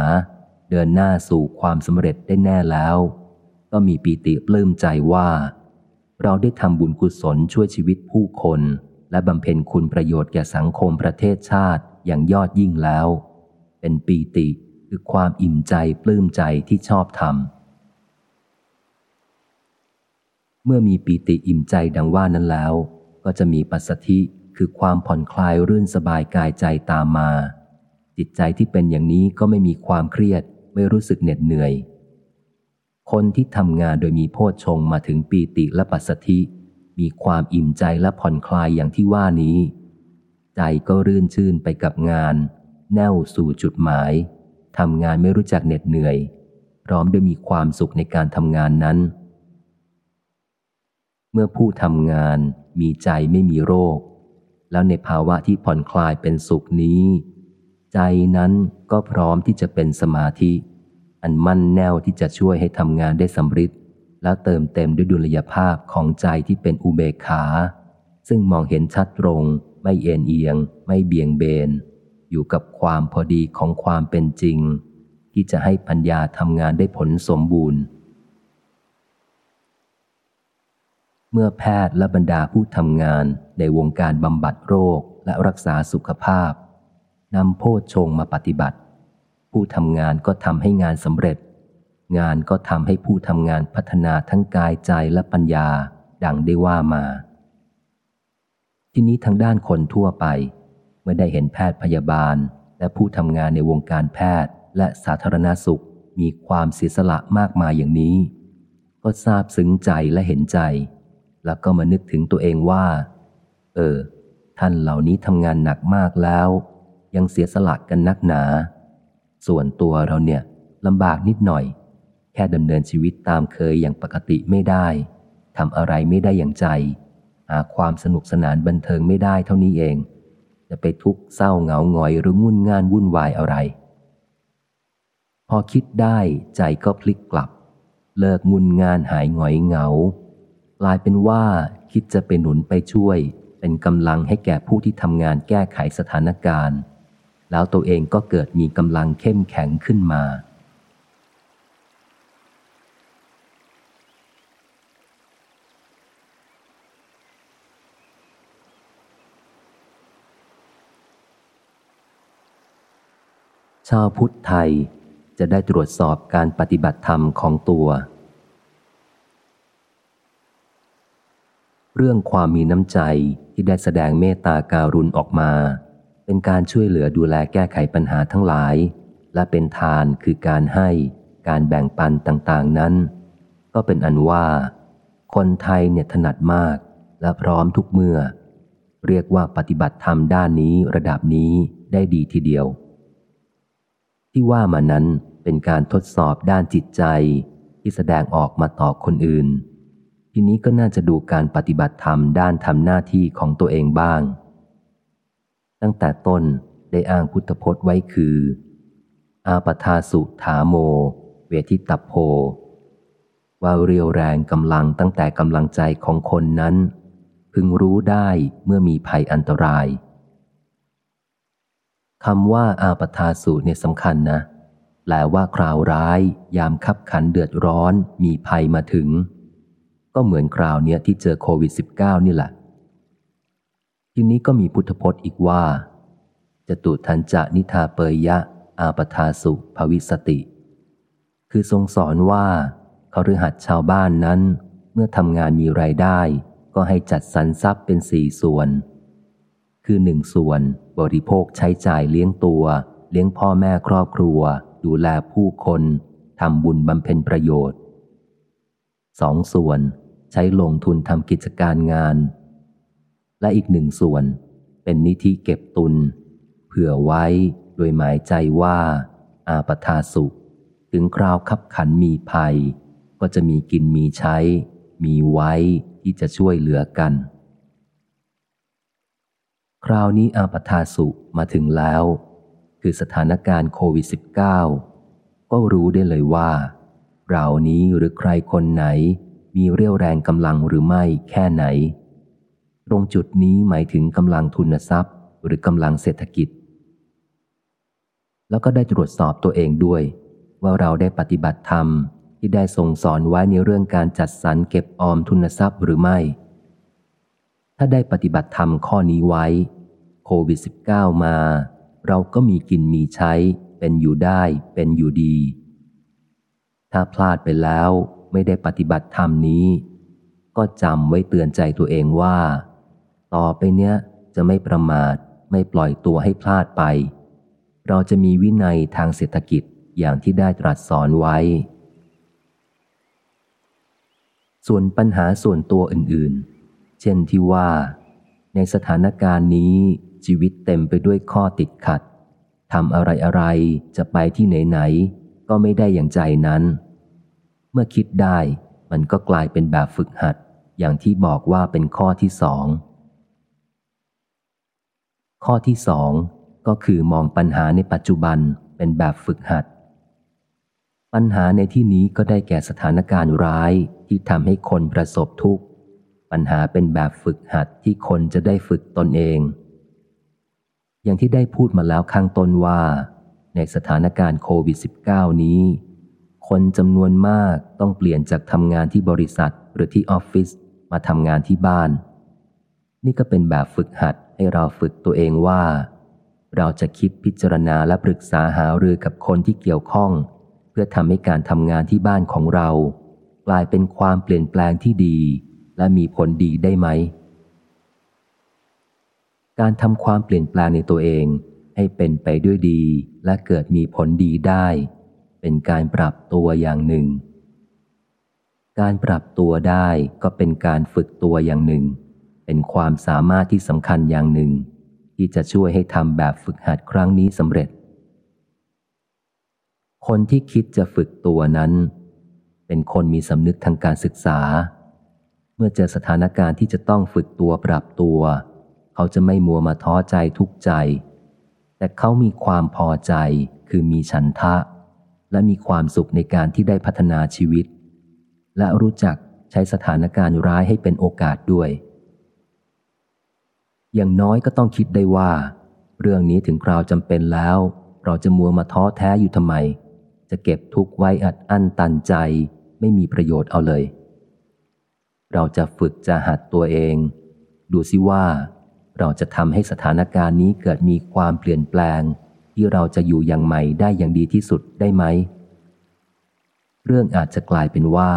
เดินหน้าสู่ความสำเร็จได้แน่แล้ว ก็มีปีติปลื้มใจว่า เราได้ทำบุญกุศลช่วยชีวิตผู้คน และบำเพ็ญคุณประโยชน์แก่สังคมประเทศชาติอย่างยอดยิ่งแล้ว เป็นปีติคือความอิ่มใจปลื้มใจที่ชอบทำเมื่อมีปีติอิ่มใจดังว่านั้นแล้ว ก็จะมีปัสสธิคือความผ่อนคลายรื่นสบายกายใจตามมา จิตใจที่เป็นอย่างนี้ก็ไม่มีความเครียด ไม่รู้สึกเหน็ดเหนื่อย คนที่ทำงานโดยมีโพชฌงมาถึงปีติและปัสสธิ มีความอิ่มใจและผ่อนคลายอย่างที่ว่านี้ ใจก็รื่นชื่นไปกับงาน แน่วสู่จุดหมายทำงานไม่รู้จักเหน็ดเหนื่อย พร้อมด้วยมีความสุขในการทำงานนั้น เมื่อผู้ทำงานมีใจไม่มีโรค แล้วในภาวะที่ผ่อนคลายเป็นสุขนี้ ใจนั้นก็พร้อมที่จะเป็นสมาธิ อันมั่นแน่วที่จะช่วยให้ทำงานได้สำเร็จแล้วเติมเต็มด้วยดุลยภาพของใจที่เป็นอุเบกขา ซึ่งมองเห็นชัดตรง ไม่เอ็นเอียง ไม่เบี่ยงเบน อยู่กับความพอดีของความเป็นจริง ที่จะให้ปัญญาทำงานได้ผลสมบูรณ์ เมื่อแพทย์และบรรดาผู้ทำงานในวงการบำบัดโรคและรักษาสุขภาพนำโพชฌงมาปฏิบัติ ผู้ทำงานก็ทำให้งานสำเร็จ งานก็ทำให้ผู้ทำงานพัฒนาทั้งกายใจและปัญญา ดังได้ว่ามา ทีนี้ทางด้านคนทั่วไป เมื่อได้เห็นแพทย์พยาบาล และผู้ทำงานในวงการแพทย์และสาธารณสุขมีความเสียสละมากมายอย่างนี้ ก็ทราบซึ้งใจและเห็นใจ แล้วก็มานึกถึงตัวเองว่า เออ ท่านเหล่านี้ทำงานหนักมากแล้ว ยังเสียสละกันนักหนา ส่วนตัวเราเนี่ยลำบากนิดหน่อย แค่ดำเนินชีวิตตามเคยอย่างปกติไม่ได้ทำอะไรไม่ได้อย่างใจ หาความสนุกสนานบันเทิงไม่ได้เท่านี้เอง จะไปทุกข์เศร้าเหงาหงอยหรืองุ่นง่านวุ่นวายอะไร พอคิดได้ใจก็พลิกกลับ เลิกงุนงานหายหงอยเหงากลายเป็นว่าคิดจะไปหนุนไปช่วย เป็นกำลังให้แก่ผู้ที่ทำงานแก้ไขสถานการณ์ แล้วตัวเองก็เกิดมีกำลังเข้มแข็งขึ้นมา ชาวพุทธไทยจะได้ตรวจสอบการปฏิบัติธรรมของตัว เรื่องความมีน้ำใจที่ได้แสดงเมตตาการุณออกมา เป็นการช่วยเหลือดูแลแก้ไขปัญหาทั้งหลาย และเป็นทานคือการให้ การแบ่งปันต่างๆนั้น ก็เป็นอันว่า คนไทยเนี่ยถนัดมากและพร้อมทุกเมื่อ เรียกว่าปฏิบัติธรรมด้านนี้ระดับนี้ได้ดีทีเดียว ที่ว่ามานั้นเป็นการทดสอบด้านจิตใจที่แสดงออกมาต่อคนอื่น ทีนี้ก็น่าจะดูการปฏิบัติธรรมด้านทำหน้าที่ของตัวเองบ้าง ตั้งแต่ต้นได้อ้างพุทธพจน์ไว้คือ อาปทาสุถาโม เวทิตโพ ว่าเรียวแรงกำลังตั้งแต่กำลังใจของคนนั้น พึงรู้ได้เมื่อมีภัยอันตรายคำว่าอาปทาสูเนี่ยสำคัญนะ แปลว่าคราวร้าย ยามคับขันเดือดร้อน มีภัยมาถึง ก็เหมือนคราวเนี้ยที่เจอโควิด -19 นี่แหละ ทีนี้ก็มีพุทธพจน์อีกว่าจะตุทันจะนิทาเปยยะ อาปทาสุภวิสติ คือทรงสอนว่าเขาฤหัสชาวบ้านนั้น เมื่อทำงานมีไรายได้ ก็ให้จัดสรรทรัพย์เป็นสี่ส่วน คือหนึ่งส่วนบริโภคใช้จ่ายเลี้ยงตัว เลี้ยงพ่อแม่ครอบครัว ดูแลผู้คนทำบุญบำเพ็ญประโยชน์สองส่วนใช้ลงทุนทำกิจการงาน และอีกหนึ่งส่วน เป็นนิธิเก็บตุน เผื่อไว้โดยหมายใจว่า อาปทาสุข ถึงคราวขับขันมีภัย ก็จะมีกินมีใช้ มีไว้ที่จะช่วยเหลือกัน คราวนี้อาปทาสุมาถึงแล้ว คือสถานการณ์โควิด -19 ก็รู้ได้เลยว่าเรานี้หรือใครคนไหน มีเรี่ยวแรงกำลังหรือไม่แค่ไหน ตรงจุดนี้หมายถึงกำลังทุนทรัพย์ หรือกำลังเศรษฐกิจ แล้วก็ได้ตรวจสอบตัวเองด้วย ว่าเราได้ปฏิบัติธรรมที่ได้ทรงสอนไว้ในเรื่องการจัดสรรเก็บออมทุนทรัพย์หรือไม่ ถ้าได้ปฏิบัติธรรมข้อนี้ไว้โควิด -19 มา เราก็มีกินมีใช้ เป็นอยู่ได้ เป็นอยู่ดี ถ้าพลาดไปแล้วไม่ได้ปฏิบัติธรรมนี้ ก็จำไว้เตือนใจตัวเองว่า ต่อไปเนี้ยจะไม่ประมาทไม่ปล่อยตัวให้พลาดไป เราจะมีวินัยทางเศรษฐกิจอย่างที่ได้ตรัสสอนไว้ ส่วนปัญหาส่วนตัวอื่นๆ เช่นที่ว่า ในสถานการณ์นี้ชีวิตเต็มไปด้วยข้อติดขัดทำอะไรอะไรจะไปที่ไหนไหนก็ไม่ได้อย่างใจนั้น เมื่อคิดได้มันก็กลายเป็นแบบฝึกหัด อย่างที่บอกว่าเป็นข้อที่สอง ข้อที่สองก็คือมองปัญหาในปัจจุบันเป็นแบบฝึกหัด ปัญหาในที่นี้ก็ได้แก่สถานการณ์ร้ายที่ทำให้คนประสบทุกข์ ปัญหาเป็นแบบฝึกหัดที่คนจะได้ฝึกตนเอง อย่างที่ได้พูดมาแล้วข้างต้นว่า ในสถานการณ์โควิด -19 นี้ คนจำนวนมากต้องเปลี่ยนจากทำงานที่บริษัทหรือที่ออฟฟิศมาทำงานที่บ้าน นี่ก็เป็นแบบฝึกหัด ให้เราฝึกตัวเองว่า เราจะคิดพิจารณาและปรึกษาหารือกับคนที่เกี่ยวข้อง เพื่อทำให้การทำงานที่บ้านของเรา กลายเป็นความเปลี่ยนแปลงที่ดี และมีผลดีได้ไหม การทำความเปลี่ยนแปลงในตัวเองให้เป็นไปด้วยดีและเกิดมีผลดีได้ เป็นการปรับตัวอย่างหนึ่ง การปรับตัวได้ก็เป็นการฝึกตัวอย่างหนึ่ง เป็นความสามารถที่สำคัญอย่างหนึ่ง ที่จะช่วยให้ทำแบบฝึกหัดครั้งนี้สำเร็จ คนที่คิดจะฝึกตัวนั้น เป็นคนมีสำนึกทางการศึกษา เมื่อเจอสถานการณ์ที่จะต้องฝึกตัวปรับตัว เขาจะไม่มัวมาท้อใจทุกใจ แต่เขามีความพอใจ คือมีฉันทะ และมีความสุขในการที่ได้พัฒนาชีวิต และรู้จักใช้สถานการณ์ร้ายให้เป็นโอกาสด้วย อย่างน้อยก็ต้องคิดได้ว่า เรื่องนี้ถึงคราวจำเป็นแล้ว เราจะมัวมาท้อแท้อยู่ทำไม จะเก็บทุกข์ไว้อัดอั้นตันใจ ไม่มีประโยชน์เอาเลย เราจะฝึกจะหัดตัวเอง ดูสิว่า เราจะทำให้สถานการณ์นี้เกิดมีความเปลี่ยนแปลง ที่เราจะอยู่อย่างใหม่ได้อย่างดีที่สุดได้ไหม เรื่องอาจจะกลายเป็นว่า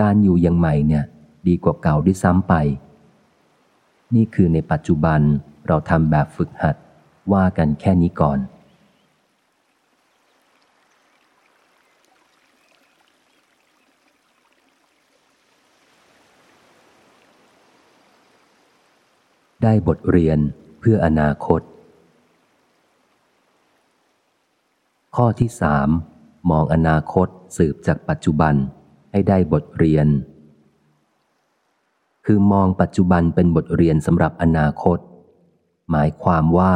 การอยู่อย่างใหม่เนี่ย ดีกว่าเก่าด้วยซ้ำไป นี่คือในปัจจุบันเราทำแบบฝึกหัดว่ากันแค่นี้ก่อน ได้บทเรียนเพื่ออนาคต ข้อที่สามมองอนาคตสืบจากปัจจุบันให้ได้บทเรียน คือมองปัจจุบันเป็นบทเรียนสำหรับอนาคต หมายความว่า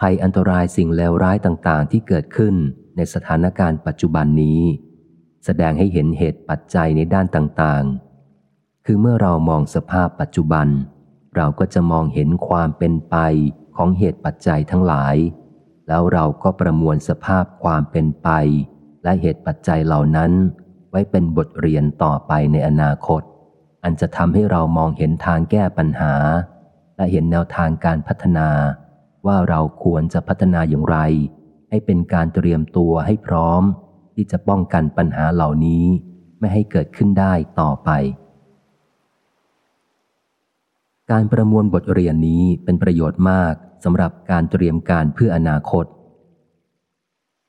ภัยอันตรายสิ่งเลวร้ายต่างๆ ที่เกิดขึ้นในสถานการณ์ปัจจุบันนี้ แสดงให้เห็นเหตุปัจจัยในด้านต่างๆ คือเมื่อเรามองสภาพปัจจุบัน เราก็จะมองเห็นความเป็นไปของเหตุปัจจัยทั้งหลาย แล้วเราก็ประมวลสภาพความเป็นไป และเหตุปัจจัยเหล่านั้น ไว้เป็นบทเรียนต่อไปในอนาคต อันจะทำให้เรามองเห็นทางแก้ปัญหา และเห็นแนวทางการพัฒนา ว่าเราควรจะพัฒนาอย่างไร ให้เป็นการเตรียมตัวให้พร้อม ที่จะป้องกันปัญหาเหล่านี้ไม่ให้เกิดขึ้นได้ต่อไป การประมวลบทเรียนนี้เป็นประโยชน์มากสำหรับการเตรียมการเพื่ออนาคต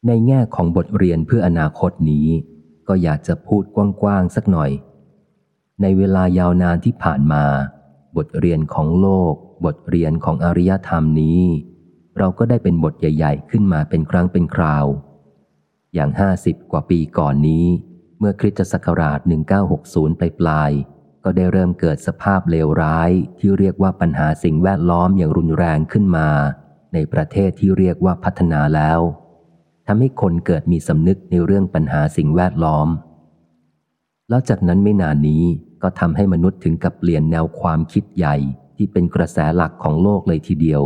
ในแง่ของบทเรียนเพื่ออนาคตนี้ ก็อยากจะพูดกว้างๆสักหน่อย ในเวลายาวนานที่ผ่านมา บทเรียนของโลก บทเรียนของอริยธรรมนี้ เราก็ได้เป็นบทใหญ่ ๆ ขึ้นมาเป็นครั้งเป็นคราว อย่างห้าสิบกว่าปีก่อนนี้ เมื่อคริสตศักราช 1960ไปปลายๆก็ได้เริ่มเกิดสภาพเลวร้ายที่เรียกว่าปัญหาสิ่งแวดล้อมอย่างรุนแรงขึ้นมา ในประเทศที่เรียกว่าพัฒนาแล้วทำให้คนเกิดมีสำนึกในเรื่องปัญหาสิ่งแวดล้อม แล้วจากนั้นไม่นานนี้ ก็ทำให้มนุษย์ถึงกับเปลี่ยนแนวความคิดใหญ่ที่เป็นกระแสหลักของโลกเลยทีเดียว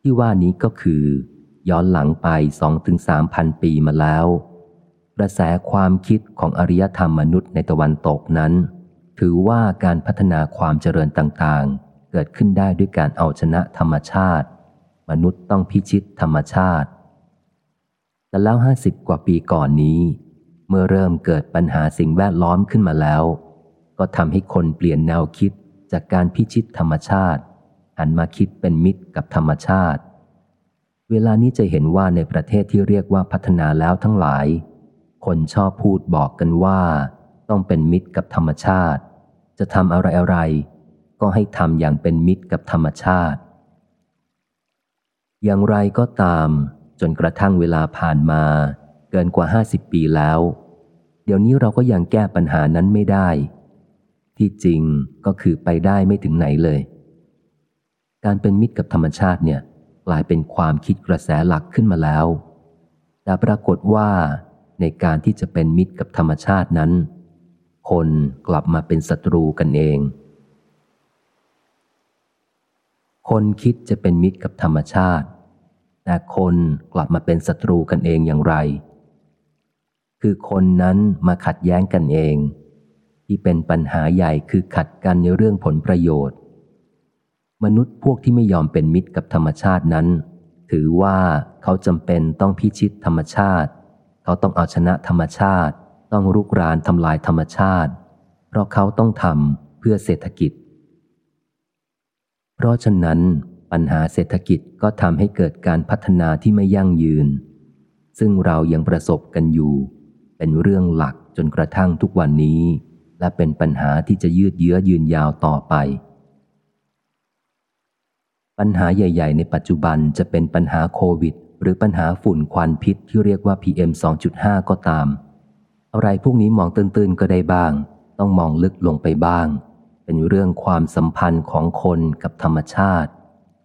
ที่ว่านี้ก็คือ ย้อนหลังไปสองถึงสามพันปีมาแล้ว กระแสความคิดของอริยธรรมมนุษย์ในตะวันตกนั้น ถือว่าการพัฒนาความเจริญต่างๆ เกิดขึ้นได้ด้วยการเอาชนะธรรมชาติ มนุษย์ต้องพิชิตธรรมชาติ แต่แล้วห้าสิบกว่าปีก่อนนี้ เมื่อเริ่มเกิดปัญหาสิ่งแวดล้อมขึ้นมาแล้ว ก็ทำให้คนเปลี่ยนแนวคิดจากการพิชิตธรรมชาติหันมาคิดเป็นมิตรกับธรรมชาติ เวลานี้จะเห็นว่าในประเทศที่เรียกว่าพัฒนาแล้วทั้งหลาย คนชอบพูดบอกกันว่า ต้องเป็นมิตรกับธรรมชาติ จะทำอะไรอะไร ก็ให้ทำอย่างเป็นมิตรกับธรรมชาติ อย่างไรก็ตาม จนกระทั่งเวลาผ่านมา เกินกว่าห้าสิบปีแล้ว เดี๋ยวนี้เราก็ยังแก้ปัญหานั้นไม่ได้ ที่จริงก็คือไปได้ไม่ถึงไหนเลย การเป็นมิตรกับธรรมชาติเนี่ยกลายเป็นความคิดกระแสหลักขึ้นมาแล้ว แต่ปรากฏว่าในการที่จะเป็นมิตรกับธรรมชาตินั้น คนกลับมาเป็นศัตรูกันเอง คนคิดจะเป็นมิตรกับธรรมชาติ แต่คนกลับมาเป็นศัตรูกันเองอย่างไร คือคนนั้นมาขัดแย้งกันเอง ที่เป็นปัญหาใหญ่คือขัดกันในเรื่องผลประโยชน์ มนุษย์พวกที่ไม่ยอมเป็นมิตรกับธรรมชาตินั้น ถือว่าเขาจำเป็นต้องพิชิตธรรมชาติ เขาต้องเอาชนะธรรมชาติ ต้องรุกรานทำลายธรรมชาติ เพราะเขาต้องทำเพื่อเศรษฐกิจ เพราะฉะนั้น ปัญหาเศรษฐกิจก็ทำให้เกิดการพัฒนาที่ไม่ยั่งยืน ซึ่งเรายังประสบกันอยู่ เป็นเรื่องหลักจนกระทั่งทุกวันนี้ และเป็นปัญหาที่จะยืดเยื้อยืนยาวต่อไป ปัญหาใหญ่ ๆ ในปัจจุบันจะเป็นปัญหาโควิด หรือปัญหาฝุ่นควันพิษที่เรียกว่า PM 2.5 ก็ตาม อะไรพวกนี้มองตื้นๆก็ได้บ้าง ต้องมองลึกลงไปบ้าง เป็นเรื่องความสัมพันธ์ของคนกับธรรมชาติ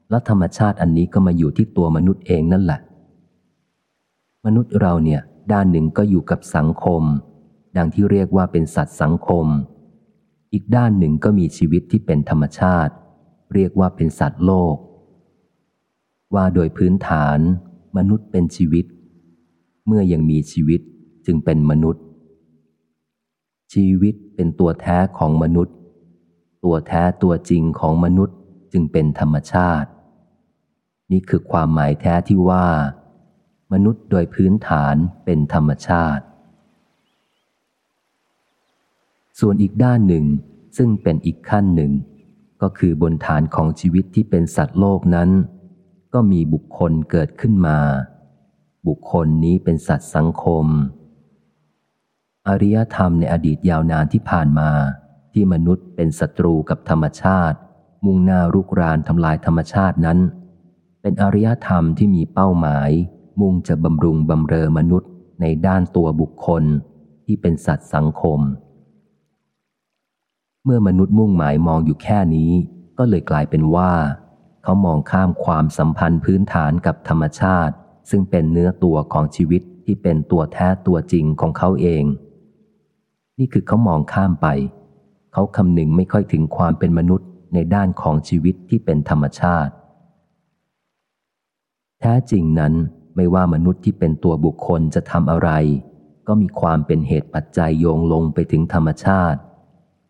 และธรรมชาติอันนี้ก็มาอยู่ที่ตัวมนุษย์เองนั่นแหละ มนุษย์เราเนี่ยด้านหนึ่งก็อยู่กับสังคม ดังที่เรียกว่าเป็นสัตว์สังคม อีกด้านหนึ่งก็มีชีวิตที่เป็นธรรมชาติ เรียกว่าเป็นสัตว์โลก ว่าโดยพื้นฐาน มนุษย์เป็นชีวิต เมื่อยังมีชีวิตจึงเป็นมนุษย์ ชีวิตเป็นตัวแท้ของมนุษย์ ตัวแท้ตัวจริงของมนุษย์จึงเป็นธรรมชาติ นี่คือความหมายแท้ที่ว่า มนุษย์โดยพื้นฐานเป็นธรรมชาติ ส่วนอีกด้านหนึ่งซึ่งเป็นอีกขั้นหนึ่ง ก็คือบนฐานของชีวิตที่เป็นสัตว์โลกนั้น ก็มีบุคคลเกิดขึ้นมา บุคคลนี้เป็นสัตว์สังคม อริยธรรมในอดีตยาวนานที่ผ่านมา ที่มนุษย์เป็นศัตรูกับธรรมชาติ มุ่งหน้ารุกรานทำลายธรรมชาตินั้น เป็นอริยธรรมที่มีเป้าหมาย มุ่งจะบำรุงบำเรอมนุษย์ในด้านตัวบุคคลที่เป็นสัตว์สังคม เมื่อมนุษย์มุ่งหมายมองอยู่แค่นี้ ก็เลยกลายเป็นว่า เขามองข้ามความสัมพันธ์พื้นฐานกับธรรมชาติ ซึ่งเป็นเนื้อตัวของชีวิตที่เป็นตัวแท้ตัวจริงของเขาเอง นี่คือเขามองข้ามไป เขาคำนึงไม่ค่อยถึงความเป็นมนุษย์ในด้านของชีวิตที่เป็นธรรมชาติ แท้จริงนั้นไม่ว่ามนุษย์ที่เป็นตัวบุคคลจะทำอะไร ก็มีความเป็นเหตุปัจจัยโยงลงไปถึงธรรมชาติ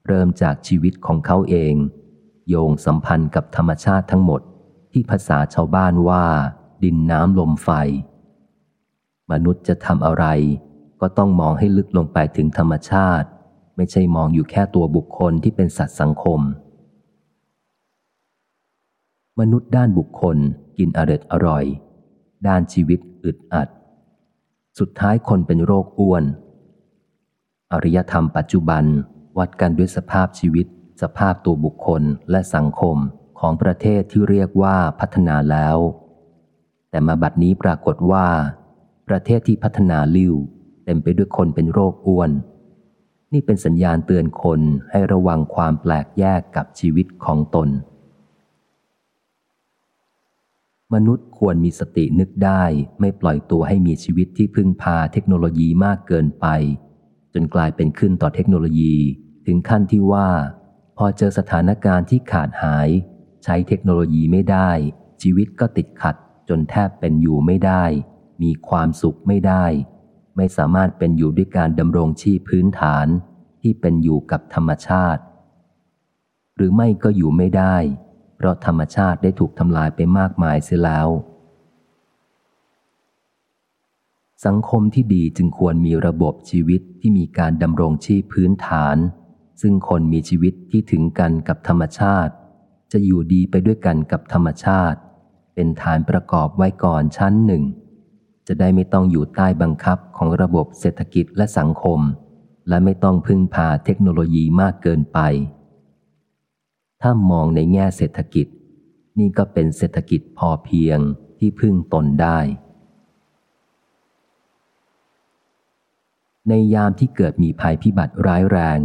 เริ่มจากชีวิตของเขาเอง โยงสัมพันธ์กับธรรมชาติทั้งหมด ที่ภาษาชาวบ้านว่า ดินน้ำลมไฟ มนุษย์จะทำอะไร ก็ต้องมองให้ลึกลงไปถึงธรรมชาติ ไม่ใช่มองอยู่แค่ตัวบุคคลที่เป็นสัตว์สังคม มนุษย์ด้านบุคคลกินอร็ดอร่อย ด้านชีวิตอึดอัด สุดท้ายคนเป็นโรคอ้วน อริยธรรมปัจจุบัน วัดกันด้วยสภาพชีวิต สภาพตัวบุคคลและสังคมของประเทศที่เรียกว่าพัฒนาแล้ว แต่มาบัดนี้ปรากฏว่า ประเทศที่พัฒนาลิ้วเต็มไปด้วยคนเป็นโรคอ้วน นี่เป็นสัญญาณเตือนคนให้ระวังความแปลกแยกกับชีวิตของตน มนุษย์ควรมีสตินึกได้ไม่ปล่อยตัวให้มีชีวิตที่พึ่งพาเทคโนโลยีมากเกินไป จนกลายเป็นขึ้นต่อเทคโนโลยี ถึงขั้นที่ว่า พอเจอสถานการณ์ที่ขาดหาย ใช้เทคโนโลยีไม่ได้ ชีวิตก็ติดขัด จนแทบเป็นอยู่ไม่ได้ มีความสุขไม่ได้ ไม่สามารถเป็นอยู่ด้วยการดำรงชีพพื้นฐานที่เป็นอยู่กับธรรมชาติ หรือไม่ก็อยู่ไม่ได้ เพราะธรรมชาติได้ถูกทำลายไปมากมายเสียแล้ว สังคมที่ดีจึงควรมีระบบชีวิตที่มีการดำรงชีพพื้นฐาน ซึ่งคนมีชีวิตที่ถึงกันกับธรรมชาติ จะอยู่ดีไปด้วยกันกับธรรมชาติ เป็นฐานประกอบไว้ก่อนชั้นหนึ่ง จะได้ไม่ต้องอยู่ใต้บังคับของระบบเศรษฐกิจและสังคม และไม่ต้องพึ่งพาเทคโนโลยีมากเกินไป ถ้ามองในแง่เศรษฐกิจ นี่ก็เป็นเศรษฐกิจพอเพียงที่พึ่งตนได้ในยามที่เกิดมีภัยพิบัติร้ายแรง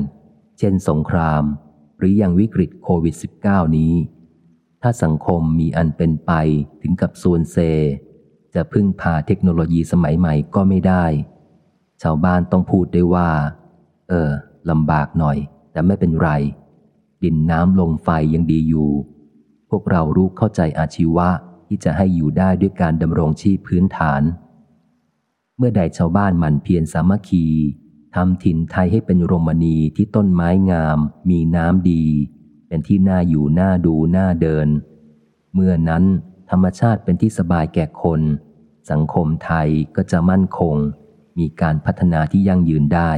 เช่นสงคราม หรืออย่างวิกฤตโควิด -19 นี้ ถ้าสังคมมีอันเป็นไปถึงกับส่วนเซ จะพึ่งพาเทคโนโลยีสมัยใหม่ก็ไม่ได้ ชาวบ้านต้องพูดได้ว่า เออลำบากหน่อย แต่ไม่เป็นไร ดินน้ำลมไฟยังดีอยู่ พวกเรารู้เข้าใจอาชีวะที่จะให้อยู่ได้ด้วยการดำรงชีพพื้นฐาน เมื่อใดชาวบ้านหมั่นเพียรสามัคคี ทำถิ่นไทยให้เป็นโรมณีที่ต้นไม้งาม มีน้ำดี เป็นที่น่าอยู่น่าดูน่าเดิน เมื่อนั้นธรรมชาติเป็นที่สบายแก่คน สังคมไทยก็จะมั่นคง มีการพัฒนาที่ยั่งยืนได้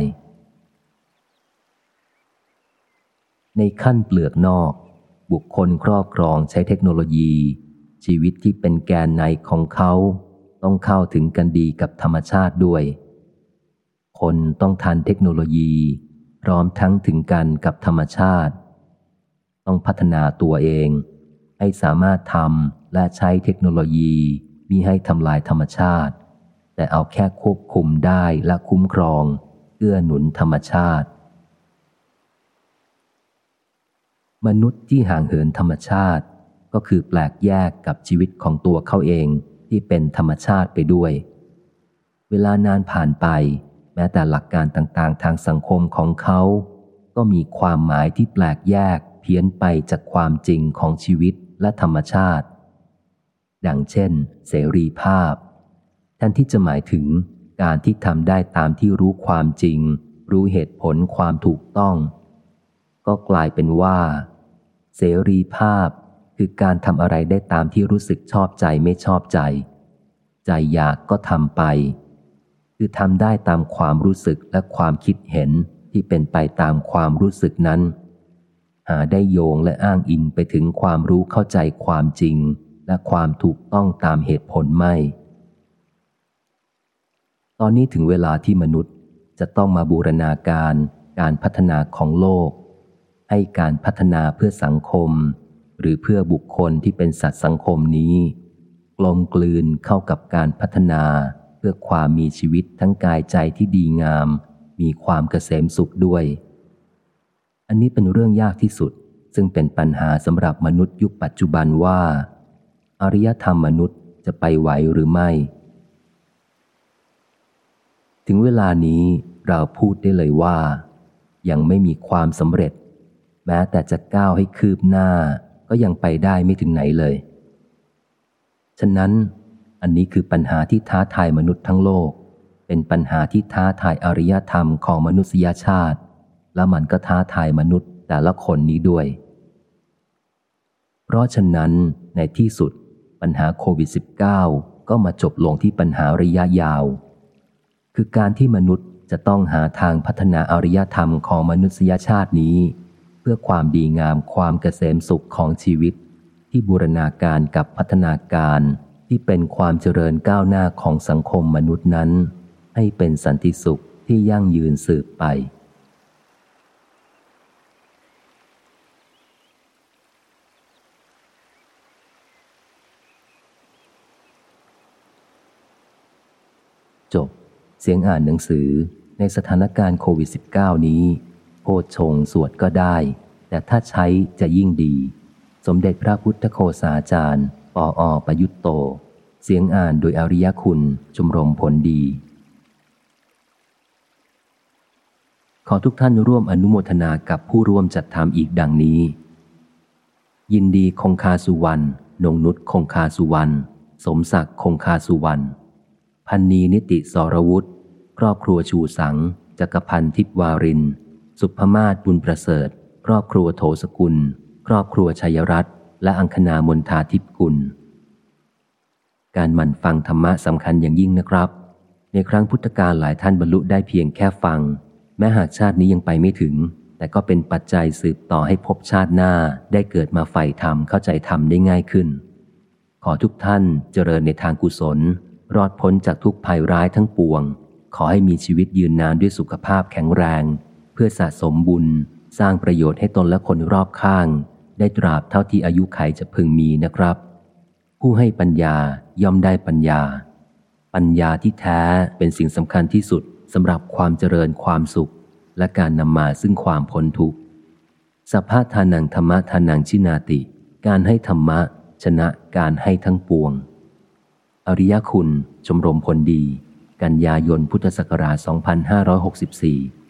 ในขั้นเปลือกนอก บุคคลครอบครองใช้เทคโนโลยี ชีวิตที่เป็นแกนในของเขา ต้องเข้าถึงกันดีกับธรรมชาติด้วย คนต้องทันเทคโนโลยี พร้อมทั้งถึงกันกับธรรมชาติ ต้องพัฒนาตัวเอง ให้สามารถทำและใช้เทคโนโลยีมิให้ทำลายธรรมชาติ แต่เอาแค่ควบคุมได้และคุ้มครองเกื้อหนุนธรรมชาติ มนุษย์ที่ห่างเหินธรรมชาติ ก็คือแปลกแยกกับชีวิตของตัวเขาเองที่เป็นธรรมชาติไปด้วย เวลานานผ่านไป แม้แต่หลักการต่างๆ ทางสังคมของเขา ก็มีความหมายที่แปลกแยกเพี้ยนไปจากความจริงของชีวิตและธรรมชาติ ดังเช่น เสรีภาพแทนที่จะหมายถึงการที่ทำได้ตามที่รู้ความจริง รู้เหตุผลความถูกต้อง ก็กลายเป็นว่า เสรีภาพคือการทำอะไรได้ตามที่รู้สึกชอบใจไม่ชอบใจ ใจอยากก็ทำไป คือทำได้ตามความรู้สึกและความคิดเห็นที่เป็นไปตามความรู้สึกนั้น หาได้โยงและอ้างอิงไปถึงความรู้เข้าใจความจริง และความถูกต้องตามเหตุผลไม่ ตอนนี้ถึงเวลาที่มนุษย์จะต้องมาบูรณาการการพัฒนาของโลก ให้การพัฒนาเพื่อสังคม หรือเพื่อบุคคลที่เป็นสัตว์สังคมนี้ กลมกลืนเข้ากับการพัฒนา พื่อความมีชีวิตทั้งกายใจที่ดีงาม มีความเกษมสุขด้วย อันนี้เป็นเรื่องยากที่สุด ซึ่งเป็นปัญหาสำหรับมนุษย์ยุคปัจจุบันว่าอารยธรรมมนุษย์จะไปไหวหรือไม่ ถึงเวลานี้เราพูดได้เลยว่า ยังไม่มีความสำเร็จ แม้แต่จะก้าวให้คืบหน้า ก็ยังไปได้ไม่ถึงไหนเลย ฉะนั้น อันนี้คือปัญหาที่ท้าทายมนุษย์ทั้งโลก เป็นปัญหาที่ท้าทายอารยธรรมของมนุษยชาติ และมันก็ท้าทายมนุษย์แต่ละคนนี้ด้วย เพราะฉะนั้นในที่สุดปัญหาโควิด -19 ก็มาจบลงที่ปัญหาระยะยาว คือการที่มนุษย์จะต้องหาทางพัฒนาอารยธรรมของมนุษยชาตินี้ เพื่อความดีงามความเกษมสุขของชีวิต ที่บูรณาการกับพัฒนาการ ที่เป็นความเจริญก้าวหน้าของสังคมมนุษย์นั้น ให้เป็นสันติสุขที่ยั่งยืนสืบไป จบ เสียงอ่านหนังสือในสถานการณ์โควิด -19 นี้ โพชงสวดก็ได้ แต่ถ้าใช้จะยิ่งดี สมเด็จพระพุทธโคสาจารย์ ปออประยุตโต เสียงอ่านโดยอริยคุณชมรมผลดี ขอทุกท่านร่วมอนุโมทนากับผู้ร่วมจัดทำอีกดังนี้ ยินดีคงคาสุวรรณนงนุษคงคาสุวรรณสมศักดิ์คงคาสุวรรณพันนีนิติสรวุฒิครอบครัวชูสังจักรพันธ์ทิพวาริน สุภมาศบุญประเสริฐ ครอบครัวโถสกุล ครอบครัวชัยรัตน์ และอังคณามนทาทิพกุล การหมั่นฟังธรรมะสำคัญอย่างยิ่งนะครับ ในครั้งพุทธกาลหลายท่านบรรลุได้เพียงแค่ฟัง แม้หากชาตินี้ยังไปไม่ถึง แต่ก็เป็นปัจจัยสืบต่อให้พบชาติหน้าได้เกิดมาใฝ่ธรรมเข้าใจธรรมได้ง่ายขึ้น ขอทุกท่านเจริญในทางกุศล รอดพ้นจากทุกภัยร้ายทั้งปวง ขอให้มีชีวิตยืนนานด้วยสุขภาพแข็งแรง เพื่อสะสมบุญสร้างประโยชน์ให้ตนและคนรอบข้าง ได้ตราบเท่าที่อายุไขจะพึงมีนะครับ ผู้ให้ปัญญาย่อมได้ปัญญา ปัญญาที่แท้เป็นสิ่งสำคัญที่สุดสำหรับความเจริญความสุข และการนำมาซึ่งความพ้นทุกข์สัพพะทานังธรรมะทานังชินาติ การให้ธรรมะ ชนะการให้ทั้งปวง อริยคุณชมรมผลดี กันยายนพุทธศักราช 2564